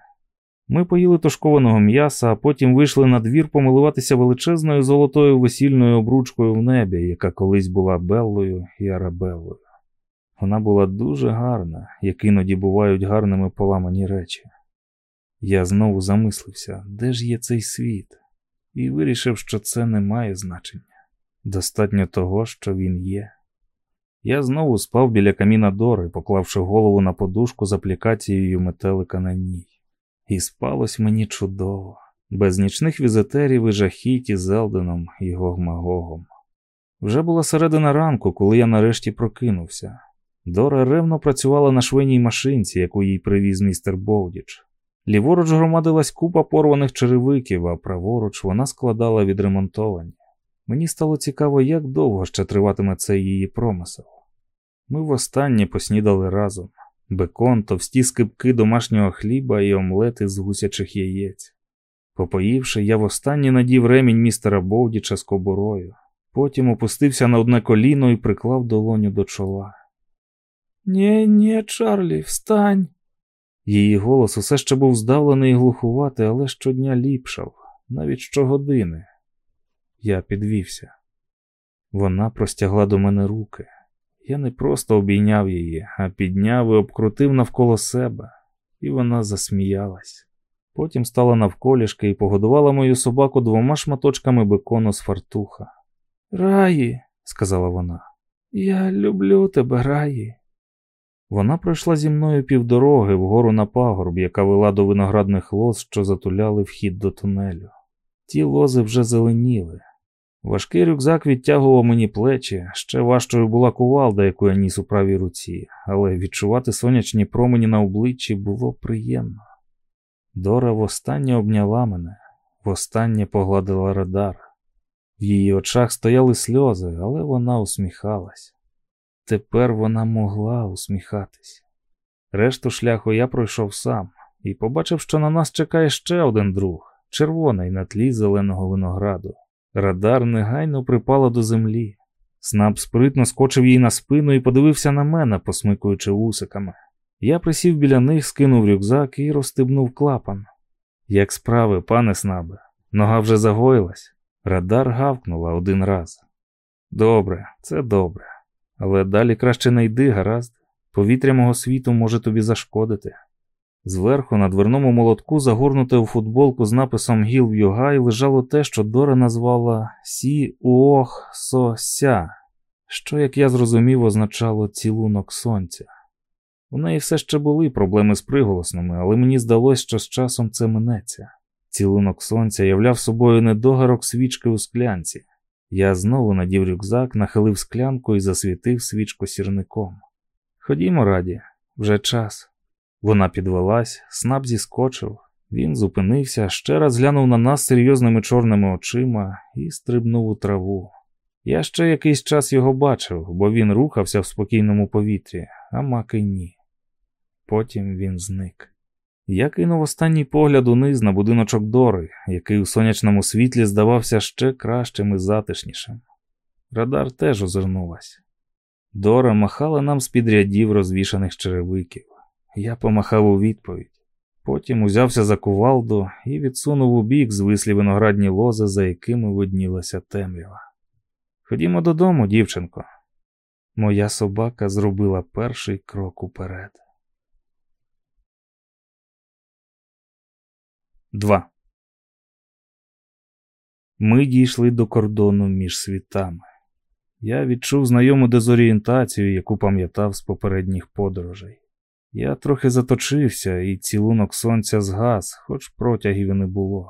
Ми поїли тушкованого м'яса, а потім вийшли на двір помилуватися величезною золотою весільною обручкою в небі, яка колись була Беллою і Арабеллою. Вона була дуже гарна, як іноді бувають гарними поламані речі. Я знову замислився, де ж є цей світ, і вирішив, що це не має значення. Достатньо того, що він є. Я знову спав біля каміна Дори, поклавши голову на подушку з аплікацією метелика на ній. І спалось мені чудово, без нічних візитерів і жахіті із Елденом і Гогмагогом. Вже була середина ранку, коли я нарешті прокинувся. Дора ревно працювала на швейній машинці, яку їй привіз містер Боудіч. Ліворуч громадилась купа порваних черевиків, а праворуч вона складала відремонтовані. Мені стало цікаво, як довго ще триватиме цей її промисел. Ми востаннє поснідали разом бекон, товсті скипки домашнього хліба і омлети з гусячих яєць. Попоївши, я востаннє надів ремінь містера Боудіча з кобурою, потім опустився на одне коліно і приклав долоню до чола. Нє, нє, Чарлі, встань. Її голос усе ще був здавлений і глухуватий, але щодня ліпшав, навіть щогодини. Я підвівся. Вона простягла до мене руки. Я не просто обійняв її, а підняв і обкрутив навколо себе, і вона засміялась. Потім стала навколішки і погодувала мою собаку двома шматочками бекону з фартуха. Раї, сказала вона, я люблю тебе, раї. Вона пройшла зі мною півдороги вгору на пагорб, яка вела до виноградних лоз, що затуляли вхід до тунелю. Ті лози вже зеленіли. Важкий рюкзак відтягував мені плечі, ще важчою була кувалда, яку я ніс у правій руці, але відчувати сонячні промені на обличчі було приємно. Дора востаннє обняла мене, востаннє погладила радар. В її очах стояли сльози, але вона усміхалась. Тепер вона могла усміхатись. Решту шляху я пройшов сам і побачив, що на нас чекає ще один друг, червоний на тлі зеленого винограду. Радар негайно припала до землі. Снап спритно скочив їй на спину і подивився на мене, посмикуючи вусиками. Я присів біля них, скинув рюкзак і розстебнув клапан. Як справи, пане Снабе, нога вже загоїлась. Радар гавкнула один раз. Добре, це добре. Але далі краще не йди, гаразд. Повітря мого світу може тобі зашкодити. Зверху на дверному молотку, загорнуте у футболку з написом Гіл в Йогай, лежало те, що Дора назвала Сі Уох Со Ся, що, як я зрозумів, означало цілунок сонця. У неї все ще були проблеми з приголосними, але мені здалося, що з часом це минеться. Цілунок сонця являв собою недогарок свічки у склянці. Я знову надів рюкзак, нахилив склянку і засвітив свічку сірником. Ходімо, раді, вже час. Вона підвелась, снап зіскочив. Він зупинився, ще раз глянув на нас серйозними чорними очима і стрибнув у траву. Я ще якийсь час його бачив, бо він рухався в спокійному повітрі, а маки ні. Потім він зник. Я кинув останній погляд униз на будиночок Дори, який у сонячному світлі здавався ще кращим і затишнішим. Радар теж озирнулась. Дора махала нам з під рядів розвішаних черевиків. Я помахав у відповідь. Потім узявся за кувалду і відсунув у бік звислі виноградні лози, за якими виднілася темрява. Ходімо додому, дівчинко. Моя собака зробила перший крок уперед. 2. Ми дійшли до кордону між світами. Я відчув знайому дезорієнтацію, яку пам'ятав з попередніх подорожей. Я трохи заточився, і цілунок сонця згас, хоч протягів і не було.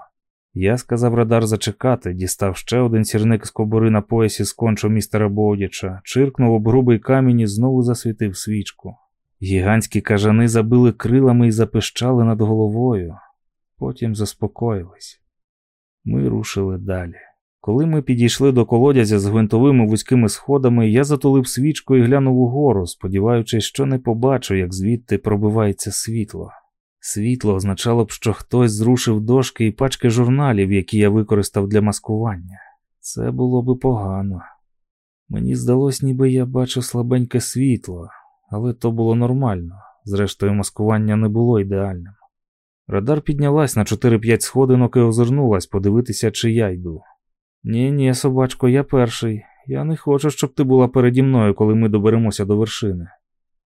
Я сказав радар зачекати, дістав ще один сірник з кобури на поясі з кончо містера Боудіча, чиркнув об грубий камінь і знову засвітив свічку. Гігантські кажани забили крилами і запищали над головою, потім заспокоїлись. Ми рушили далі. Коли ми підійшли до колодязя з гвинтовими вузькими сходами, я затулив свічку і глянув угору, сподіваючись, що не побачу, як звідти пробивається світло. Світло означало б, що хтось зрушив дошки і пачки журналів, які я використав для маскування. Це було би погано. Мені здалось, ніби я бачу слабеньке світло, але то було нормально. Зрештою, маскування не було ідеальним. Радар піднялась на 4-5 сходинок і озирнулась подивитися, чи я йду. Ні, ні, собачко, я перший. Я не хочу, щоб ти була переді мною, коли ми доберемося до вершини.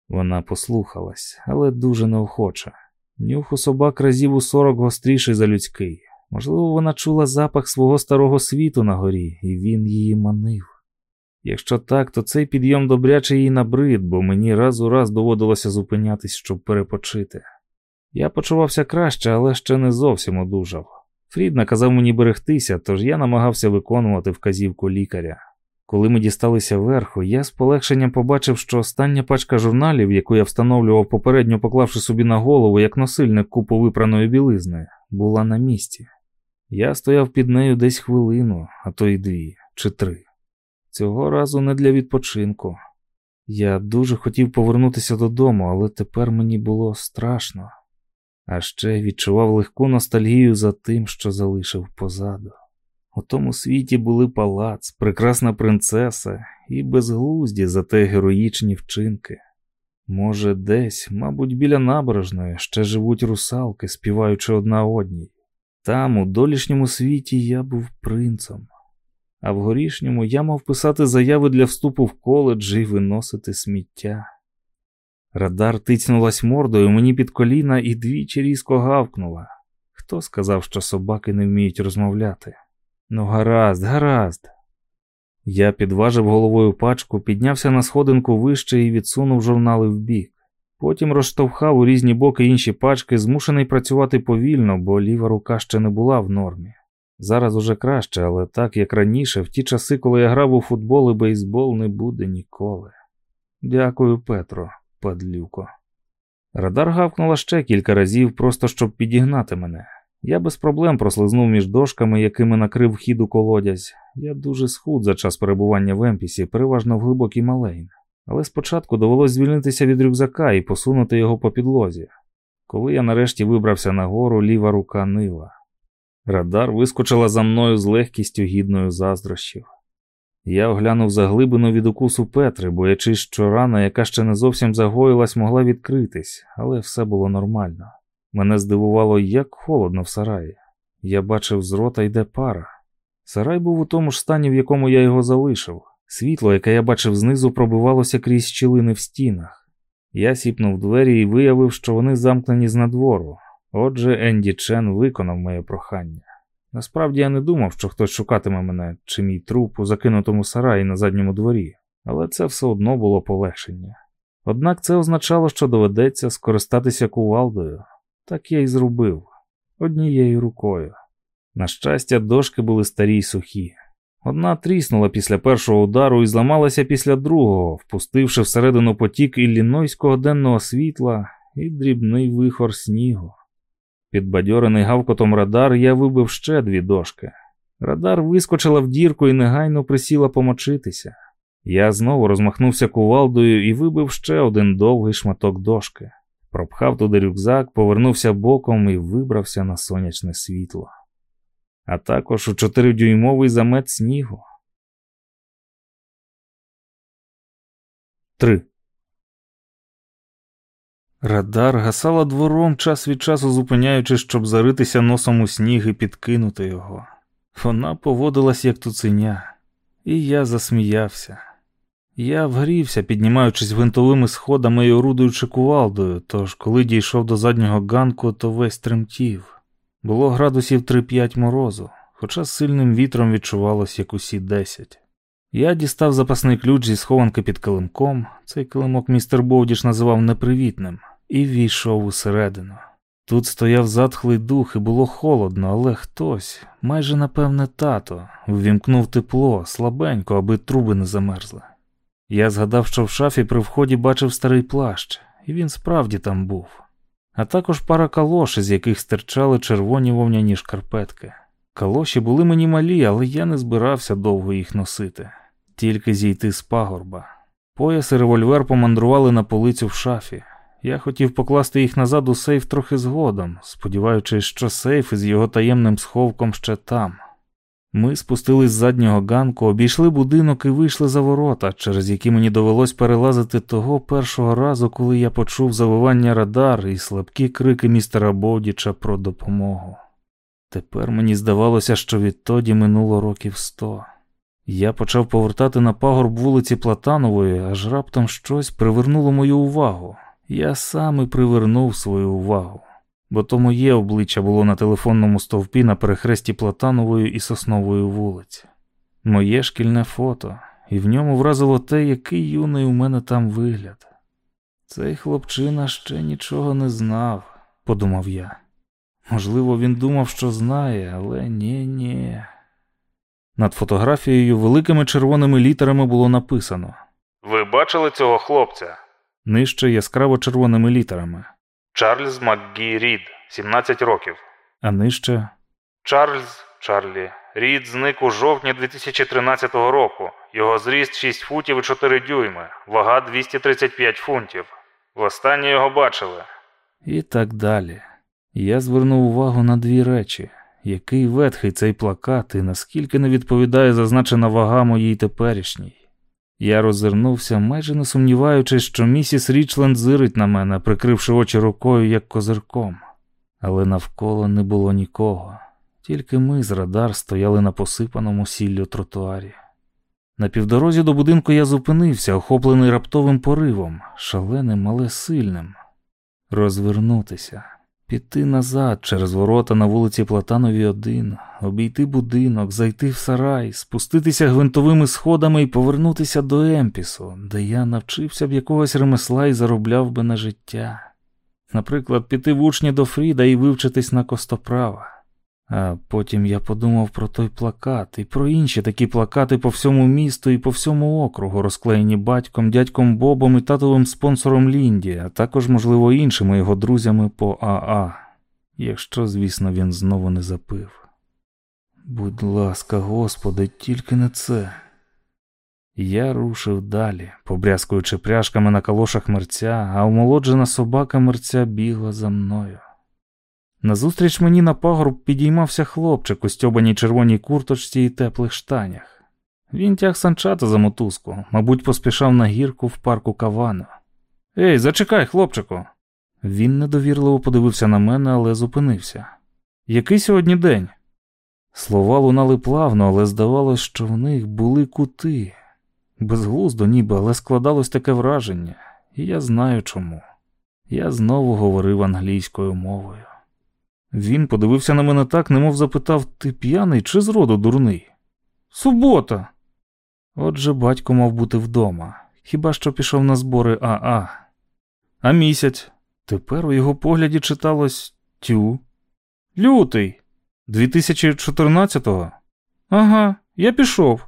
Вона послухалась, але дуже неохоче. Нюх у собак разів у сорок гостріший за людський. Можливо, вона чула запах свого старого світу на горі, і він її манив. Якщо так, то цей підйом добряче їй набрид, бо мені раз у раз доводилося зупинятись, щоб перепочити. Я почувався краще, але ще не зовсім одужав. Фрід наказав мені берегтися, тож я намагався виконувати вказівку лікаря. Коли ми дісталися верху, я з полегшенням побачив, що остання пачка журналів, яку я встановлював попередньо поклавши собі на голову як носильник купу випраної білизни, була на місці. Я стояв під нею десь хвилину, а то й дві чи три. Цього разу не для відпочинку. Я дуже хотів повернутися додому, але тепер мені було страшно, а ще відчував легку ностальгію за тим, що залишив позаду. У тому світі були палац, прекрасна принцеса і безглузді за те героїчні вчинки. Може, десь, мабуть, біля набережної ще живуть русалки, співаючи одна одній. Там, у долішньому світі, я був принцем, а в горішньому я мав писати заяви для вступу в коледж і виносити сміття. Радар тицнулась мордою мені під коліна і двічі різко гавкнула. Хто сказав, що собаки не вміють розмовляти? Ну, гаразд, гаразд. Я підважив головою пачку, піднявся на сходинку вище і відсунув журнали вбік. Потім розштовхав у різні боки інші пачки, змушений працювати повільно, бо ліва рука ще не була в нормі. Зараз уже краще, але так як раніше, в ті часи, коли я грав у футбол і бейсбол, не буде ніколи. Дякую, Петро, падлюко. Радар гавкнула ще кілька разів, просто щоб підігнати мене. Я без проблем прослизнув між дошками, якими накрив хід у колодязь. Я дуже схуд за час перебування в Емпісі, переважно в глибокій малейн. Але спочатку довелось звільнитися від рюкзака і посунути його по підлозі. Коли я нарешті вибрався нагору, ліва рука нила. Радар вискочила за мною з легкістю гідною заздрощів. Я оглянув заглибину від укусу Петри, боячись, що рана, яка ще не зовсім загоїлась, могла відкритись, але все було нормально. Мене здивувало, як холодно в сараї. Я бачив, з рота йде пара. Сарай був у тому ж стані, в якому я його залишив. Світло, яке я бачив знизу, пробивалося крізь щілини в стінах. Я сіпнув двері і виявив, що вони замкнені з надвору. Отже, Енді Чен виконав моє прохання. Насправді я не думав, що хтось шукатиме мене чи мій труп у закинутому сараї на задньому дворі, але це все одно було полегшення. Однак це означало, що доведеться скористатися кувалдою. Так я й зробив однією рукою. На щастя, дошки були старі й сухі. Одна тріснула після першого удару і зламалася після другого, впустивши всередину потік іллінойського денного світла і дрібний вихор снігу. Підбадьорений гавкотом радар, я вибив ще дві дошки. Радар вискочила в дірку і негайно присіла помочитися. Я знову розмахнувся кувалдою і вибив ще один довгий шматок дошки. Пропхав туди рюкзак, повернувся боком і вибрався на сонячне світло, а також у чотиридюймовий замет снігу. 3. Радар гасала двором час від часу зупиняючись, щоб заритися носом у сніг і підкинути його. Вона поводилась, як туценя, і я засміявся. Я вгрівся, піднімаючись гвинтовими сходами і орудуючи кувалдою, тож, коли дійшов до заднього ганку, то весь тремтів. Було градусів 3-5 морозу, хоча сильним вітром відчувалось як усі 10. Я дістав запасний ключ зі схованки під килимком, цей килимок містер Бовдіш називав непривітним, і війшов усередину. Тут стояв затхлий дух і було холодно, але хтось, майже напевне, тато, ввімкнув тепло слабенько, аби труби не замерзли. Я згадав, що в шафі при вході бачив старий плащ, і він справді там був, а також пара калош, з яких стирчали червоні вовняні шкарпетки. Калоші були мені малі, але я не збирався довго їх носити, тільки зійти з пагорба. Пояс і револьвер помандрували на полицю в шафі. Я хотів покласти їх назад у сейф трохи згодом, сподіваючись, що сейф із його таємним сховком ще там. Ми спустились з заднього ганку, обійшли будинок і вийшли за ворота, через які мені довелось перелазити того першого разу, коли я почув завивання радар і слабкі крики містера Бодіча про допомогу. Тепер мені здавалося, що відтоді минуло років сто. Я почав повертати на пагорб вулиці Платанової, аж раптом щось привернуло мою увагу. Я сам і привернув свою увагу, бо то моє обличчя було на телефонному стовпі на перехресті Платанової і Соснової вулиці. Моє шкільне фото, і в ньому вразило те, який юний у мене там вигляд. Цей хлопчина ще нічого не знав, подумав я. Можливо, він думав, що знає, але ні, ні. Над фотографією великими червоними літерами було написано Ви бачили цього хлопця? Нижче яскраво червоними літерами, Чарльз МакГі Рід, 17 років. а нижче Чарльз Чарлі Рід зник у жовтні 2013 року. Його зріст 6 футів і 4 дюйми, вага 235 фунтів. Востаннє його бачили. і так далі. Я звернув увагу на дві речі: який ветхий цей плакат і наскільки не відповідає зазначена вага моїй теперішній. Я роззирнувся, майже не сумніваючись, що місіс Річленд зирить на мене, прикривши очі рукою, як козирком. Але навколо не було нікого, тільки ми з радар стояли на посипаному сіллю тротуарі. На півдорозі до будинку я зупинився, охоплений раптовим поривом, шаленим, але сильним. Розвернутися, піти назад через ворота на вулиці Платанові 1, обійти будинок, зайти в сарай, спуститися гвинтовими сходами і повернутися до Емпісу, де я навчився б якогось ремесла і заробляв би на життя. Наприклад, піти в учні до Фріда і вивчитись на костоправа. А потім я подумав про той плакат і про інші такі плакати по всьому місту і по всьому округу, розклеєні батьком, дядьком Бобом і татовим спонсором Лінді, а також, можливо, іншими його друзями по АА, якщо, звісно, він знову не запив. Будь ласка, Господи, тільки не це. Я рушив далі, побрязкуючи пряжками на калошах мерця, а омолоджена собака мерця бігла за мною. Назустріч мені на пагорб підіймався хлопчик у стьобаній червоній курточці і теплих штанях. Він тяг санчата за мотузку, мабуть, поспішав на гірку в парку Кавано. Ей, зачекай, хлопчику. Він недовірливо подивився на мене, але зупинився. Який сьогодні день? Слова лунали плавно, але здавалось, що в них були кути. Безглуздо ніби, але складалось таке враження, і я знаю чому. Я знову говорив англійською мовою. Він подивився на мене так, немов запитав, ти п'яний чи зроду дурний? Субота. Отже, батько мав бути вдома, хіба що пішов на збори Аа. А місяць. Тепер у його погляді читалось тю. Лютий. 2014-го? Ага, я пішов.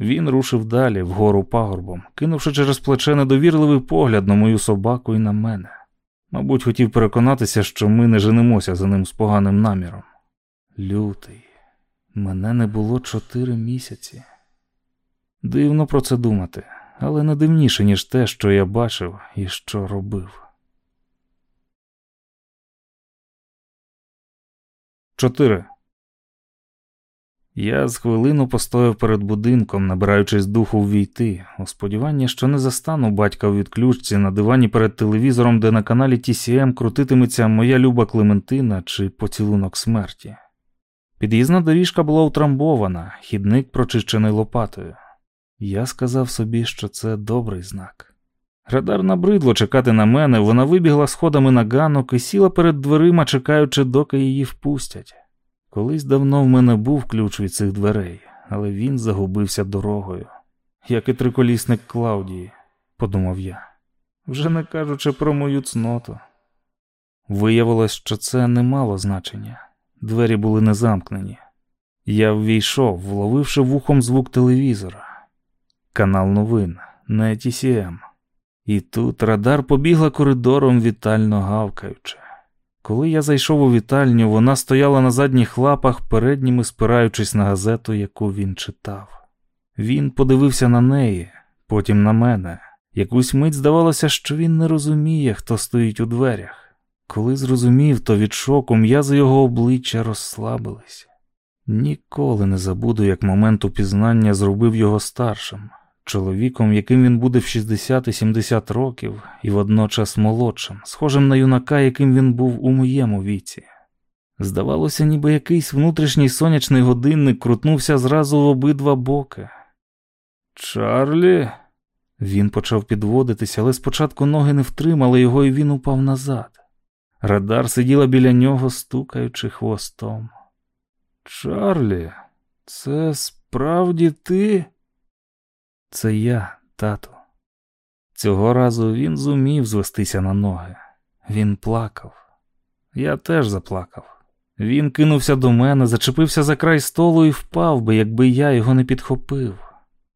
Він рушив далі, вгору пагорбом, кинувши через плече недовірливий погляд на мою собаку і на мене. Мабуть, хотів переконатися, що ми не женимося за ним з поганим наміром. Лютий, мене не було чотири місяці. Дивно про це думати, але не дивніше, ніж те, що я бачив і що робив. 4. Я з хвилину постояв перед будинком, набираючись духу ввійти, у сподіванні, що не застану батька в відключці на дивані перед телевізором, де на каналі TCM крутитиметься моя люба Клементина чи поцілунок смерті. Під'їзна доріжка була утрамбована, хідник прочищений лопатою. Я сказав собі, що це добрий знак. Радар набридло чекати на мене, вона вибігла сходами на ганок і сіла перед дверима, чекаючи, доки її впустять. Колись давно в мене був ключ від цих дверей, але він загубився дорогою, як і триколісник Клаудії, подумав я, вже не кажучи про мою цноту. Виявилось, що це не мало значення. Двері були не замкнені. Я ввійшов, вловивши вухом звук телевізора, канал новин, на TCM. І тут радар побігла коридором вітально гавкаючи. Коли я зайшов у вітальню, вона стояла на задніх лапах, передніми спираючись на газету, яку він читав. Він подивився на неї, потім на мене. Якусь мить здавалося, що він не розуміє, хто стоїть у дверях. Коли зрозумів, то від шоку м'язи його обличчя розслабились. Ніколи не забуду, як момент упізнання зробив його старшим, чоловіком, яким він буде в 60 і 70 років, і водночас молодшим, схожим на юнака, яким він був у моєму віці. Здавалося, ніби якийсь внутрішній сонячний годинник крутнувся зразу в обидва боки. Чарлі. Він почав підводитися, але спочатку ноги не втримали його, і він упав назад. Радар сиділа біля нього, стукаючи хвостом. Чарлі, це справді ти? Це я, тату. Цього разу він зумів звестися на ноги. Він плакав. Я теж заплакав. Він кинувся до мене, зачепився за край столу і впав би, якби я його не підхопив.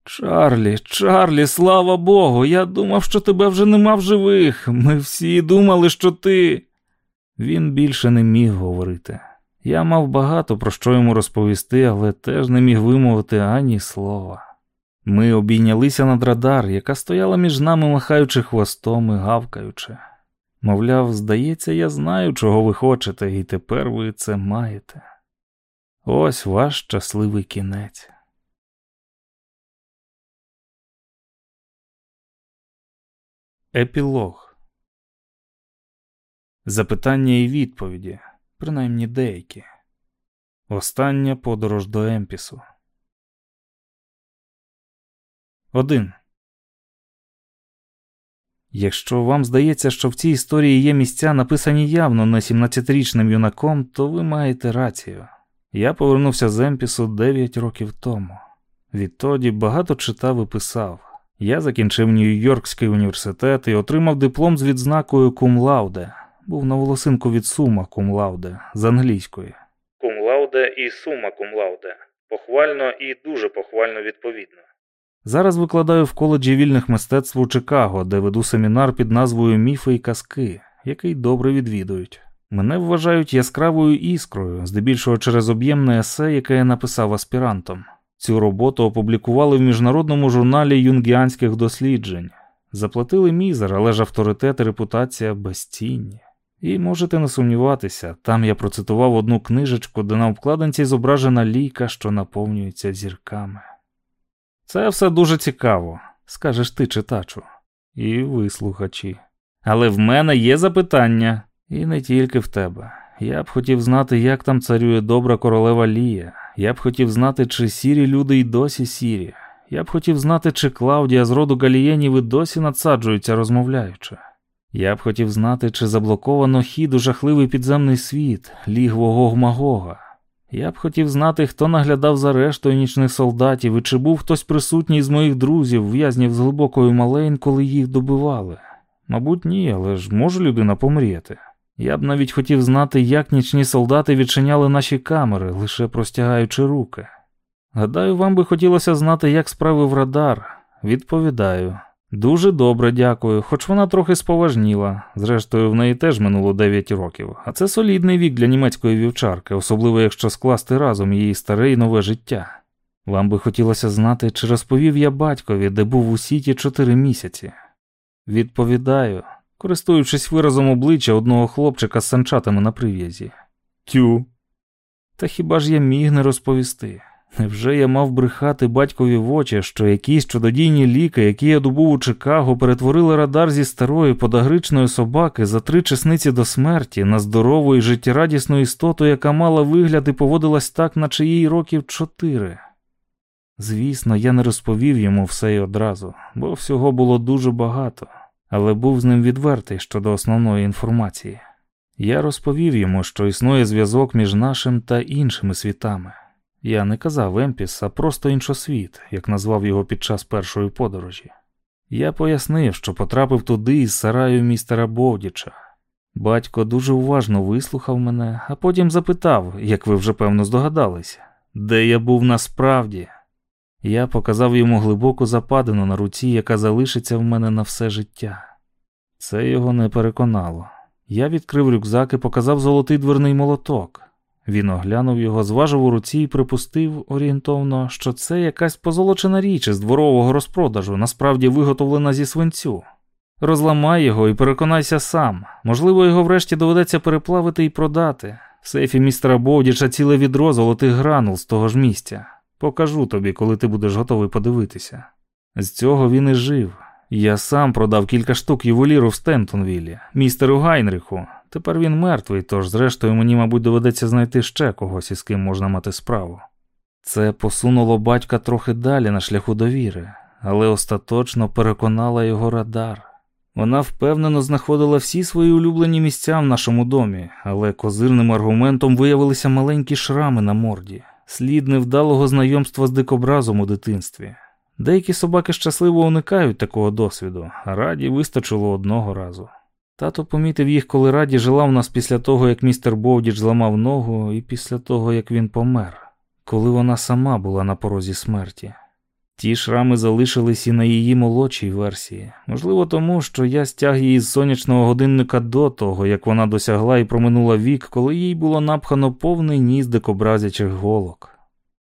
Чарлі, Чарлі, слава Богу, я думав, що тебе вже нема в живих. Ми всі думали, що ти. Він більше не міг говорити. Я мав багато про що йому розповісти, але теж не міг вимовити ані слова. Ми обійнялися над радар, яка стояла між нами, махаючи хвостом і гавкаючи. Мовляв, здається, я знаю, чого ви хочете, і тепер ви це маєте. Ось ваш щасливий кінець. Епілог Запитання і відповіді, принаймні деякі. Остання подорож до Емпісу. 1. Якщо вам здається, що в цій історії є місця, написані явно не 17-річним юнаком, то ви маєте рацію. Я повернувся з Емпісу 9 років тому. Відтоді багато читав і писав. Я закінчив Нью-Йоркський університет і отримав диплом з відзнакою cum laude. Був на волосинку від summa cum laude з англійської. Cum laude і summa cum laude. Похвально і дуже похвально відповідно. Зараз викладаю в коледжі вільних мистецтв у Чикаго, де веду семінар під назвою Міфи і казки, який добре відвідують. Мене вважають яскравою іскрою, здебільшого через об'ємне есе, яке я написав аспірантом. Цю роботу опублікували в міжнародному журналі юнгіанських досліджень. Заплатили мізер, але ж авторитет і репутація безцінні. І можете не сумніватися, там я процитував одну книжечку, де на обкладинці зображена лійка, що наповнюється зірками. Це все дуже цікаво, скажеш ти, читачу, і ви, слухачі. Але в мене є запитання, і не тільки в тебе. Я б хотів знати, як там царює добра королева Лія. Я б хотів знати, чи сірі люди й досі сірі. Я б хотів знати, чи Клаудія з роду Галієнів і досі надсаджуються, розмовляючи. Я б хотів знати, чи заблоковано хід у жахливий підземний світ, лігво Гогмагога. Я б хотів знати, хто наглядав за рештою нічних солдатів і чи був хтось присутній з моїх друзів, в'язнів з глибокою малейн, коли їх добивали. Мабуть, ні, але ж може людина помріяти. Я б навіть хотів знати, як нічні солдати відчиняли наші камери, лише простягаючи руки. Гадаю, вам би хотілося знати, як справив радар. Відповідаю. Дуже добре, дякую, хоч вона трохи споважніла. Зрештою, в неї теж минуло 9 років, а це солідний вік для німецької вівчарки, особливо якщо скласти разом її старе і нове життя. Вам би хотілося знати, чи розповів я батькові, де був у сіті 4 місяці. Відповідаю, користуючись виразом обличчя одного хлопчика з санчатами на прив'язі. Тю. Та хіба ж я міг не розповісти? Невже я мав брехати батькові в очі, що якісь чудодійні ліки, які я добув у Чикаго, перетворили радар зі старої подагричної собаки за три чесниці до смерті на здорову і життєрадісну істоту, яка мала вигляд і поводилась так, наче їй років чотири? Звісно, я не розповів йому все й одразу, бо всього було дуже багато, але був з ним відвертий щодо основної інформації. Я розповів йому, що існує зв'язок між нашим та іншими світами. Я не казав Емпіс, а просто іншосвіт, як назвав його під час першої подорожі. Я пояснив, що потрапив туди із сараю містера Бовдіча. Батько дуже уважно вислухав мене, а потім запитав, як ви вже певно здогадалися, де я був насправді. Я показав йому глибоку западину на руці, яка залишиться в мене на все життя. Це його не переконало. Я відкрив рюкзак і показав золотий дверний молоток. Він оглянув його, зважив у руці і припустив орієнтовно, що це якась позолочена річ із дворового розпродажу, насправді виготовлена зі свинцю. Розламай його і переконайся сам. Можливо, його врешті доведеться переплавити і продати. В сейфі містера Бовдіча ціле відро золотих гранул з того ж місця. Покажу тобі, коли ти будеш готовий подивитися. З цього він і жив. Я сам продав кілька штук ювеліру в Стентонвіллі, містеру Гайнриху. Тепер він мертвий, тож, зрештою, мені, мабуть, доведеться знайти ще когось, із ким можна мати справу. Це посунуло батька трохи далі на шляху довіри, але остаточно переконала його радар. Вона впевнено знаходила всі свої улюблені місця в нашому домі, але козирним аргументом виявилися маленькі шрами на морді, слід невдалого знайомства з дикобразом у дитинстві. Деякі собаки щасливо уникають такого досвіду, а раді вистачило одного разу. Тато помітив їх, коли раді жила в нас після того, як містер Бовдіч зламав ногу, і після того, як він помер, коли вона сама була на порозі смерті. Ті шрами залишились і на її молодшій версії, можливо, тому що я стяг її з сонячного годинника до того, як вона досягла і проминула вік, коли їй було напхано повний ніс дикобразячих голок.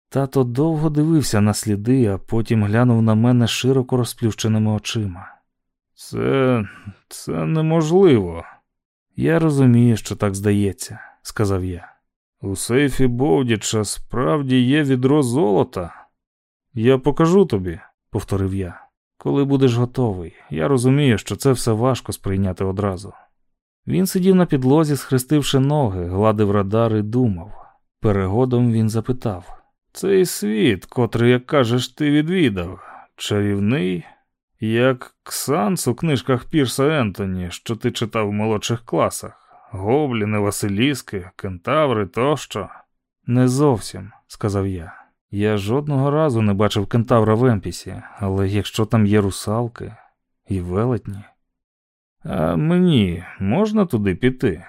Тато довго дивився на сліди, а потім глянув на мене широко розплющеними очима. Це це неможливо. Я розумію, що так здається, сказав я. У сейфі Бовдіча справді є відро золота. Я покажу тобі, повторив я. Коли будеш готовий, я розумію, що це все важко сприйняти одразу. Він сидів на підлозі, схрестивши ноги, гладив радар і думав. Перегодом він запитав цей світ, котрий, як кажеш, ти відвідав, чарівний, як Ксанс у книжках Пірса Ентоні, що ти читав у молодших класах, гобліни, Василіски, кентаври тощо. Не зовсім, сказав я. Я жодного разу не бачив кентавра в Емпісі, але якщо там є русалки і велетні. А мені можна туди піти?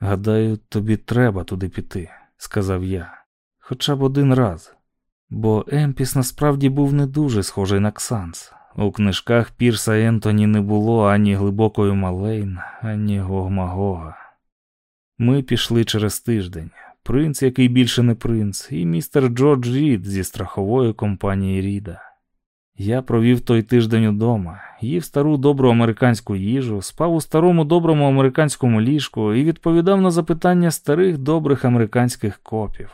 Гадаю, тобі треба туди піти, сказав я хоча б один раз, бо Емпіс насправді був не дуже схожий на Ксанс. У книжках Пірса Ентоні не було ані глибокої Малейн, ані Гогмагога. Ми пішли через тиждень. Принц, який більше не принц, і містер Джордж Рід зі страхової компанії Ріда. Я провів той тиждень удома, їв стару добру американську їжу, спав у старому доброму американському ліжку і відповідав на запитання старих добрих американських копів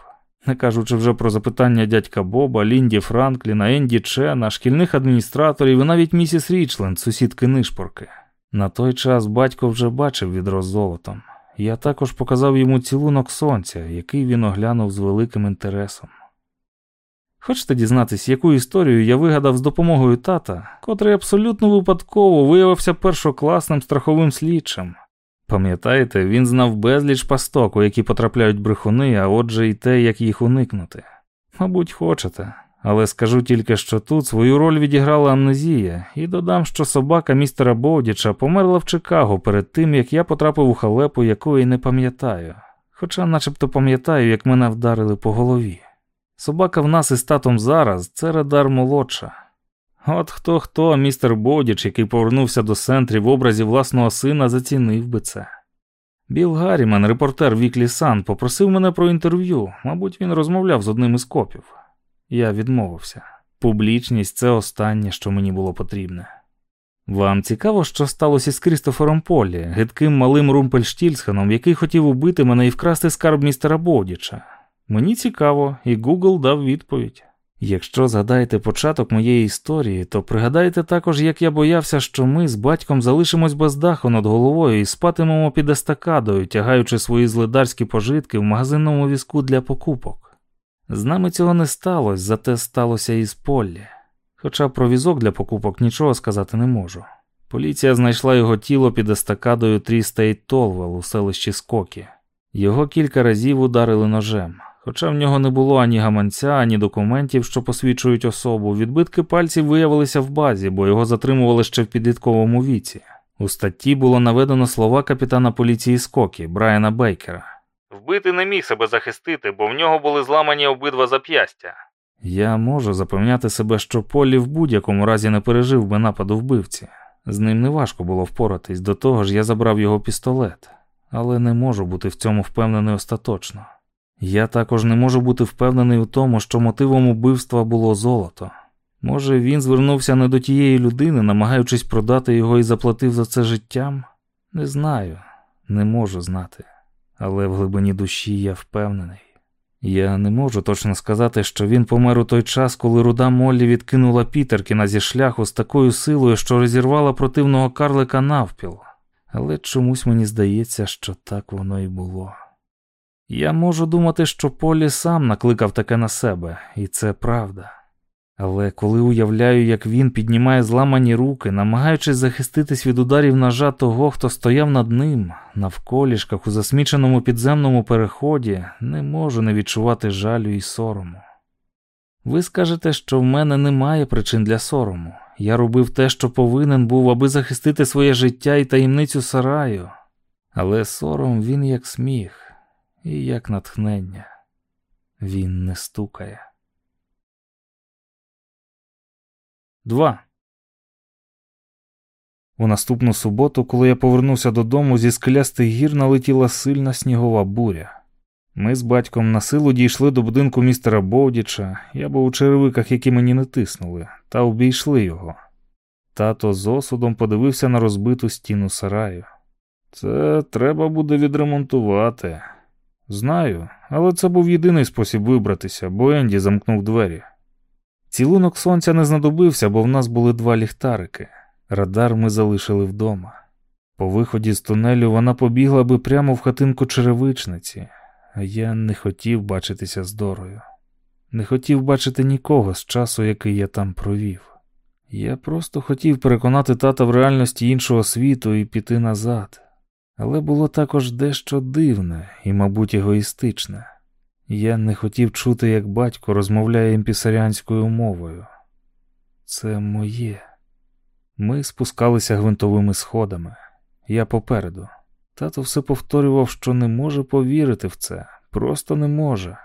не кажучи вже про запитання дядька Боба, Лінді Франкліна, Енді Чена, шкільних адміністраторів і навіть місіс Річленд, сусідки нишпорки. На той час батько вже бачив відро з золотом. Я також показав йому цілунок сонця, який він оглянув з великим інтересом. Хочете дізнатись, яку історію я вигадав з допомогою тата, котрий абсолютно випадково виявився першокласним страховим слідчим. Пам'ятаєте, він знав безліч пасток, у які потрапляють брехуни, а отже, і те, як їх уникнути. Мабуть, хочете, але скажу тільки, що тут свою роль відіграла амнезія, і додам, що собака містера Боудіча померла в Чикаго перед тим, як я потрапив у халепу, якої не пам'ятаю, хоча начебто пам'ятаю, як мене вдарили по голові. Собака в нас із татом зараз це Радар молодша. От хто хто, містер Боудіч, який повернувся до центрі в образі власного сина, зацінив би це. Біл Гарріман, репортер Weekly Sun, попросив мене про інтерв'ю, мабуть, він розмовляв з одним із копів. Я відмовився. Публічність це останнє, що мені було потрібне. Вам цікаво, що сталося з Крістофером Полі, гидким малим Румпельштільсхеном, який хотів убити мене і вкрасти скарб містера Бодіча. Мені цікаво, і Google дав відповідь. Якщо згадаєте початок моєї історії, то пригадайте також, як я боявся, що ми з батьком залишимось без даху над головою і спатимемо під естакадою, тягаючи свої злидарські пожитки в магазинному візку для покупок. З нами цього не сталося, зате сталося із Поллі. Хоча про візок для покупок нічого сказати не можу. Поліція знайшла його тіло під естакадою Tri-State Tollway у селищі Скокі. Його кілька разів ударили ножем. Хоча в нього не було ані гаманця, ані документів, що посвідчують особу, відбитки пальців виявилися в базі, бо його затримували ще в підлітковому віці. У статті було наведено слова капітана поліції Скокі Брайана Бейкера. Вбитий не міг себе захистити, бо в нього були зламані обидва зап'ястя. Я можу запевняти себе, що Полі в будь-якому разі не пережив би нападу вбивці. З ним неважко було впоратись, до того ж я забрав його пістолет, але не можу бути в цьому впевнений остаточно. Я також не можу бути впевнений у тому, що мотивом убивства було золото. Може, він звернувся не до тієї людини, намагаючись продати його і заплатив за це життям? Не знаю, не можу знати. Але в глибині душі я впевнений. Я не можу точно сказати, що він помер у той час, коли руда Моллі відкинула Пітеркіна зі шляху з такою силою, що розірвала противного карлика навпіл, але чомусь мені здається, що так воно і було. Я можу думати, що Полі сам накликав таке на себе, і це правда. Але коли уявляю, як він піднімає зламані руки, намагаючись захиститись від ударів ножа того, хто стояв над ним, навколішках у засміченому підземному переході, не можу не відчувати жалю і сорому. Ви скажете, що в мене немає причин для сорому. Я робив те, що повинен був, аби захистити своє життя і таємницю сараю, але сором він як сміх і як натхнення. Він не стукає. 2. У наступну суботу, коли я повернувся додому, зі скелястих гір налетіла сильна снігова буря. Ми з батьком на силу дійшли до будинку містера Бовдіча, я був у черевиках, які мені не тиснули, та обійшли його. Тато з осудом подивився на розбиту стіну сараю. Це треба буде відремонтувати. Знаю, але це був єдиний спосіб вибратися, бо Енді замкнув двері. Цілунок сонця не знадобився, бо в нас були два ліхтарики. Радар ми залишили вдома. По виході з тунелю вона побігла би прямо в хатинку черевичниці, а я не хотів бачитися з Дорою. Не хотів бачити нікого з часу, який я там провів. Я просто хотів переконати тата в реальності іншого світу і піти назад. Але було також дещо дивне і, мабуть, егоїстичне. Я не хотів чути, як батько розмовляє імпісаріанською мовою. Це моє. Ми спускалися гвинтовими сходами. Я попереду. Тато все повторював, що не може повірити в це, просто не може.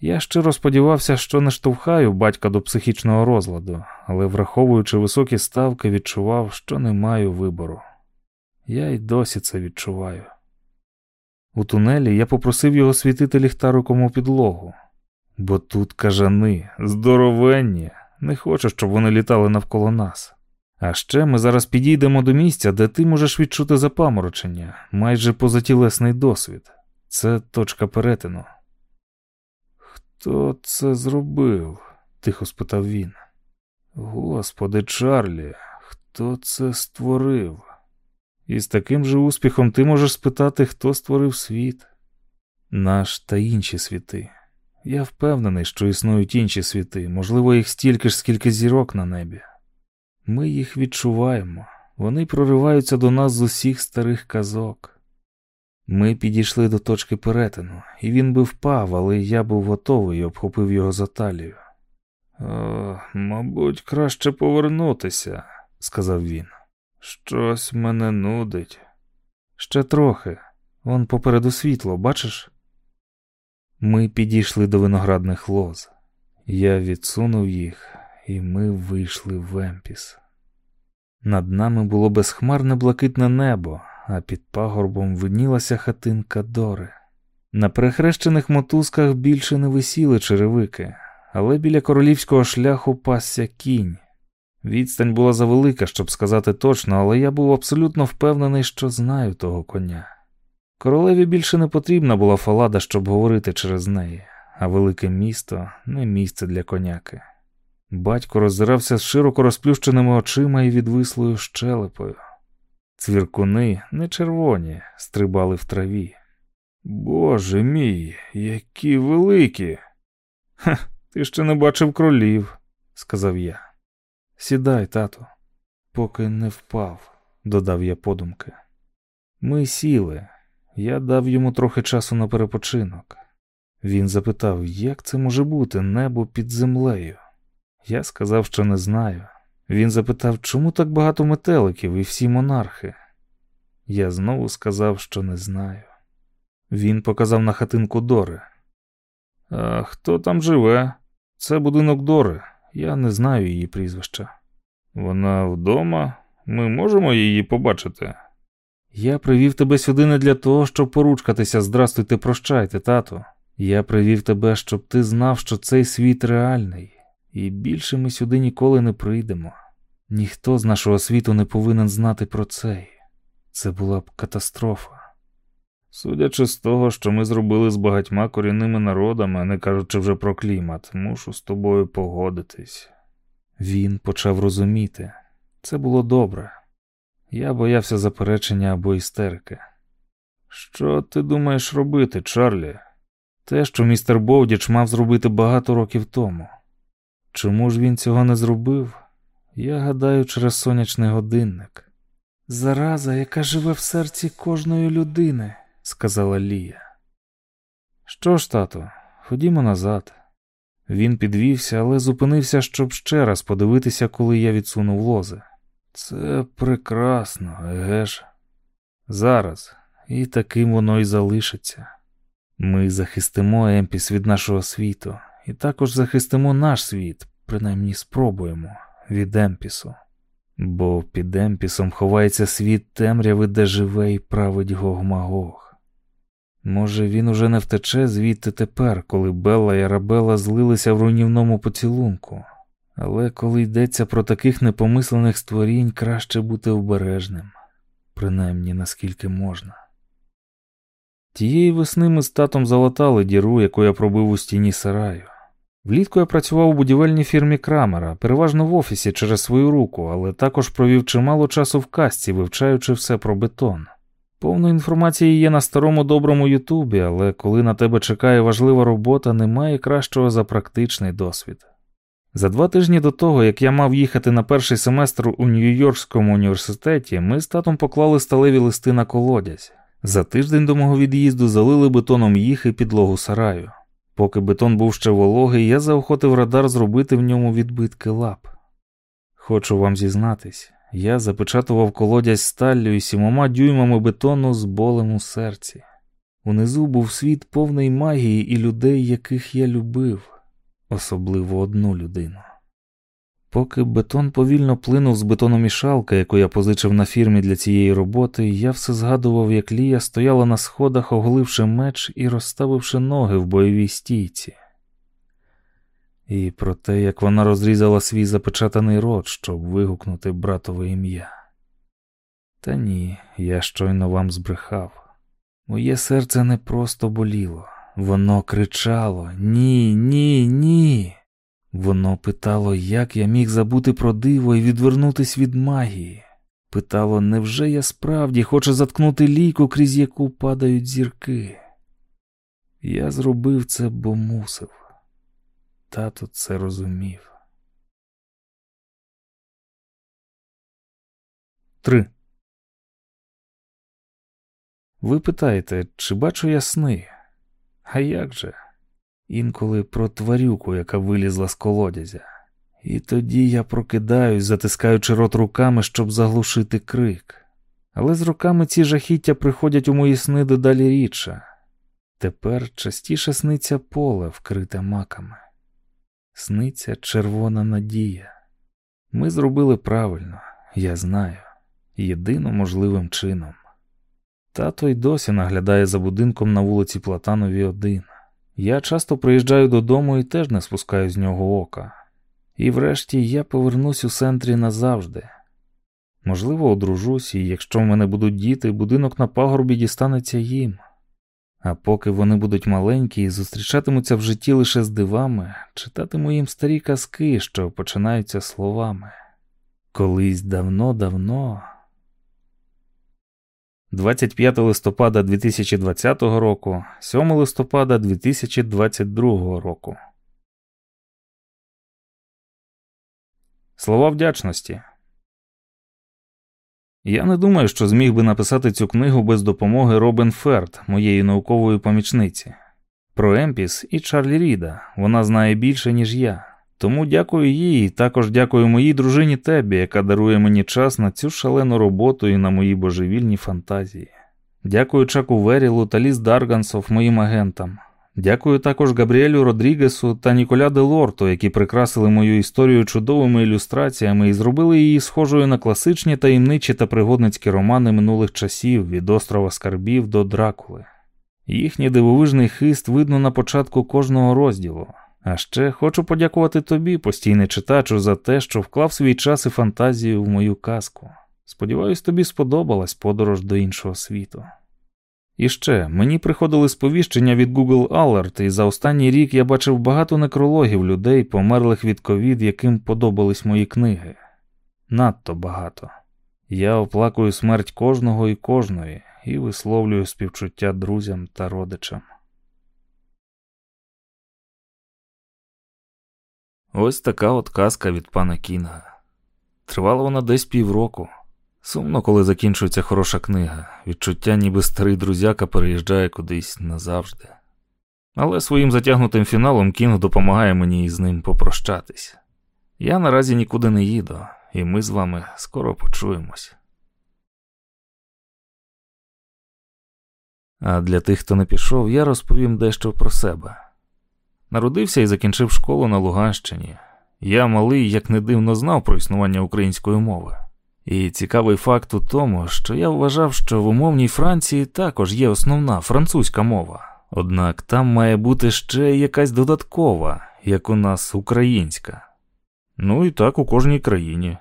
Я щиро сподівався, що не штовхаю батька до психічного розладу, але, враховуючи високі ставки, відчував, що не маю вибору. Я й досі це відчуваю. У тунелі я попросив його світити ліхтариком у підлогу, бо тут кажани, здоровенні, не хочу, щоб вони літали навколо нас. А ще ми зараз підійдемо до місця, де ти можеш відчути запаморочення, майже позатілесний досвід. Це точка перетину. Хто це зробив? тихо спитав він. Господи, Чарлі, хто це створив? І з таким же успіхом ти можеш спитати, хто створив світ, наш та інші світи. Я впевнений, що існують інші світи, можливо, їх стільки ж, скільки зірок на небі. Ми їх відчуваємо, вони прориваються до нас з усіх старих казок. Ми підійшли до точки перетину, і він би впав, але я був готовий і обхопив його за талію. «О, Мабуть, краще повернутися, сказав він. Щось мене нудить. Ще трохи. Он попереду світло, бачиш? Ми підійшли до виноградних лоз. Я відсунув їх, і ми вийшли в Емпіс. Над нами було безхмарне блакитне небо, а під пагорбом виднілася хатинка Дори. На перехрещених мотузках більше не висіли черевики, але біля королівського шляху пасся кінь. Відстань була завелика, щоб сказати точно, але я був абсолютно впевнений, що знаю того коня. Королеві більше не потрібна була фалада, щоб говорити через неї, а велике місто не місце для коняки. Батько роззирався з широко розплющеними очима і відвислою щелепою. Цвіркуни не червоні, стрибали в траві. Боже мій, які великі. Ха, ти ще не бачив кролів, сказав я. Сідай, тату, поки не впав, додав я подумки. Ми сіли. Я дав йому трохи часу на перепочинок. Він запитав, як це може бути небо під землею. Я сказав, що не знаю. Він запитав, чому так багато метеликів і всі монархи. Я знову сказав, що не знаю. Він показав на хатинку Дори. А хто там живе? Це будинок Дори. Я не знаю її прізвища. Вона вдома. Ми можемо її побачити. Я привів тебе сюди не для того, щоб поручкатися. Здрастуйте, прощайте, тато. Я привів тебе, щоб ти знав, що цей світ реальний, і більше ми сюди ніколи не прийдемо. Ніхто з нашого світу не повинен знати про цей. Це була б катастрофа. Судячи з того, що ми зробили з багатьма корінними народами, не кажучи вже про клімат, мушу з тобою погодитись. Він почав розуміти. Це було добре. Я боявся заперечення або істерики. Що ти думаєш робити, Чарлі? Те, що містер Бовдіч мав зробити багато років тому. Чому ж він цього не зробив? Я гадаю, через сонячний годинник. Зараза, яка живе в серці кожної людини, сказала Лія. Що ж, тато, ходімо назад. Він підвівся, але зупинився, щоб ще раз подивитися, коли я відсунув лози. Це прекрасно, еге ж? Зараз, і таким воно і залишиться. Ми захистимо Емпіс від нашого світу, і також захистимо наш світ, принаймні спробуємо, від Емпісу. Бо під Емпісом ховається світ темряви, де живе і править Гогмагог. Може, він уже не втече звідти тепер, коли Белла і Арабелла злилися в руйнівному поцілунку, але коли йдеться про таких непомислених створінь, краще бути обережним, принаймні наскільки можна. Тієї весни ми з татом залатали діру, яку я пробив у стіні сараю. Влітку я працював у будівельній фірмі Крамера, переважно в офісі через свою руку, але також провів чимало часу в касті, вивчаючи все про бетон. Повно інформації є на старому доброму Ютубі, але коли на тебе чекає важлива робота, немає кращого за практичний досвід. За два тижні до того, як я мав їхати на перший семестр у Нью-Йоркському університеті, ми з татом поклали сталеві листи на колодязь. За тиждень до мого від'їзду залили бетоном їх і підлогу сараю. Поки бетон був ще вологий, я заохотив радар зробити в ньому відбитки лап. Хочу вам зізнатись, я запечатував колодязь сталлю і сімома дюймами бетону з болем у серці. Унизу був світ повний магії і людей, яких я любив, особливо одну людину. Поки бетон повільно плинув з бетономішалки, яку я позичив на фірмі для цієї роботи, я все згадував, як Лія стояла на сходах, оголивши меч і розставивши ноги в бойовій стійці. І про те, як вона розрізала свій запечатаний рот, щоб вигукнути братове ім'я. Та ні, я щойно вам збрехав. Моє серце не просто боліло, воно кричало Ні, ні, ні. Воно питало, як я міг забути про диво і відвернутись від магії. Питало, невже я справді хочу заткнути лійку, крізь яку падають зірки? Я зробив це, бо мусив. Тато це розумів. Три. Ви питаєте, чи бачу я сни? А як же? інколи про тварюку, яка вилізла з колодязя. І тоді я прокидаюсь, затискаючи рот руками, щоб заглушити крик. Але з роками ці жахіття приходять у мої сни дедалі рідше. Тепер частіше сниться поле, вкрите маками. Сниться червона надія. Ми зробили правильно, я знаю, єдино можливим чином. Тато й досі наглядає за будинком на вулиці Платанові один. Я часто приїжджаю додому і теж не спускаю з нього ока. І врешті я повернусь у центрі назавжди. Можливо, одружусь, і якщо в мене будуть діти, будинок на пагорбі дістанеться їм. А поки вони будуть маленькі і зустрічатимуться в житті лише з дивами, читатиму їм старі казки, що починаються словами. Колись давно-давно. 25 листопада 2020 року, 7 листопада 2022 року. Слова вдячності. Я не думаю, що зміг би написати цю книгу без допомоги Робин Ферд, моєї наукової помічниці. Про Емпіс і Чарлі Ріда вона знає більше, ніж я. Тому дякую їй, і також дякую моїй дружині Тебі, яка дарує мені час на цю шалену роботу і на мої божевільні фантазії. Дякую Чаку Верілу та Ліз Даргансов, моїм агентам. Дякую також Габріелю Родрігесу та Ніколя Делорту, які прикрасили мою історію чудовими ілюстраціями і зробили її схожою на класичні таємничі та пригодницькі романи минулих часів від острова Скарбів до Дракули. Їхній дивовижний хист видно на початку кожного розділу. А ще хочу подякувати тобі, постійний читачу, за те, що вклав свій час і фантазію в мою казку. Сподіваюсь, тобі сподобалась подорож до іншого світу. І ще мені приходили сповіщення від Google Alert, і за останній рік я бачив багато некрологів людей, померлих від ковід, яким подобались мої книги. Надто багато. Я оплакую смерть кожного і кожної і висловлюю співчуття друзям та родичам. Ось така от казка від пана Кінга. Тривала вона десь півроку. Сумно, коли закінчується хороша книга, відчуття, ніби старий друзяка переїжджає кудись назавжди. Але своїм затягнутим фіналом Кінг допомагає мені із ним попрощатись. Я наразі нікуди не їду, і ми з вами скоро почуємось. А для тих, хто не пішов, я розповім дещо про себе. Народився і закінчив школу на Луганщині. Я малий, як не дивно, знав про існування української мови. І цікавий факт у тому, що я вважав, що в умовній Франції також є основна французька мова, однак там має бути ще якась додаткова, як у нас українська. Ну і так у кожній країні.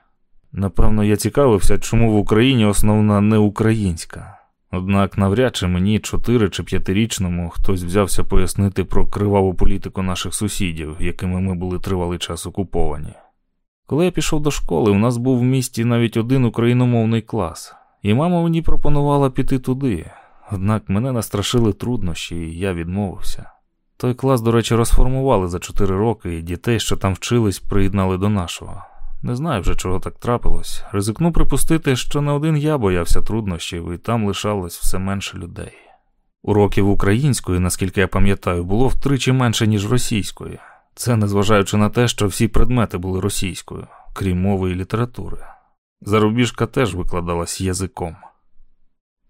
Напевно, я цікавився, чому в Україні основна не українська. Однак навряд чи мені, чотири чи п'ятирічному, хтось взявся пояснити про криваву політику наших сусідів, якими ми були тривалий час окуповані. Коли я пішов до школи, у нас був в місті навіть один україномовний клас, і мама мені пропонувала піти туди, однак мене настрашили труднощі, і я відмовився. Той клас, до речі, розформували за чотири роки, і дітей, що там вчились, приєднали до нашого. Не знаю вже, чого так трапилось. Ризикну припустити, що не один я боявся труднощів, і там лишалось все менше людей. Уроків української, наскільки я пам'ятаю, було втричі менше, ніж російської. Це незважаючи на те, що всі предмети були російською, крім мови і літератури. Зарубіжка теж викладалась язиком.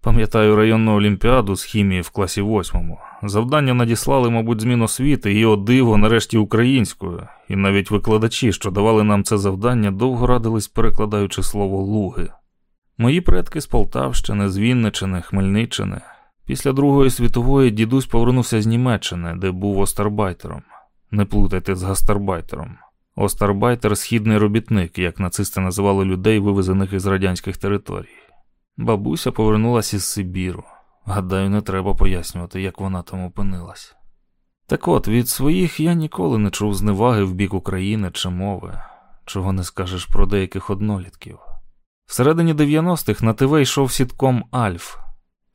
Пам'ятаю районну олімпіаду з хімії в класі восьмому. Завдання надіслали, мабуть, змін освіти, і о диво, нарешті українською, і навіть викладачі, що давали нам це завдання, довго радились, перекладаючи слово луги. Мої предки з Полтавщини, з Вінничини, Хмельниччини. Після Другої світової дідусь повернувся з Німеччини, де був остарбайтером. Не плутайте з гастарбайтером. Остарбайтер східний робітник, як нацисти називали людей, вивезених із радянських територій. Бабуся повернулася із Сибіру. Гадаю, не треба пояснювати, як вона там опинилась. Так от, від своїх я ніколи не чув зневаги в бік України чи мови, чого не скажеш про деяких однолітків. Всередині 90-х на ТВ йшов сітком Альф.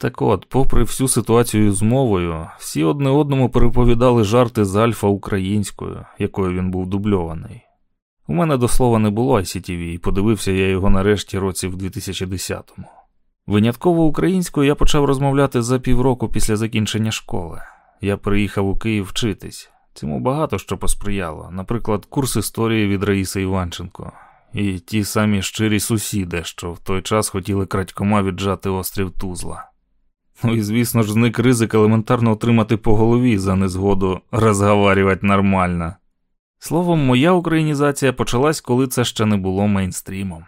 Так от, попри всю ситуацію з мовою, всі одне одному переповідали жарти з Альфа українською, якою він був дубльований. У мене до слова не було ICTV, і подивився я його нарешті році в 2010-му. Винятково українською я почав розмовляти за півроку після закінчення школи. Я приїхав у Київ вчитись. Цьому багато що посприяло, наприклад, курс історії від Раїси Іванченко і ті самі щирі сусіди, що в той час хотіли крадькома віджати острів Тузла. Ну і, звісно ж, зник ризик елементарно отримати по голові за незгоду розговарювати нормально. Словом, моя українізація почалась, коли це ще не було мейнстрімом.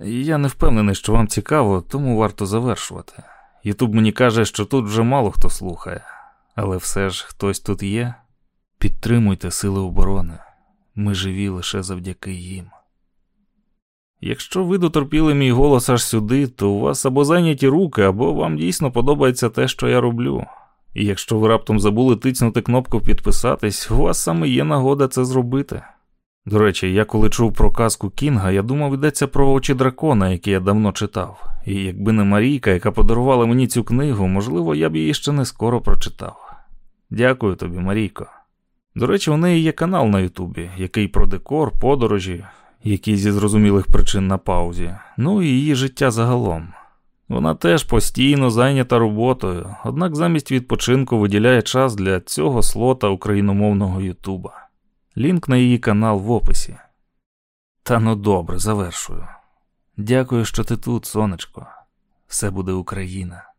Я не впевнений, що вам цікаво, тому варто завершувати. Ютуб мені каже, що тут вже мало хто слухає, але все ж хтось тут є. Підтримуйте сили оборони. Ми живі лише завдяки їм. Якщо ви дотерпіли мій голос аж сюди, то у вас або зайняті руки, або вам дійсно подобається те, що я роблю. І якщо ви раптом забули тицнути кнопку підписатись, у вас саме є нагода це зробити. До речі, я коли чув про казку Кінга, я думав, йдеться про очі дракона, які я давно читав. І якби не Марійка, яка подарувала мені цю книгу, можливо, я б її ще не скоро прочитав. Дякую тобі, Марійко. До речі, у неї є канал на Ютубі, який про декор, подорожі, які зі зрозумілих причин на паузі, ну і її життя загалом. Вона теж постійно зайнята роботою, однак замість відпочинку виділяє час для цього слота україномовного Ютуба. Лінк на її канал в описі. Та ну добре, завершую. Дякую, що ти тут, сонечко. Все буде Україна.